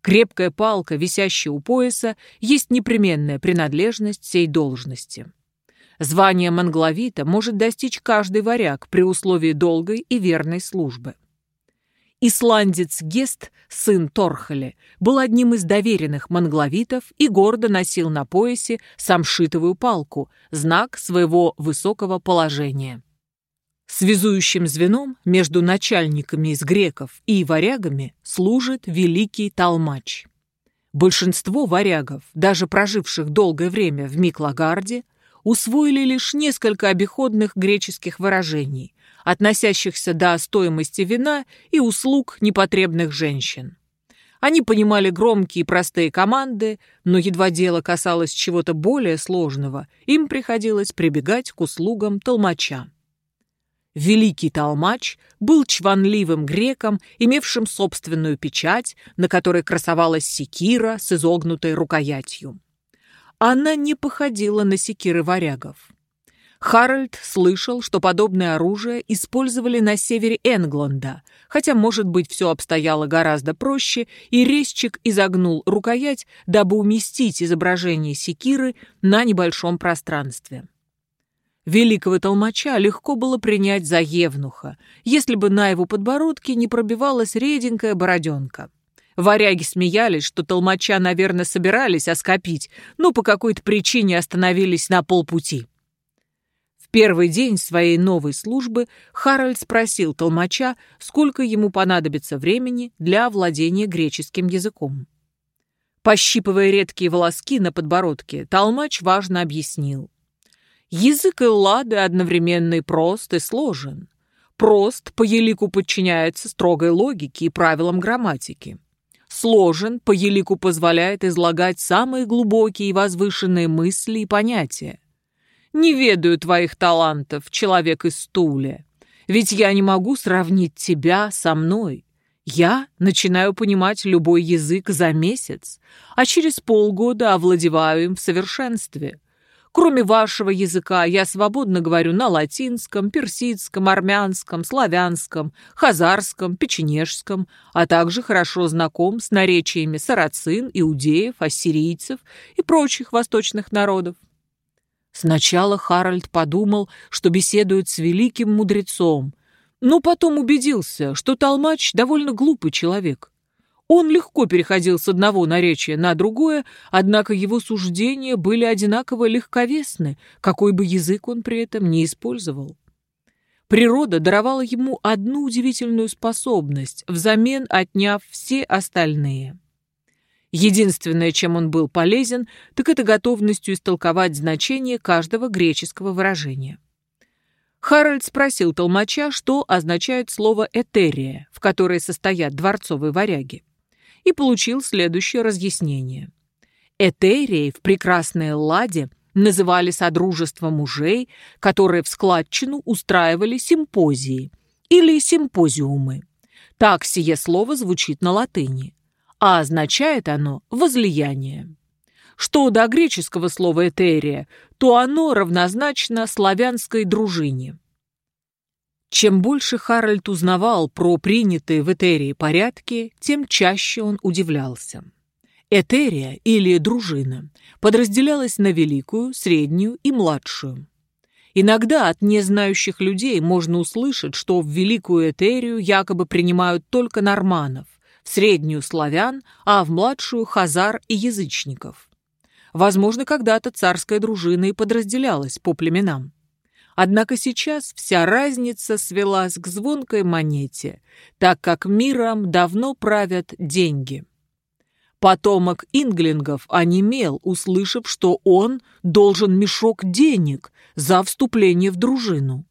Крепкая палка, висящая у пояса, есть непременная принадлежность всей должности. Звание мангловита может достичь каждый варяг при условии долгой и верной службы. Исландец Гест, сын Торхали, был одним из доверенных мангловитов и гордо носил на поясе самшитовую палку, знак своего высокого положения. Связующим звеном между начальниками из греков и варягами служит великий толмач. Большинство варягов, даже проживших долгое время в Миклагарде, усвоили лишь несколько обиходных греческих выражений, относящихся до стоимости вина и услуг непотребных женщин. Они понимали громкие и простые команды, но едва дело касалось чего-то более сложного, им приходилось прибегать к услугам толмача. Великий толмач был чванливым греком, имевшим собственную печать, на которой красовалась секира с изогнутой рукоятью. Она не походила на секиры варягов. Харальд слышал, что подобное оружие использовали на севере Энгланда, хотя, может быть, все обстояло гораздо проще, и резчик изогнул рукоять, дабы уместить изображение секиры на небольшом пространстве. Великого толмача легко было принять за евнуха, если бы на его подбородке не пробивалась реденькая бороденка. Варяги смеялись, что толмача, наверное, собирались оскопить, но по какой-то причине остановились на полпути. В первый день своей новой службы Харальд спросил толмача, сколько ему понадобится времени для овладения греческим языком. Пощипывая редкие волоски на подбородке, толмач важно объяснил. Язык Эллады одновременно и прост, и сложен. Прост по елику подчиняется строгой логике и правилам грамматики сложен, по елику позволяет излагать самые глубокие и возвышенные мысли и понятия. Не ведаю твоих талантов, человек из стуля, ведь я не могу сравнить тебя со мной. Я начинаю понимать любой язык за месяц, а через полгода овладеваю им в совершенстве. Кроме вашего языка, я свободно говорю на латинском, персидском, армянском, славянском, хазарском, печенежском, а также хорошо знаком с наречиями сарацин, иудеев, ассирийцев и прочих восточных народов. Сначала Харальд подумал, что беседует с великим мудрецом, но потом убедился, что Толмач довольно глупый человек. Он легко переходил с одного наречия на другое, однако его суждения были одинаково легковесны, какой бы язык он при этом не использовал. Природа даровала ему одну удивительную способность, взамен отняв все остальные. Единственное, чем он был полезен, так это готовностью истолковать значение каждого греческого выражения. Харальд спросил толмача, что означает слово «этерия», в которой состоят дворцовые варяги и получил следующее разъяснение. Этерии в прекрасной Ладе называли содружество мужей, которые в складчину устраивали симпозии или симпозиумы. Так сие слово звучит на латыни, а означает оно «возлияние». Что до греческого слова «этерия», то оно равнозначно славянской дружине. Чем больше Харальд узнавал про принятые в Этерии порядки, тем чаще он удивлялся. Этерия, или дружина, подразделялась на великую, среднюю и младшую. Иногда от незнающих людей можно услышать, что в Великую Этерию якобы принимают только норманов, в Среднюю – славян, а в младшую – хазар и язычников. Возможно, когда-то царская дружина и подразделялась по племенам. Однако сейчас вся разница свелась к звонкой монете, так как миром давно правят деньги. Потомок инглингов онемел, услышав, что он должен мешок денег за вступление в дружину.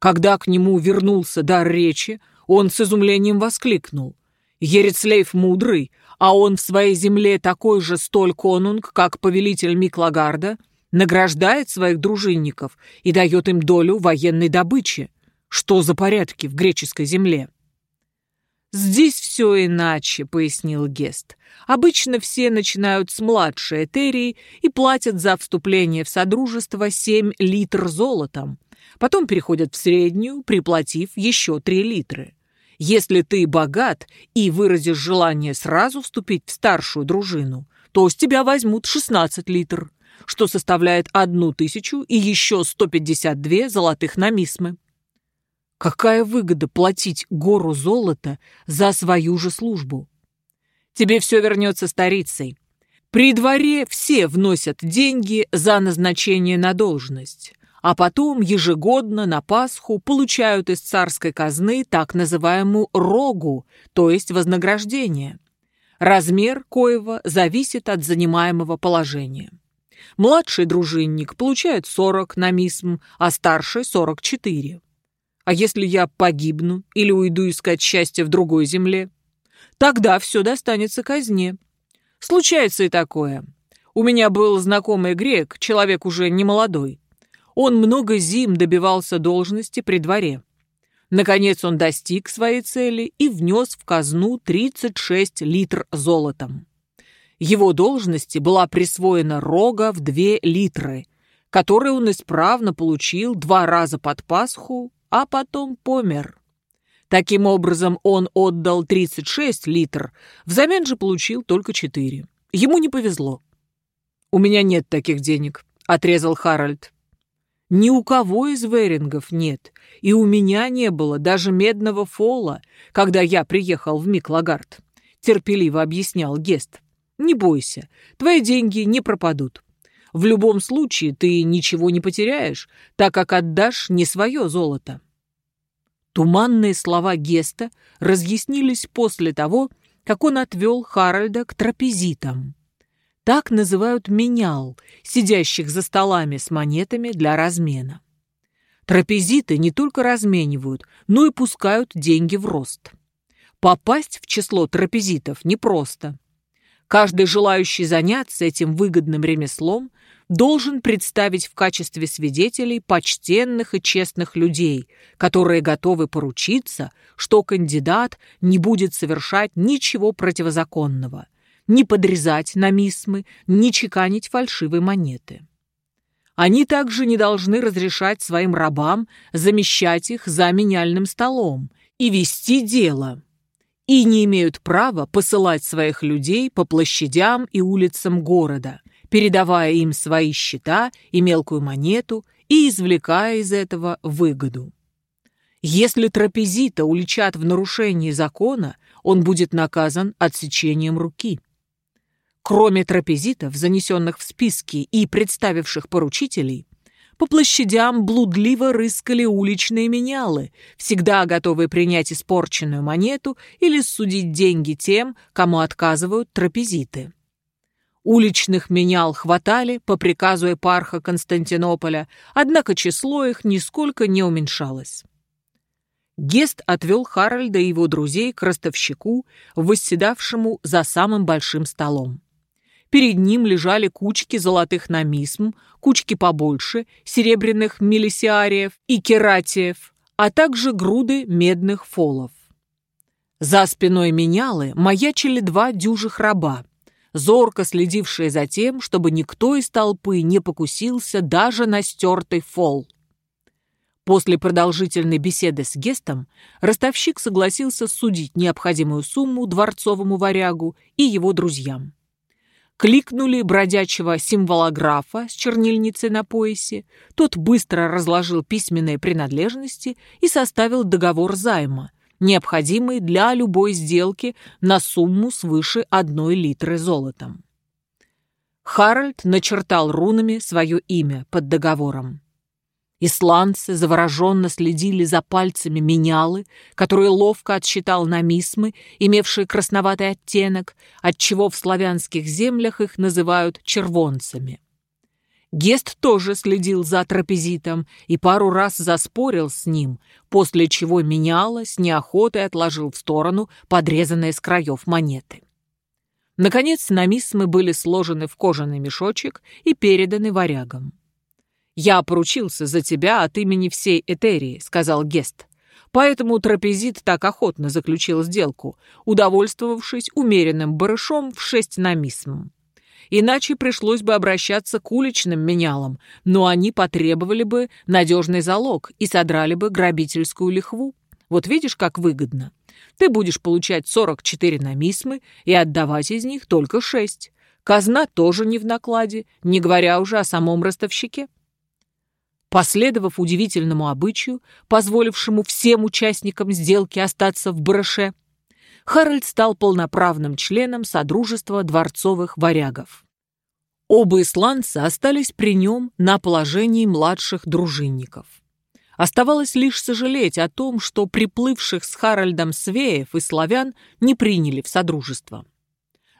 Когда к нему вернулся дар речи, он с изумлением воскликнул. «Ерецлейф мудрый, а он в своей земле такой же столь конунг, как повелитель Миклагарда, награждает своих дружинников и дает им долю военной добычи. Что за порядки в греческой земле?» «Здесь все иначе», — пояснил Гест. «Обычно все начинают с младшей этерии и платят за вступление в Содружество 7 литр золотом. Потом переходят в среднюю, приплатив еще 3 литры. Если ты богат и выразишь желание сразу вступить в старшую дружину, то с тебя возьмут 16 литр, что составляет одну тысячу и еще 152 золотых намисмы. Какая выгода платить гору золота за свою же службу? Тебе все вернется старицей. При дворе все вносят деньги за назначение на должность, а потом ежегодно на Пасху получают из царской казны так называемую рогу, то есть вознаграждение. Размер коего зависит от занимаемого положения. Младший дружинник получает 40 на мисм, а старший – 44. А если я погибну или уйду искать счастье в другой земле? Тогда все достанется казне. Случается и такое. У меня был знакомый грек, человек уже не молодой. Он много зим добивался должности при дворе. Наконец он достиг своей цели и внес в казну 36 литр золотом. Его должности была присвоена рога в 2 литры, которые он исправно получил два раза под Пасху а потом помер. Таким образом, он отдал 36 литр, взамен же получил только 4. Ему не повезло. «У меня нет таких денег», — отрезал Харальд. «Ни у кого из верингов нет, и у меня не было даже медного фола, когда я приехал в Миклагард», — терпеливо объяснял Гест. «Не бойся, твои деньги не пропадут. В любом случае ты ничего не потеряешь, так как отдашь не свое золото. Туманные слова Геста разъяснились после того, как он отвел Харальда к трапезитам. Так называют менял, сидящих за столами с монетами для размена. Трапезиты не только разменивают, но и пускают деньги в рост. Попасть в число трапезитов непросто. Каждый желающий заняться этим выгодным ремеслом должен представить в качестве свидетелей почтенных и честных людей, которые готовы поручиться, что кандидат не будет совершать ничего противозаконного, не подрезать намисмы, не чеканить фальшивые монеты. Они также не должны разрешать своим рабам замещать их за меняльным столом и вести дело, и не имеют права посылать своих людей по площадям и улицам города, передавая им свои счета и мелкую монету и извлекая из этого выгоду. Если трапезита уличат в нарушении закона, он будет наказан отсечением руки. Кроме трапезитов, занесенных в списки и представивших поручителей, по площадям блудливо рыскали уличные менялы, всегда готовые принять испорченную монету или судить деньги тем, кому отказывают трапезиты. Уличных менял хватали по приказу епарха Константинополя, однако число их нисколько не уменьшалось. Гест отвел Харальда и его друзей к ростовщику, восседавшему за самым большим столом. Перед ним лежали кучки золотых намисм, кучки побольше, серебряных мелисиариев и кератиев, а также груды медных фолов. За спиной менялы маячили два дюжих раба, зорко следившие за тем, чтобы никто из толпы не покусился даже на стертый фол. После продолжительной беседы с Гестом ростовщик согласился судить необходимую сумму дворцовому варягу и его друзьям. Кликнули бродячего символографа с чернильницей на поясе. Тот быстро разложил письменные принадлежности и составил договор займа, необходимый для любой сделки на сумму свыше одной литры золотом. Харальд начертал рунами свое имя под договором. Исландцы завороженно следили за пальцами менялы, которые ловко отсчитал на мисмы, имевшие красноватый оттенок, отчего в славянских землях их называют червонцами. Гест тоже следил за трапезитом и пару раз заспорил с ним, после чего меняла с неохотой отложил в сторону подрезанные с краев монеты. Наконец, намисмы были сложены в кожаный мешочек и переданы варягам. «Я поручился за тебя от имени всей Этерии», — сказал Гест. Поэтому трапезит так охотно заключил сделку, удовольствовавшись умеренным барышом в шесть намисм. Иначе пришлось бы обращаться к уличным менялам, но они потребовали бы надежный залог и содрали бы грабительскую лихву. Вот видишь, как выгодно. Ты будешь получать 44 намисмы и отдавать из них только 6. Казна тоже не в накладе, не говоря уже о самом ростовщике. Последовав удивительному обычаю, позволившему всем участникам сделки остаться в барыше, Харальд стал полноправным членом Содружества дворцовых варягов. Оба исландца остались при нем на положении младших дружинников. Оставалось лишь сожалеть о том, что приплывших с Харальдом свеев и славян не приняли в Содружество.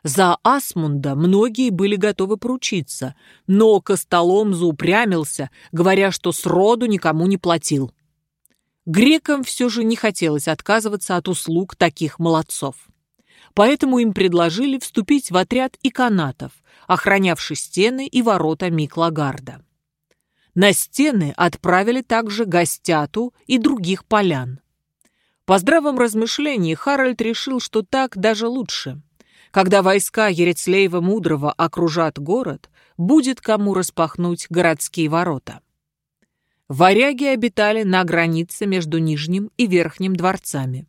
За Асмунда многие были готовы поручиться, но Костолом заупрямился, говоря, что сроду никому не платил. Грекам все же не хотелось отказываться от услуг таких молодцов. Поэтому им предложили вступить в отряд иконатов, охранявший стены и ворота Миклагарда. На стены отправили также гостяту и других полян. По здравом размышлении Харальд решил, что так даже лучше. Когда войска Ерецлеева Мудрого окружат город, будет кому распахнуть городские ворота. Варяги обитали на границе между Нижним и Верхним дворцами.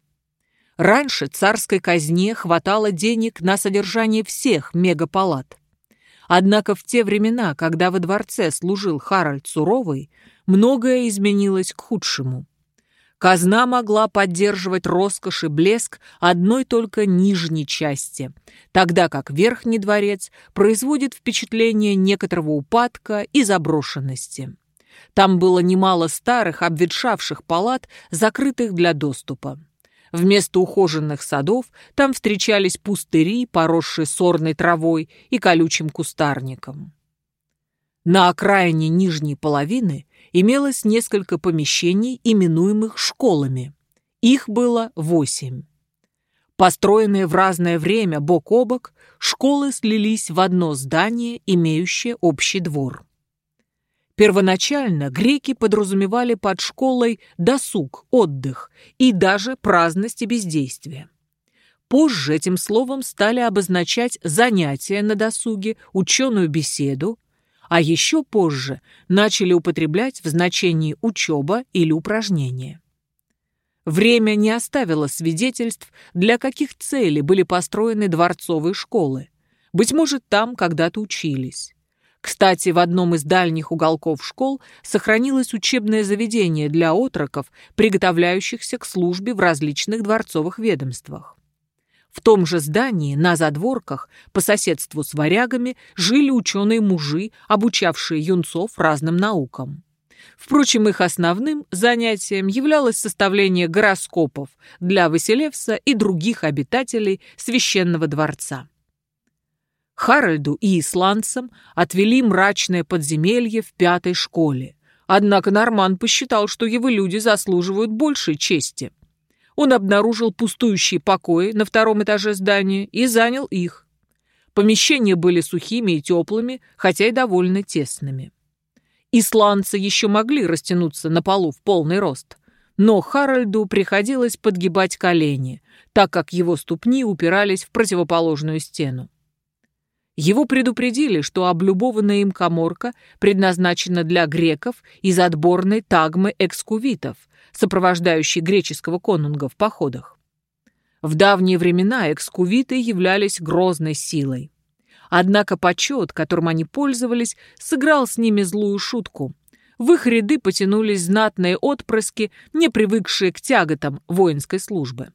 Раньше царской казне хватало денег на содержание всех мегапалат. Однако в те времена, когда во дворце служил Харальд Суровый, многое изменилось к худшему. Казна могла поддерживать роскошь и блеск одной только нижней части, тогда как верхний дворец производит впечатление некоторого упадка и заброшенности. Там было немало старых, обветшавших палат, закрытых для доступа. Вместо ухоженных садов там встречались пустыри, поросшие сорной травой и колючим кустарником. На окраине нижней половины имелось несколько помещений, именуемых школами. Их было восемь. Построенные в разное время бок о бок, школы слились в одно здание, имеющее общий двор. Первоначально греки подразумевали под школой досуг, отдых и даже праздность и бездействие. Позже этим словом стали обозначать занятия на досуге, ученую беседу, а еще позже начали употреблять в значении учеба или упражнение. Время не оставило свидетельств, для каких целей были построены дворцовые школы. Быть может, там когда-то учились. Кстати, в одном из дальних уголков школ сохранилось учебное заведение для отроков, приготовляющихся к службе в различных дворцовых ведомствах. В том же здании, на задворках, по соседству с варягами, жили ученые-мужи, обучавшие юнцов разным наукам. Впрочем, их основным занятием являлось составление гороскопов для Василевса и других обитателей священного дворца. Харальду и исландцам отвели мрачное подземелье в пятой школе. Однако Норман посчитал, что его люди заслуживают большей чести – он обнаружил пустующие покои на втором этаже здания и занял их. Помещения были сухими и теплыми, хотя и довольно тесными. Исландцы еще могли растянуться на полу в полный рост, но Харальду приходилось подгибать колени, так как его ступни упирались в противоположную стену. Его предупредили, что облюбованная им коморка предназначена для греков из отборной тагмы экскувитов, сопровождающей греческого конунга в походах. В давние времена экскувиты являлись грозной силой. Однако почет, которым они пользовались, сыграл с ними злую шутку. В их ряды потянулись знатные отпрыски, не привыкшие к тяготам воинской службы.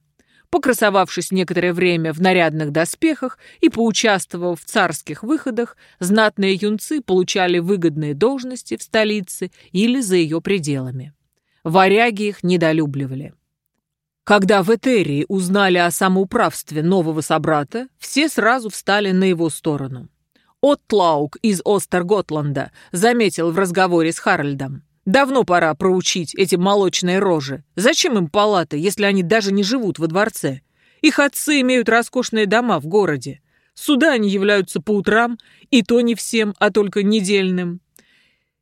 Покрасовавшись некоторое время в нарядных доспехах и поучаствовав в царских выходах, знатные юнцы получали выгодные должности в столице или за ее пределами. Варяги их недолюбливали. Когда в Этерии узнали о самоуправстве нового собрата, все сразу встали на его сторону. Оттлаук из Остерготланда заметил в разговоре с Харальдом. Давно пора проучить эти молочные рожи. Зачем им палаты, если они даже не живут во дворце? Их отцы имеют роскошные дома в городе. Сюда они являются по утрам, и то не всем, а только недельным.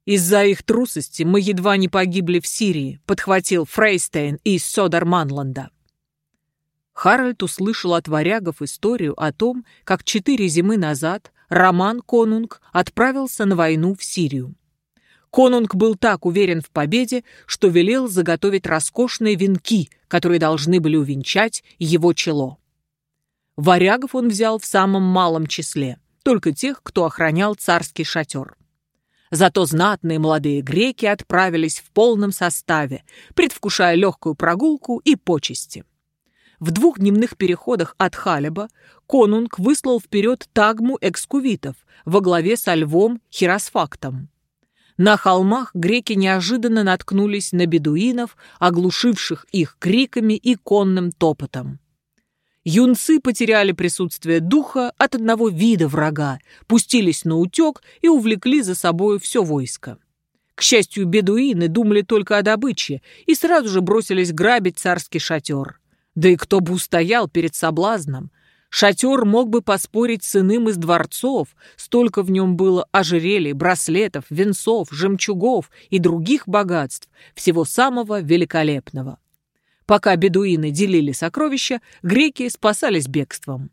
Из-за их трусости мы едва не погибли в Сирии, подхватил Фрейстейн из Содерманланда. Харальд услышал от варягов историю о том, как четыре зимы назад Роман Конунг отправился на войну в Сирию. Конунг был так уверен в победе, что велел заготовить роскошные венки, которые должны были увенчать его чело. Варягов он взял в самом малом числе, только тех, кто охранял царский шатер. Зато знатные молодые греки отправились в полном составе, предвкушая легкую прогулку и почести. В двух дневных переходах от Халеба конунг выслал вперед тагму экскувитов во главе со львом Хиросфактом. На холмах греки неожиданно наткнулись на бедуинов, оглушивших их криками и конным топотом. Юнцы потеряли присутствие духа от одного вида врага, пустились на утек и увлекли за собою все войско. К счастью, бедуины думали только о добыче и сразу же бросились грабить царский шатер. Да и кто бы устоял перед соблазном, Шатер мог бы поспорить с иным из дворцов, столько в нем было ожерелий, браслетов, венцов, жемчугов и других богатств, всего самого великолепного. Пока бедуины делили сокровища, греки спасались бегством.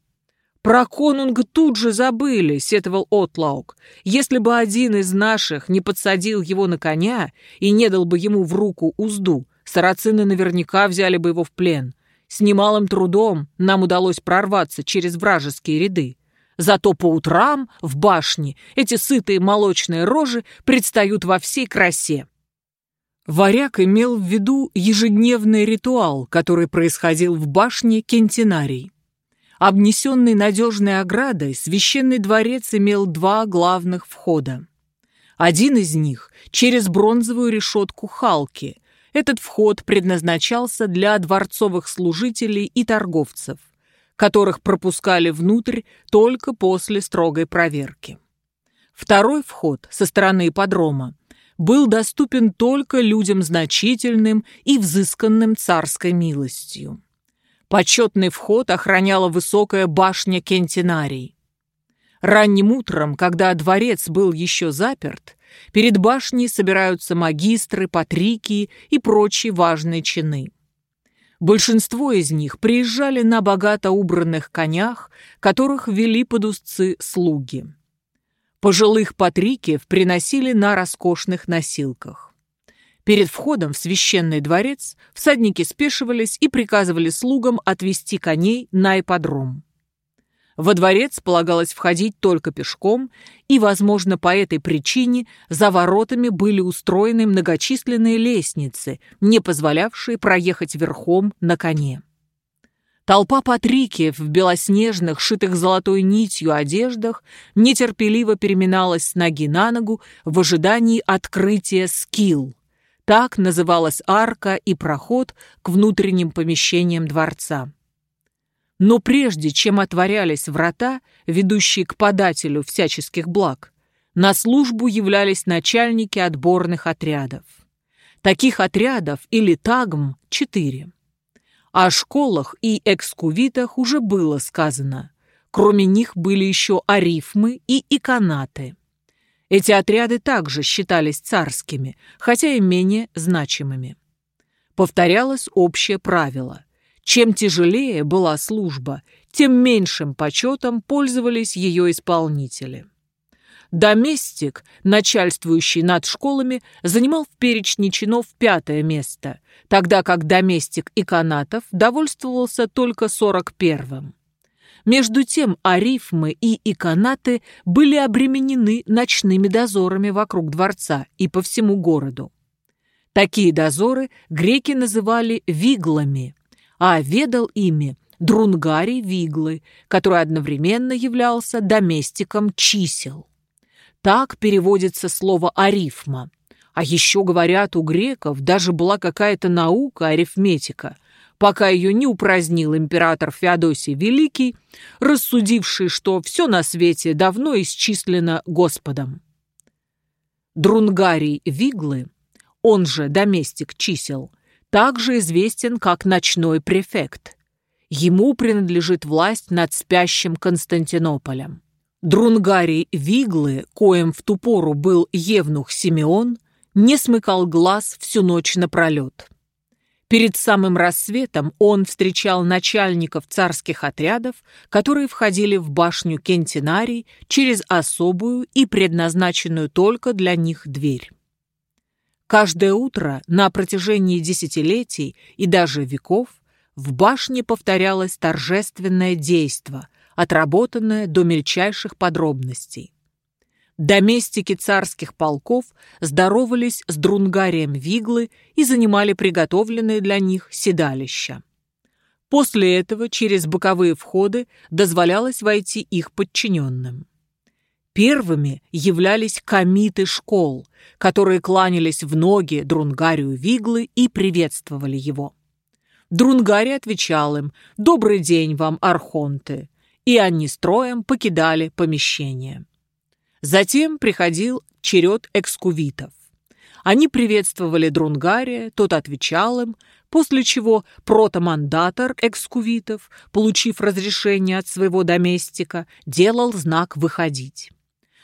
«Про конунга тут же забыли», — сетовал Отлаук. «Если бы один из наших не подсадил его на коня и не дал бы ему в руку узду, сарацины наверняка взяли бы его в плен. С немалым трудом нам удалось прорваться через вражеские ряды. Зато по утрам в башне эти сытые молочные рожи предстают во всей красе. Варяг имел в виду ежедневный ритуал, который происходил в башне Кентинарий. Обнесенный надежной оградой, священный дворец имел два главных входа. Один из них через бронзовую решетку Халки, этот вход предназначался для дворцовых служителей и торговцев, которых пропускали внутрь только после строгой проверки. Второй вход со стороны ипподрома был доступен только людям значительным и взысканным царской милостью. Почетный вход охраняла высокая башня Кентинарий. Ранним утром, когда дворец был еще заперт, Перед башней собираются магистры, патрикии и прочие важные чины. Большинство из них приезжали на богато убранных конях, которых вели под узцы слуги. Пожилых патрикиев приносили на роскошных носилках. Перед входом в священный дворец всадники спешивались и приказывали слугам отвести коней на ипподром. Во дворец полагалось входить только пешком, и, возможно, по этой причине за воротами были устроены многочисленные лестницы, не позволявшие проехать верхом на коне. Толпа патрикиев в белоснежных, шитых золотой нитью одеждах нетерпеливо переминалась с ноги на ногу в ожидании открытия скилл. Так называлась арка и проход к внутренним помещениям дворца. Но прежде чем отворялись врата, ведущие к подателю всяческих благ, на службу являлись начальники отборных отрядов. Таких отрядов или тагм четыре. О школах и экскувитах уже было сказано. Кроме них были еще арифмы и иконаты. Эти отряды также считались царскими, хотя и менее значимыми. Повторялось общее правило. Чем тяжелее была служба, тем меньшим почетом пользовались ее исполнители. Доместик, начальствующий над школами, занимал в перечне чинов пятое место, тогда как доместик и канатов довольствовался только сорок первым. Между тем арифмы и иконаты были обременены ночными дозорами вокруг дворца и по всему городу. Такие дозоры греки называли виглами, а ведал ими Друнгарий Виглы, который одновременно являлся доместиком чисел. Так переводится слово «арифма». А еще, говорят, у греков даже была какая-то наука арифметика, пока ее не упразднил император Феодосий Великий, рассудивший, что все на свете давно исчислено Господом. Друнгарий Виглы, он же доместик чисел, также известен как ночной префект. Ему принадлежит власть над спящим Константинополем. Друнгарий Виглы, коем в ту пору был Евнух Симеон, не смыкал глаз всю ночь напролет. Перед самым рассветом он встречал начальников царских отрядов, которые входили в башню Кентинарий через особую и предназначенную только для них дверь. Каждое утро на протяжении десятилетий и даже веков в башне повторялось торжественное действо, отработанное до мельчайших подробностей. Доместики царских полков здоровались с друнгарием Виглы и занимали приготовленные для них седалища. После этого через боковые входы дозволялось войти их подчиненным. Первыми являлись комиты школ, которые кланялись в ноги Друнгарию Виглы и приветствовали его. Друнгарий отвечал им «Добрый день вам, архонты!» И они строем покидали помещение. Затем приходил черед экскувитов. Они приветствовали Друнгария, тот отвечал им, после чего протомандатор экскувитов, получив разрешение от своего доместика, делал знак «выходить».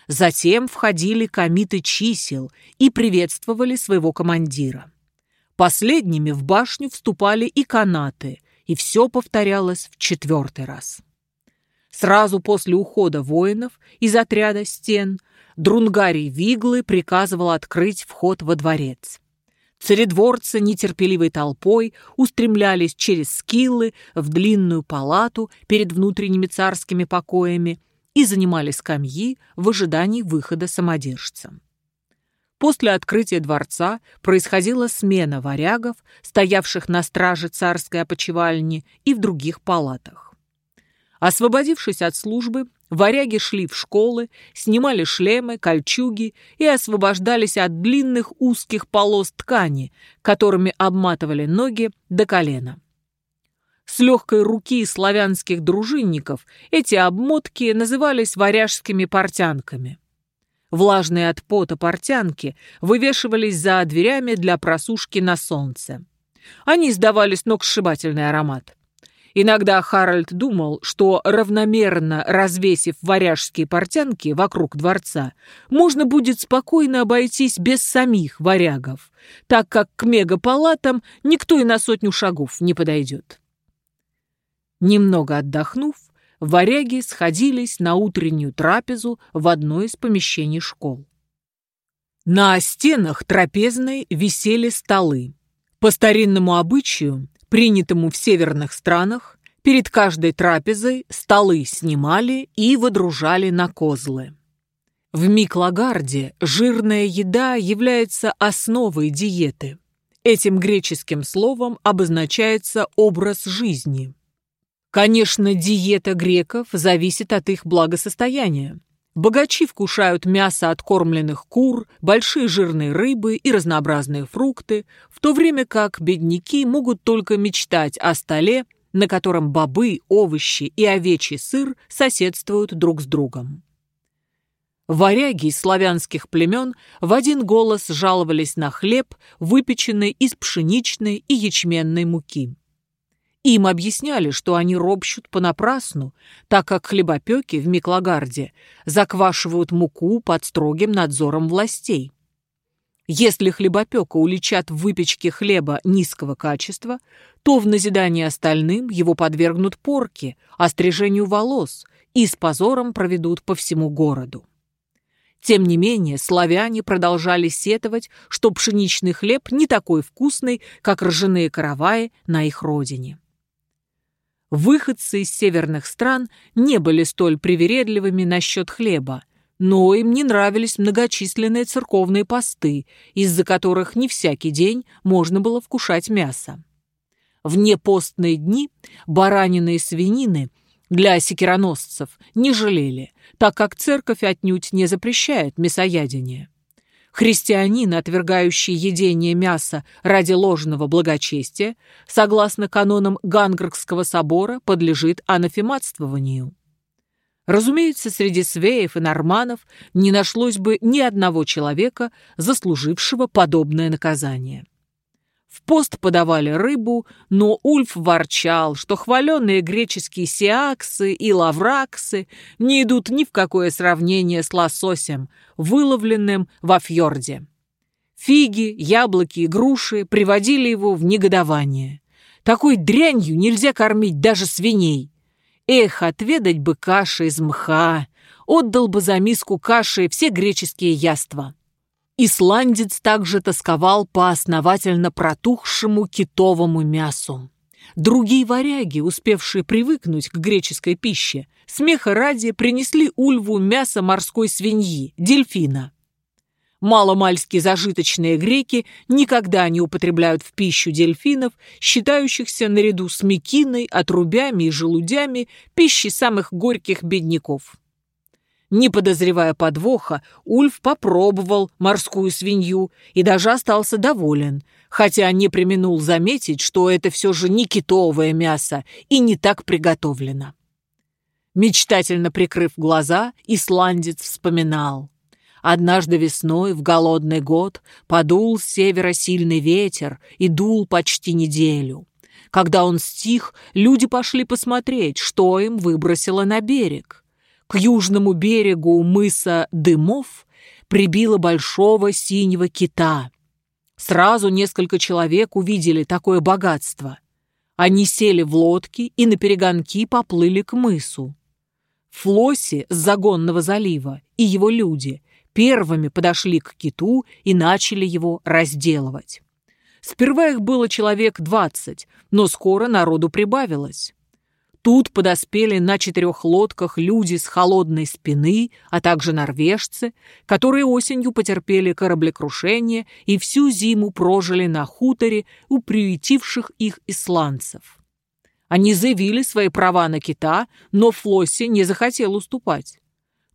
Затем входили комиты чисел и приветствовали своего командира. Последними в башню вступали и канаты, и все повторялось в четвертый раз. Сразу после ухода воинов из отряда стен Друнгарий Виглы приказывал открыть вход во дворец. Царедворцы нетерпеливой толпой устремлялись через скиллы в длинную палату перед внутренними царскими покоями и занимали скамьи в ожидании выхода самодержца. После открытия дворца происходила смена варягов, стоявших на страже царской опочивальни и в других палатах. Освободившись от службы, варяги шли в школы, снимали шлемы, кольчуги и освобождались от длинных узких полос ткани, которыми обматывали ноги до колена. С легкой руки славянских дружинников эти обмотки назывались варяжскими портянками. Влажные от пота портянки вывешивались за дверями для просушки на солнце. Они издавали сногсшибательный аромат. Иногда Харальд думал, что равномерно развесив варяжские портянки вокруг дворца, можно будет спокойно обойтись без самих варягов, так как к мегапалатам никто и на сотню шагов не подойдет. Немного отдохнув, варяги сходились на утреннюю трапезу в одно из помещений школ. На стенах трапезной висели столы. По старинному обычаю принятому в северных странах, перед каждой трапезой столы снимали и водружали на козлы. В Миклагарде жирная еда является основой диеты. Этим греческим словом обозначается образ жизни. Конечно, диета греков зависит от их благосостояния. Богачи вкушают мясо откормленных кур, большие жирные рыбы и разнообразные фрукты, в то время как бедняки могут только мечтать о столе, на котором бобы, овощи и овечий сыр соседствуют друг с другом. Варяги славянских племен в один голос жаловались на хлеб, выпеченный из пшеничной и ячменной муки. Им объясняли, что они ропщут понапрасну, так как хлебопеки в Миклагарде заквашивают муку под строгим надзором властей. Если хлебопека уличат в выпечке хлеба низкого качества, то в назидание остальным его подвергнут порке, острижению волос и с позором проведут по всему городу. Тем не менее, славяне продолжали сетовать, что пшеничный хлеб не такой вкусный, как ржаные караваи на их родине. Выходцы из северных стран не были столь привередливыми насчет хлеба, но им не нравились многочисленные церковные посты, из-за которых не всякий день можно было вкушать мясо. В непостные дни баранины и свинины для секироносцев не жалели, так как церковь отнюдь не запрещает мясоядение. Христианин, отвергающий едение мяса ради ложного благочестия, согласно канонам Гангргского собора, подлежит анафематствованию. Разумеется, среди свеев и норманов не нашлось бы ни одного человека, заслужившего подобное наказание. В пост подавали рыбу, но Ульф ворчал, что хваленные греческие сиаксы и лавраксы не идут ни в какое сравнение с лососем, выловленным во фьорде. Фиги, яблоки и груши приводили его в негодование. Такой дрянью нельзя кормить даже свиней. Эх, отведать бы каши из мха, отдал бы за миску каши все греческие яства. Исландец также тосковал по основательно протухшему китовому мясу. Другие варяги, успевшие привыкнуть к греческой пище, смеха ради принесли Ульву мясо морской свиньи, дельфина. Маломальски зажиточные греки никогда не употребляют в пищу дельфинов, считающихся наряду с мекиной, отрубями и желудями пищи самых горьких бедняков. Не подозревая подвоха, Ульф попробовал морскую свинью и даже остался доволен, хотя не применул заметить, что это все же не китовое мясо и не так приготовлено. Мечтательно прикрыв глаза, исландец вспоминал. Однажды весной, в голодный год, подул с севера сильный ветер и дул почти неделю. Когда он стих, люди пошли посмотреть, что им выбросило на берег к южному берегу мыса Дымов прибило большого синего кита. Сразу несколько человек увидели такое богатство. Они сели в лодки и на перегонки поплыли к мысу. Флосси с загонного залива и его люди первыми подошли к киту и начали его разделывать. Сперва их было человек двадцать, но скоро народу прибавилось. Тут подоспели на четырех лодках люди с холодной спины, а также норвежцы, которые осенью потерпели кораблекрушение и всю зиму прожили на хуторе у приютивших их исландцев. Они заявили свои права на кита, но Флосси не захотел уступать.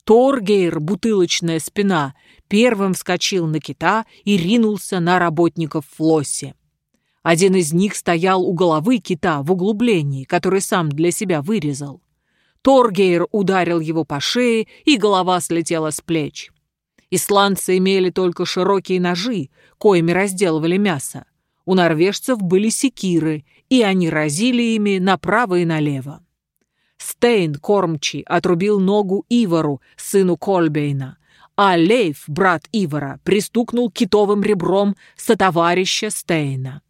Торгейр, бутылочная спина, первым вскочил на кита и ринулся на работников Флосси. Один из них стоял у головы кита в углублении, который сам для себя вырезал. Торгейр ударил его по шее, и голова слетела с плеч. Исландцы имели только широкие ножи, коими разделывали мясо. У норвежцев были секиры, и они разили ими направо и налево. Стейн, кормчий, отрубил ногу Ивару, сыну Кольбейна, а Лейф, брат Ивара, пристукнул китовым ребром сотоварища Стейна.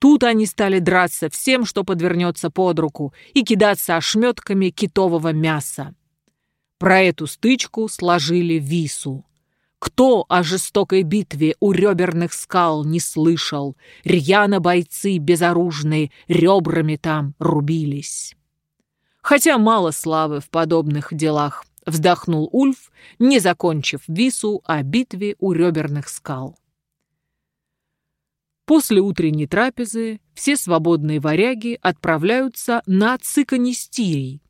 Тут они стали драться всем, что подвернется под руку, и кидаться ошметками китового мяса. Про эту стычку сложили вису. Кто о жестокой битве у реберных скал не слышал? Рьяно бойцы безоружные ребрами там рубились. Хотя мало славы в подобных делах, вздохнул Ульф, не закончив вису о битве у реберных скал. После утренней трапезы все свободные варяги отправляются на Циконистирий,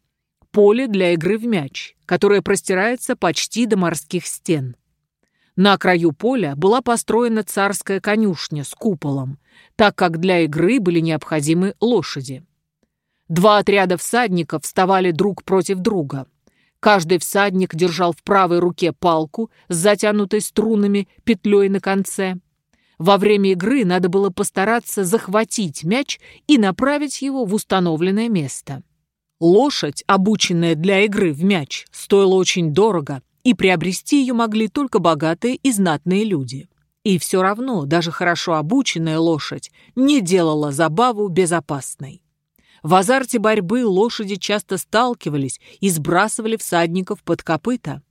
поле для игры в мяч, которое простирается почти до морских стен. На краю поля была построена царская конюшня с куполом, так как для игры были необходимы лошади. Два отряда всадников вставали друг против друга. Каждый всадник держал в правой руке палку с затянутой струнами петлей на конце – во время игры надо было постараться захватить мяч и направить его в установленное место. Лошадь, обученная для игры в мяч, стоила очень дорого, и приобрести ее могли только богатые и знатные люди. И все равно даже хорошо обученная лошадь не делала забаву безопасной. В азарте борьбы лошади часто сталкивались и сбрасывали всадников под копыта.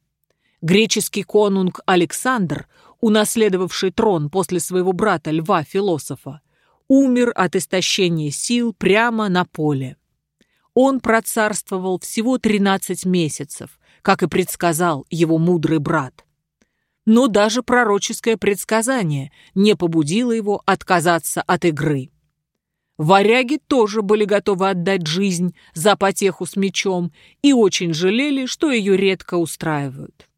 Греческий конунг Александр унаследовавший трон после своего брата Льва-философа, умер от истощения сил прямо на поле. Он процарствовал всего 13 месяцев, как и предсказал его мудрый брат. Но даже пророческое предсказание не побудило его отказаться от игры. Варяги тоже были готовы отдать жизнь за потеху с мечом и очень жалели, что ее редко устраивают.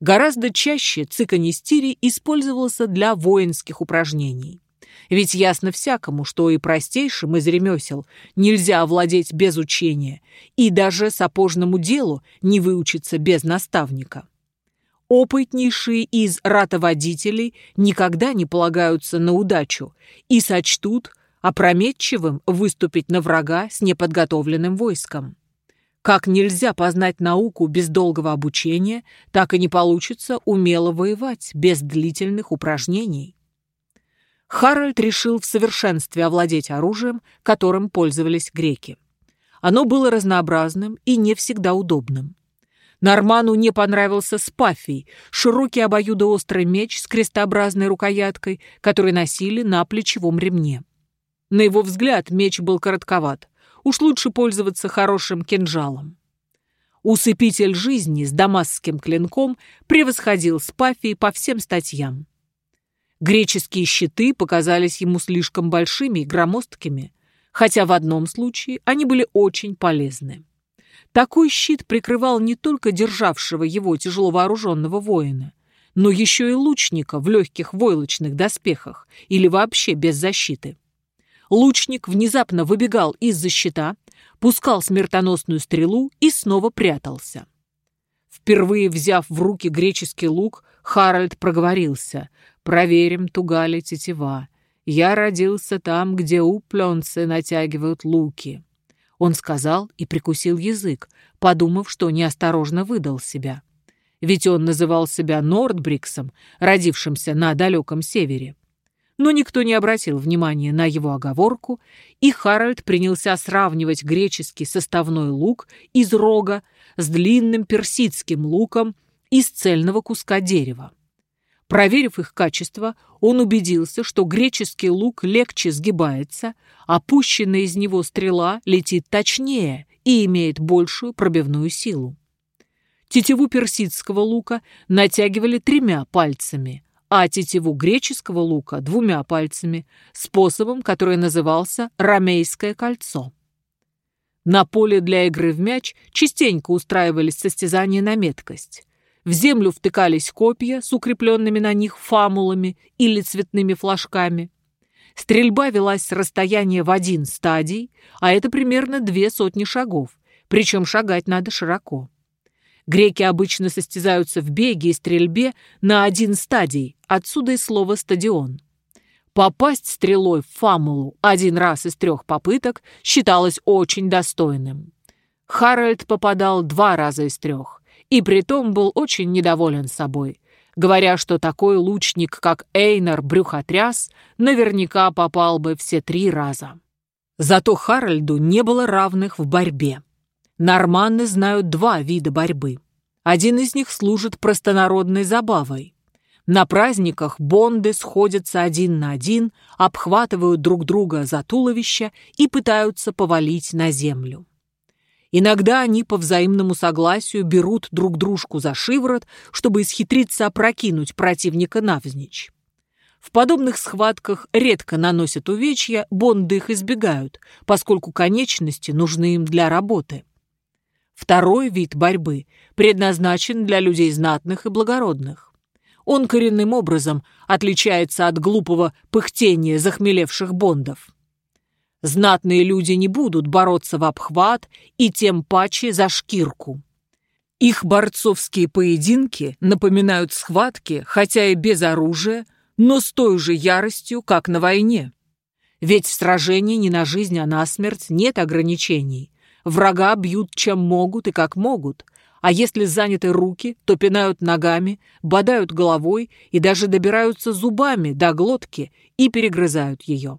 Гораздо чаще циканистирий использовался для воинских упражнений. Ведь ясно всякому, что и простейшим из ремесел нельзя овладеть без учения, и даже сапожному делу не выучиться без наставника. Опытнейшие из ратоводителей никогда не полагаются на удачу и сочтут опрометчивым выступить на врага с неподготовленным войском. Как нельзя познать науку без долгого обучения, так и не получится умело воевать без длительных упражнений. Харальд решил в совершенстве овладеть оружием, которым пользовались греки. Оно было разнообразным и не всегда удобным. Норману не понравился спафий, широкий обоюдоострый меч с крестообразной рукояткой, который носили на плечевом ремне. На его взгляд меч был коротковат. Уж лучше пользоваться хорошим кинжалом. Усыпитель жизни с дамасским клинком превосходил спафий по всем статьям. Греческие щиты показались ему слишком большими и громоздкими, хотя в одном случае они были очень полезны. Такой щит прикрывал не только державшего его тяжело вооруженного воина, но еще и лучника в легких войлочных доспехах или вообще без защиты. Лучник внезапно выбегал из-за щита, пускал смертоносную стрелу и снова прятался. Впервые взяв в руки греческий лук, Харальд проговорился «Проверим, туга ли тетива. Я родился там, где упленцы натягивают луки». Он сказал и прикусил язык, подумав, что неосторожно выдал себя. Ведь он называл себя Нордбриксом, родившимся на далеком севере но никто не обратил внимания на его оговорку, и Харальд принялся сравнивать греческий составной лук из рога с длинным персидским луком из цельного куска дерева. Проверив их качество, он убедился, что греческий лук легче сгибается, а пущенная из него стрела летит точнее и имеет большую пробивную силу. Тетиву персидского лука натягивали тремя пальцами, а тетиву греческого лука двумя пальцами, способом, который назывался «ромейское кольцо». На поле для игры в мяч частенько устраивались состязания на меткость. В землю втыкались копья с укрепленными на них фамулами или цветными флажками. Стрельба велась с расстояния в один стадий, а это примерно две сотни шагов, причем шагать надо широко. Греки обычно состязаются в беге и стрельбе на один стадий, отсюда и слово «стадион». Попасть стрелой в фамулу один раз из трех попыток считалось очень достойным. Харальд попадал два раза из трех, и притом был очень недоволен собой, говоря, что такой лучник, как Эйнар Брюхотряс, наверняка попал бы все три раза. Зато Харальду не было равных в борьбе. Норманны знают два вида борьбы. Один из них служит простонародной забавой. На праздниках бонды сходятся один на один, обхватывают друг друга за туловище и пытаются повалить на землю. Иногда они по взаимному согласию берут друг дружку за шиворот, чтобы исхитриться опрокинуть противника навзничь. В подобных схватках редко наносят увечья, бонды их избегают, поскольку конечности нужны им для работы. Второй вид борьбы предназначен для людей знатных и благородных. Он коренным образом отличается от глупого пыхтения захмелевших бондов. Знатные люди не будут бороться в обхват и тем паче за шкирку. Их борцовские поединки напоминают схватки, хотя и без оружия, но с той же яростью, как на войне. Ведь в сражении не на жизнь, а на смерть нет ограничений. Врага бьют чем могут и как могут, а если заняты руки, то пинают ногами, бодают головой и даже добираются зубами до глотки и перегрызают ее.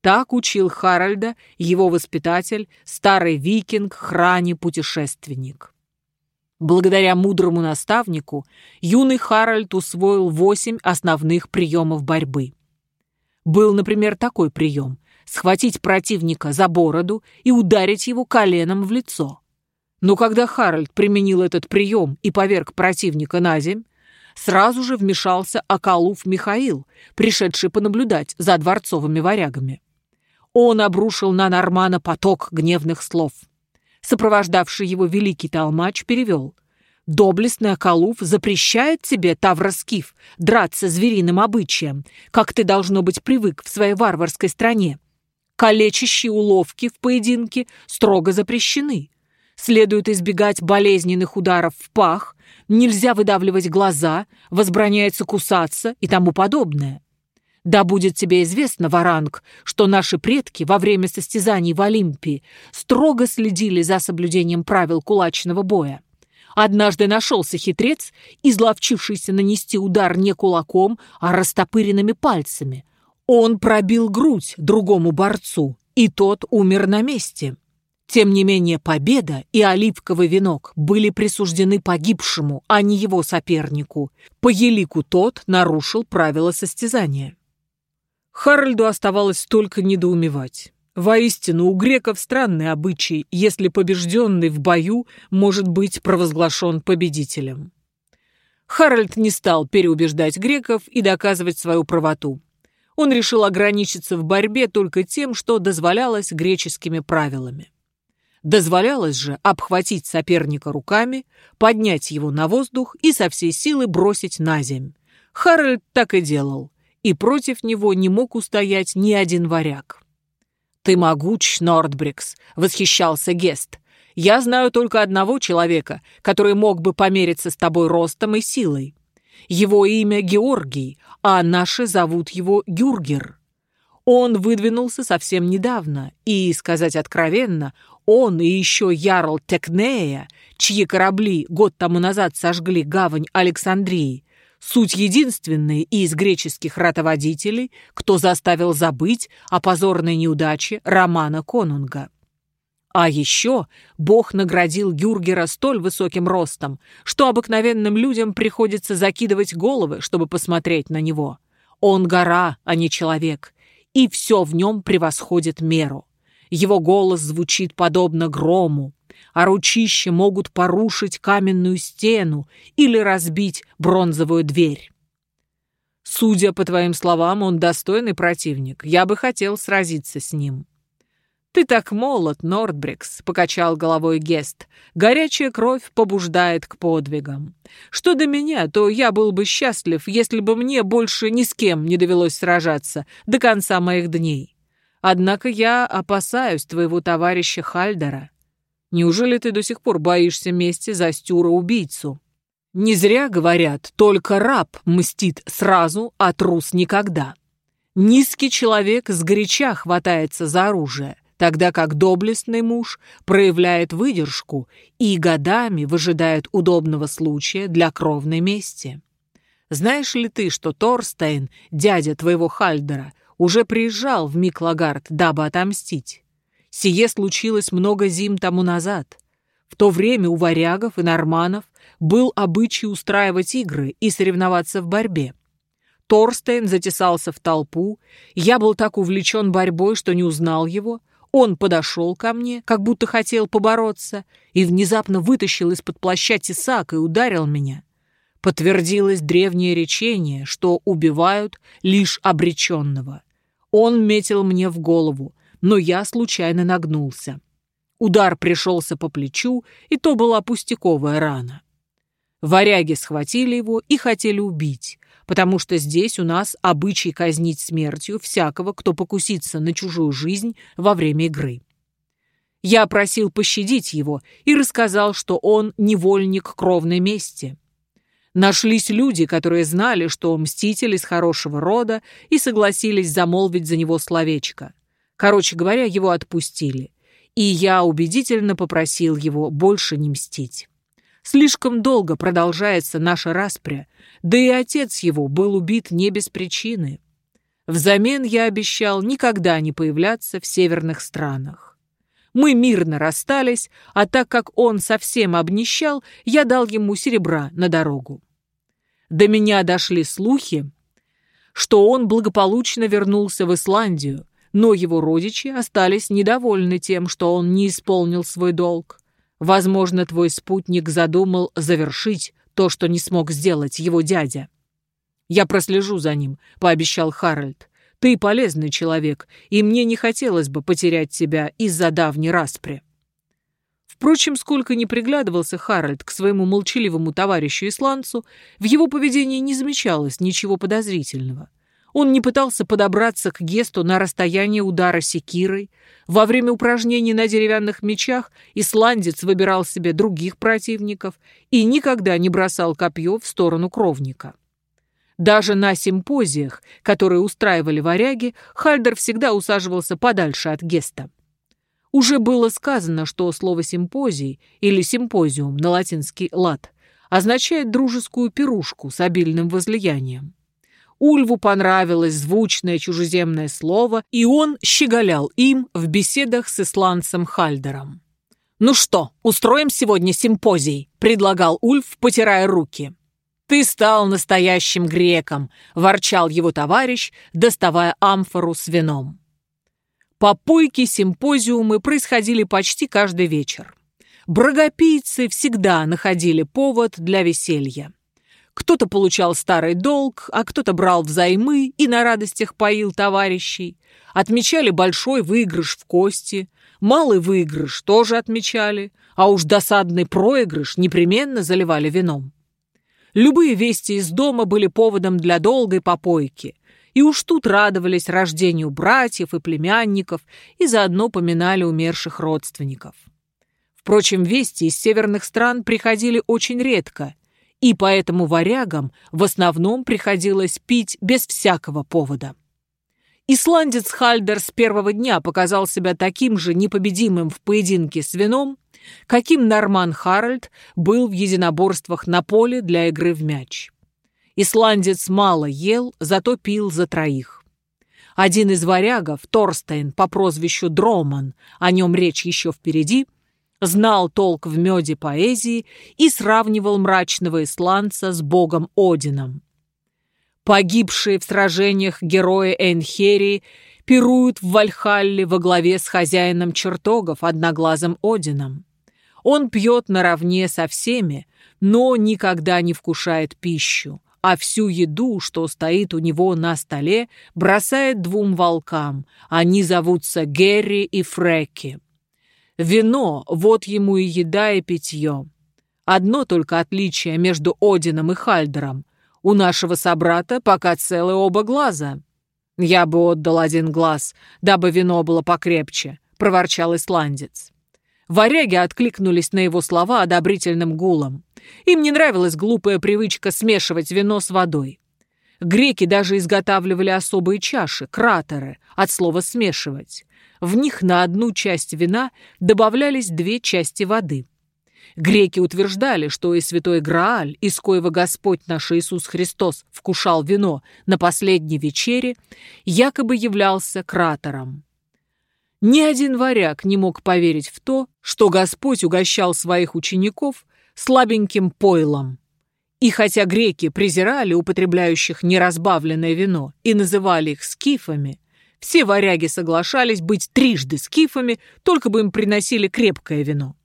Так учил Харальда его воспитатель, старый викинг, храни-путешественник. Благодаря мудрому наставнику юный Харальд усвоил восемь основных приемов борьбы. Был, например, такой прием схватить противника за бороду и ударить его коленом в лицо. Но когда Харальд применил этот прием и поверг противника на земь, сразу же вмешался Акалуф Михаил, пришедший понаблюдать за дворцовыми варягами. Он обрушил на Нормана поток гневных слов. Сопровождавший его великий толмач перевел. «Доблестный Акалуф запрещает тебе, Тавроскиф, драться звериным обычаем, как ты, должно быть, привык в своей варварской стране. Калечащие уловки в поединке строго запрещены. Следует избегать болезненных ударов в пах, нельзя выдавливать глаза, возбраняется кусаться и тому подобное. Да будет тебе известно, Варанг, что наши предки во время состязаний в Олимпии строго следили за соблюдением правил кулачного боя. Однажды нашелся хитрец, изловчившийся нанести удар не кулаком, а растопыренными пальцами. Он пробил грудь другому борцу, и тот умер на месте. Тем не менее, победа и оливковый венок были присуждены погибшему, а не его сопернику. По елику тот нарушил правила состязания. Харальду оставалось только недоумевать. Воистину, у греков странный обычай, если побежденный в бою может быть провозглашен победителем. Харальд не стал переубеждать греков и доказывать свою правоту. Он решил ограничиться в борьбе только тем, что дозволялось греческими правилами. Дозволялось же обхватить соперника руками, поднять его на воздух и со всей силы бросить на земь. Харальд так и делал, и против него не мог устоять ни один варяг. «Ты могуч, Нордбрикс», — восхищался Гест. «Я знаю только одного человека, который мог бы помериться с тобой ростом и силой. Его имя Георгий, а наши зовут его Гюргер. Он выдвинулся совсем недавно, и, сказать откровенно, он и еще Ярл Текнея, чьи корабли год тому назад сожгли гавань Александрии, суть единственные из греческих ратоводителей, кто заставил забыть о позорной неудаче Романа Конунга. А еще Бог наградил Гюргера столь высоким ростом, что обыкновенным людям приходится закидывать головы, чтобы посмотреть на него. Он гора, а не человек, и все в нем превосходит меру. Его голос звучит подобно грому, а ручища могут порушить каменную стену или разбить бронзовую дверь. Судя по твоим словам, он достойный противник. Я бы хотел сразиться с ним. «Ты так молод, Нордбрикс», — покачал головой Гест. «Горячая кровь побуждает к подвигам. Что до меня, то я был бы счастлив, если бы мне больше ни с кем не довелось сражаться до конца моих дней. Однако я опасаюсь твоего товарища Хальдера. Неужели ты до сих пор боишься мести за Стюра-убийцу? Не зря говорят, только раб мстит сразу, а трус никогда. Низкий человек сгоряча хватается за оружие, тогда как доблестный муж проявляет выдержку и годами выжидает удобного случая для кровной мести. Знаешь ли ты, что Торстейн, дядя твоего Хальдера, уже приезжал в Миклагард, дабы отомстить. Сие случилось много зим тому назад. В то время у варягов и норманов был обычай устраивать игры и соревноваться в борьбе. Торстейн затесался в толпу, я был так увлечен борьбой, что не узнал его. Он подошел ко мне, как будто хотел побороться, и внезапно вытащил из-под плаща тесак и ударил меня. Подтвердилось древнее речение, что убивают лишь обреченного. Он метил мне в голову, но я случайно нагнулся. Удар пришелся по плечу, и то была пустяковая рана. Варяги схватили его и хотели убить, потому что здесь у нас обычай казнить смертью всякого, кто покусится на чужую жизнь во время игры. Я просил пощадить его и рассказал, что он невольник кровной мести. Нашлись люди, которые знали, что мститель из хорошего рода, и согласились замолвить за него словечко. Короче говоря, его отпустили. И я убедительно попросил его больше не мстить. Слишком долго продолжается наша распря, да и отец его был убит не без причины. Взамен я обещал никогда не появляться в северных странах. Мы мирно расстались, а так как он совсем обнищал, я дал ему серебра на дорогу. До меня дошли слухи, что он благополучно вернулся в Исландию, но его родичи остались недовольны тем, что он не исполнил свой долг. Возможно, твой спутник задумал завершить то, что не смог сделать его дядя. «Я прослежу за ним», — пообещал Харальд. «Ты полезный человек, и мне не хотелось бы потерять тебя из-за давней распри». Впрочем, сколько ни приглядывался Харальд к своему молчаливому товарищу-исландцу, в его поведении не замечалось ничего подозрительного. Он не пытался подобраться к Гесту на расстояние удара секирой. Во время упражнений на деревянных мечах исландец выбирал себе других противников и никогда не бросал копье в сторону кровника. Даже на симпозиях, которые устраивали варяги, Хальдер всегда усаживался подальше от Геста. Уже было сказано, что слово «симпозий» или «симпозиум» на латинский лад означает дружескую пирушку с обильным возлиянием. Ульву понравилось звучное чужеземное слово, и он щеголял им в беседах с исландцем Хальдером. «Ну что, устроим сегодня симпозий?» – предлагал Ульф, потирая руки. «Ты стал настоящим греком», – ворчал его товарищ, доставая амфору с вином. Попойки, симпозиумы происходили почти каждый вечер. Брагопийцы всегда находили повод для веселья. Кто-то получал старый долг, а кто-то брал взаймы и на радостях поил товарищей. Отмечали большой выигрыш в кости, малый выигрыш тоже отмечали, а уж досадный проигрыш непременно заливали вином. Любые вести из дома были поводом для долгой попойки, и уж тут радовались рождению братьев и племянников и заодно поминали умерших родственников. Впрочем, вести из северных стран приходили очень редко, и поэтому варягам в основном приходилось пить без всякого повода. Исландец Хальдер с первого дня показал себя таким же непобедимым в поединке с вином, каким Норман Харальд был в единоборствах на поле для игры в мяч. Исландец мало ел, зато пил за троих. Один из варягов, Торстейн по прозвищу Дроман, о нем речь еще впереди – знал толк в меде поэзии и сравнивал мрачного исландца с богом Одином. Погибшие в сражениях герои Энхерии пируют в Вальхалле во главе с хозяином чертогов, одноглазым Одином. Он пьет наравне со всеми, но никогда не вкушает пищу, а всю еду, что стоит у него на столе, бросает двум волкам. Они зовутся Герри и Фреки. Вино – вот ему и еда, и питье. Одно только отличие между Одином и Хальдером. У нашего собрата пока целы оба глаза. Я бы отдал один глаз, дабы вино было покрепче, проворчал исландец. Варяги откликнулись на его слова одобрительным гулом. Им не нравилась глупая привычка смешивать вино с водой. Греки даже изготавливали особые чаши, кратеры, от слова «смешивать». В них на одну часть вина добавлялись две части воды. Греки утверждали, что и святой Грааль, из коего Господь наш Иисус Христос вкушал вино на последней вечере, якобы являлся кратером. Ни один варяг не мог поверить в то, что Господь угощал своих учеников слабеньким пойлом. И хотя греки презирали употребляющих неразбавленное вино и называли их скифами, все варяги соглашались быть трижды скифами, только бы им приносили крепкое вино.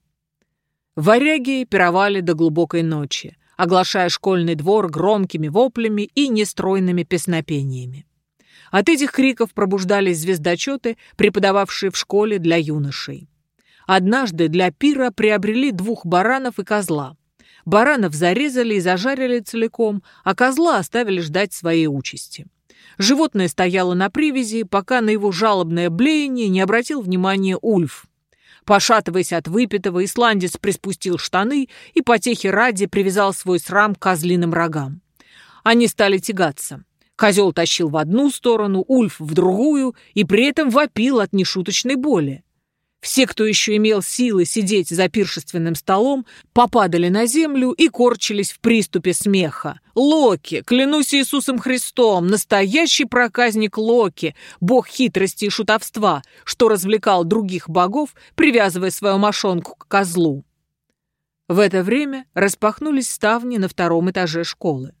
Варяги пировали до глубокой ночи, оглашая школьный двор громкими воплями и нестройными песнопениями. От этих криков пробуждались звездочеты, преподававшие в школе для юношей. Однажды для пира приобрели двух баранов и козла. Баранов зарезали и зажарили целиком, а козла оставили ждать своей участи. Животное стояло на привязи, пока на его жалобное блеяние не обратил внимания Ульф. Пошатываясь от выпитого, исландец приспустил штаны и потехи ради привязал свой срам к козлиным рогам. Они стали тягаться. Козел тащил в одну сторону, Ульф в другую и при этом вопил от нешуточной боли. Все, кто еще имел силы сидеть за пиршественным столом, попадали на землю и корчились в приступе смеха. Локи, клянусь Иисусом Христом, настоящий проказник Локи, бог хитрости и шутовства, что развлекал других богов, привязывая свою мошонку к козлу. В это время распахнулись ставни на втором этаже школы.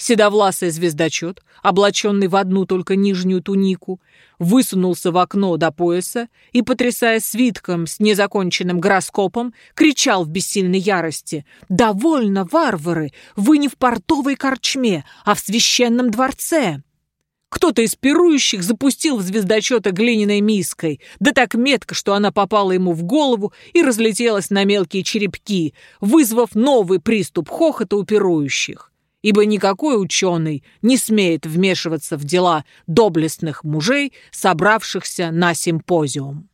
Седовласый звездочет, облаченный в одну только нижнюю тунику, высунулся в окно до пояса и, потрясая свитком с незаконченным гороскопом, кричал в бессильной ярости «Довольно, варвары! Вы не в портовой корчме, а в священном дворце!» Кто-то из пирующих запустил в звездочета глиняной миской, да так метко, что она попала ему в голову и разлетелась на мелкие черепки, вызвав новый приступ хохота у пирующих ибо никакой ученый не смеет вмешиваться в дела доблестных мужей, собравшихся на симпозиум.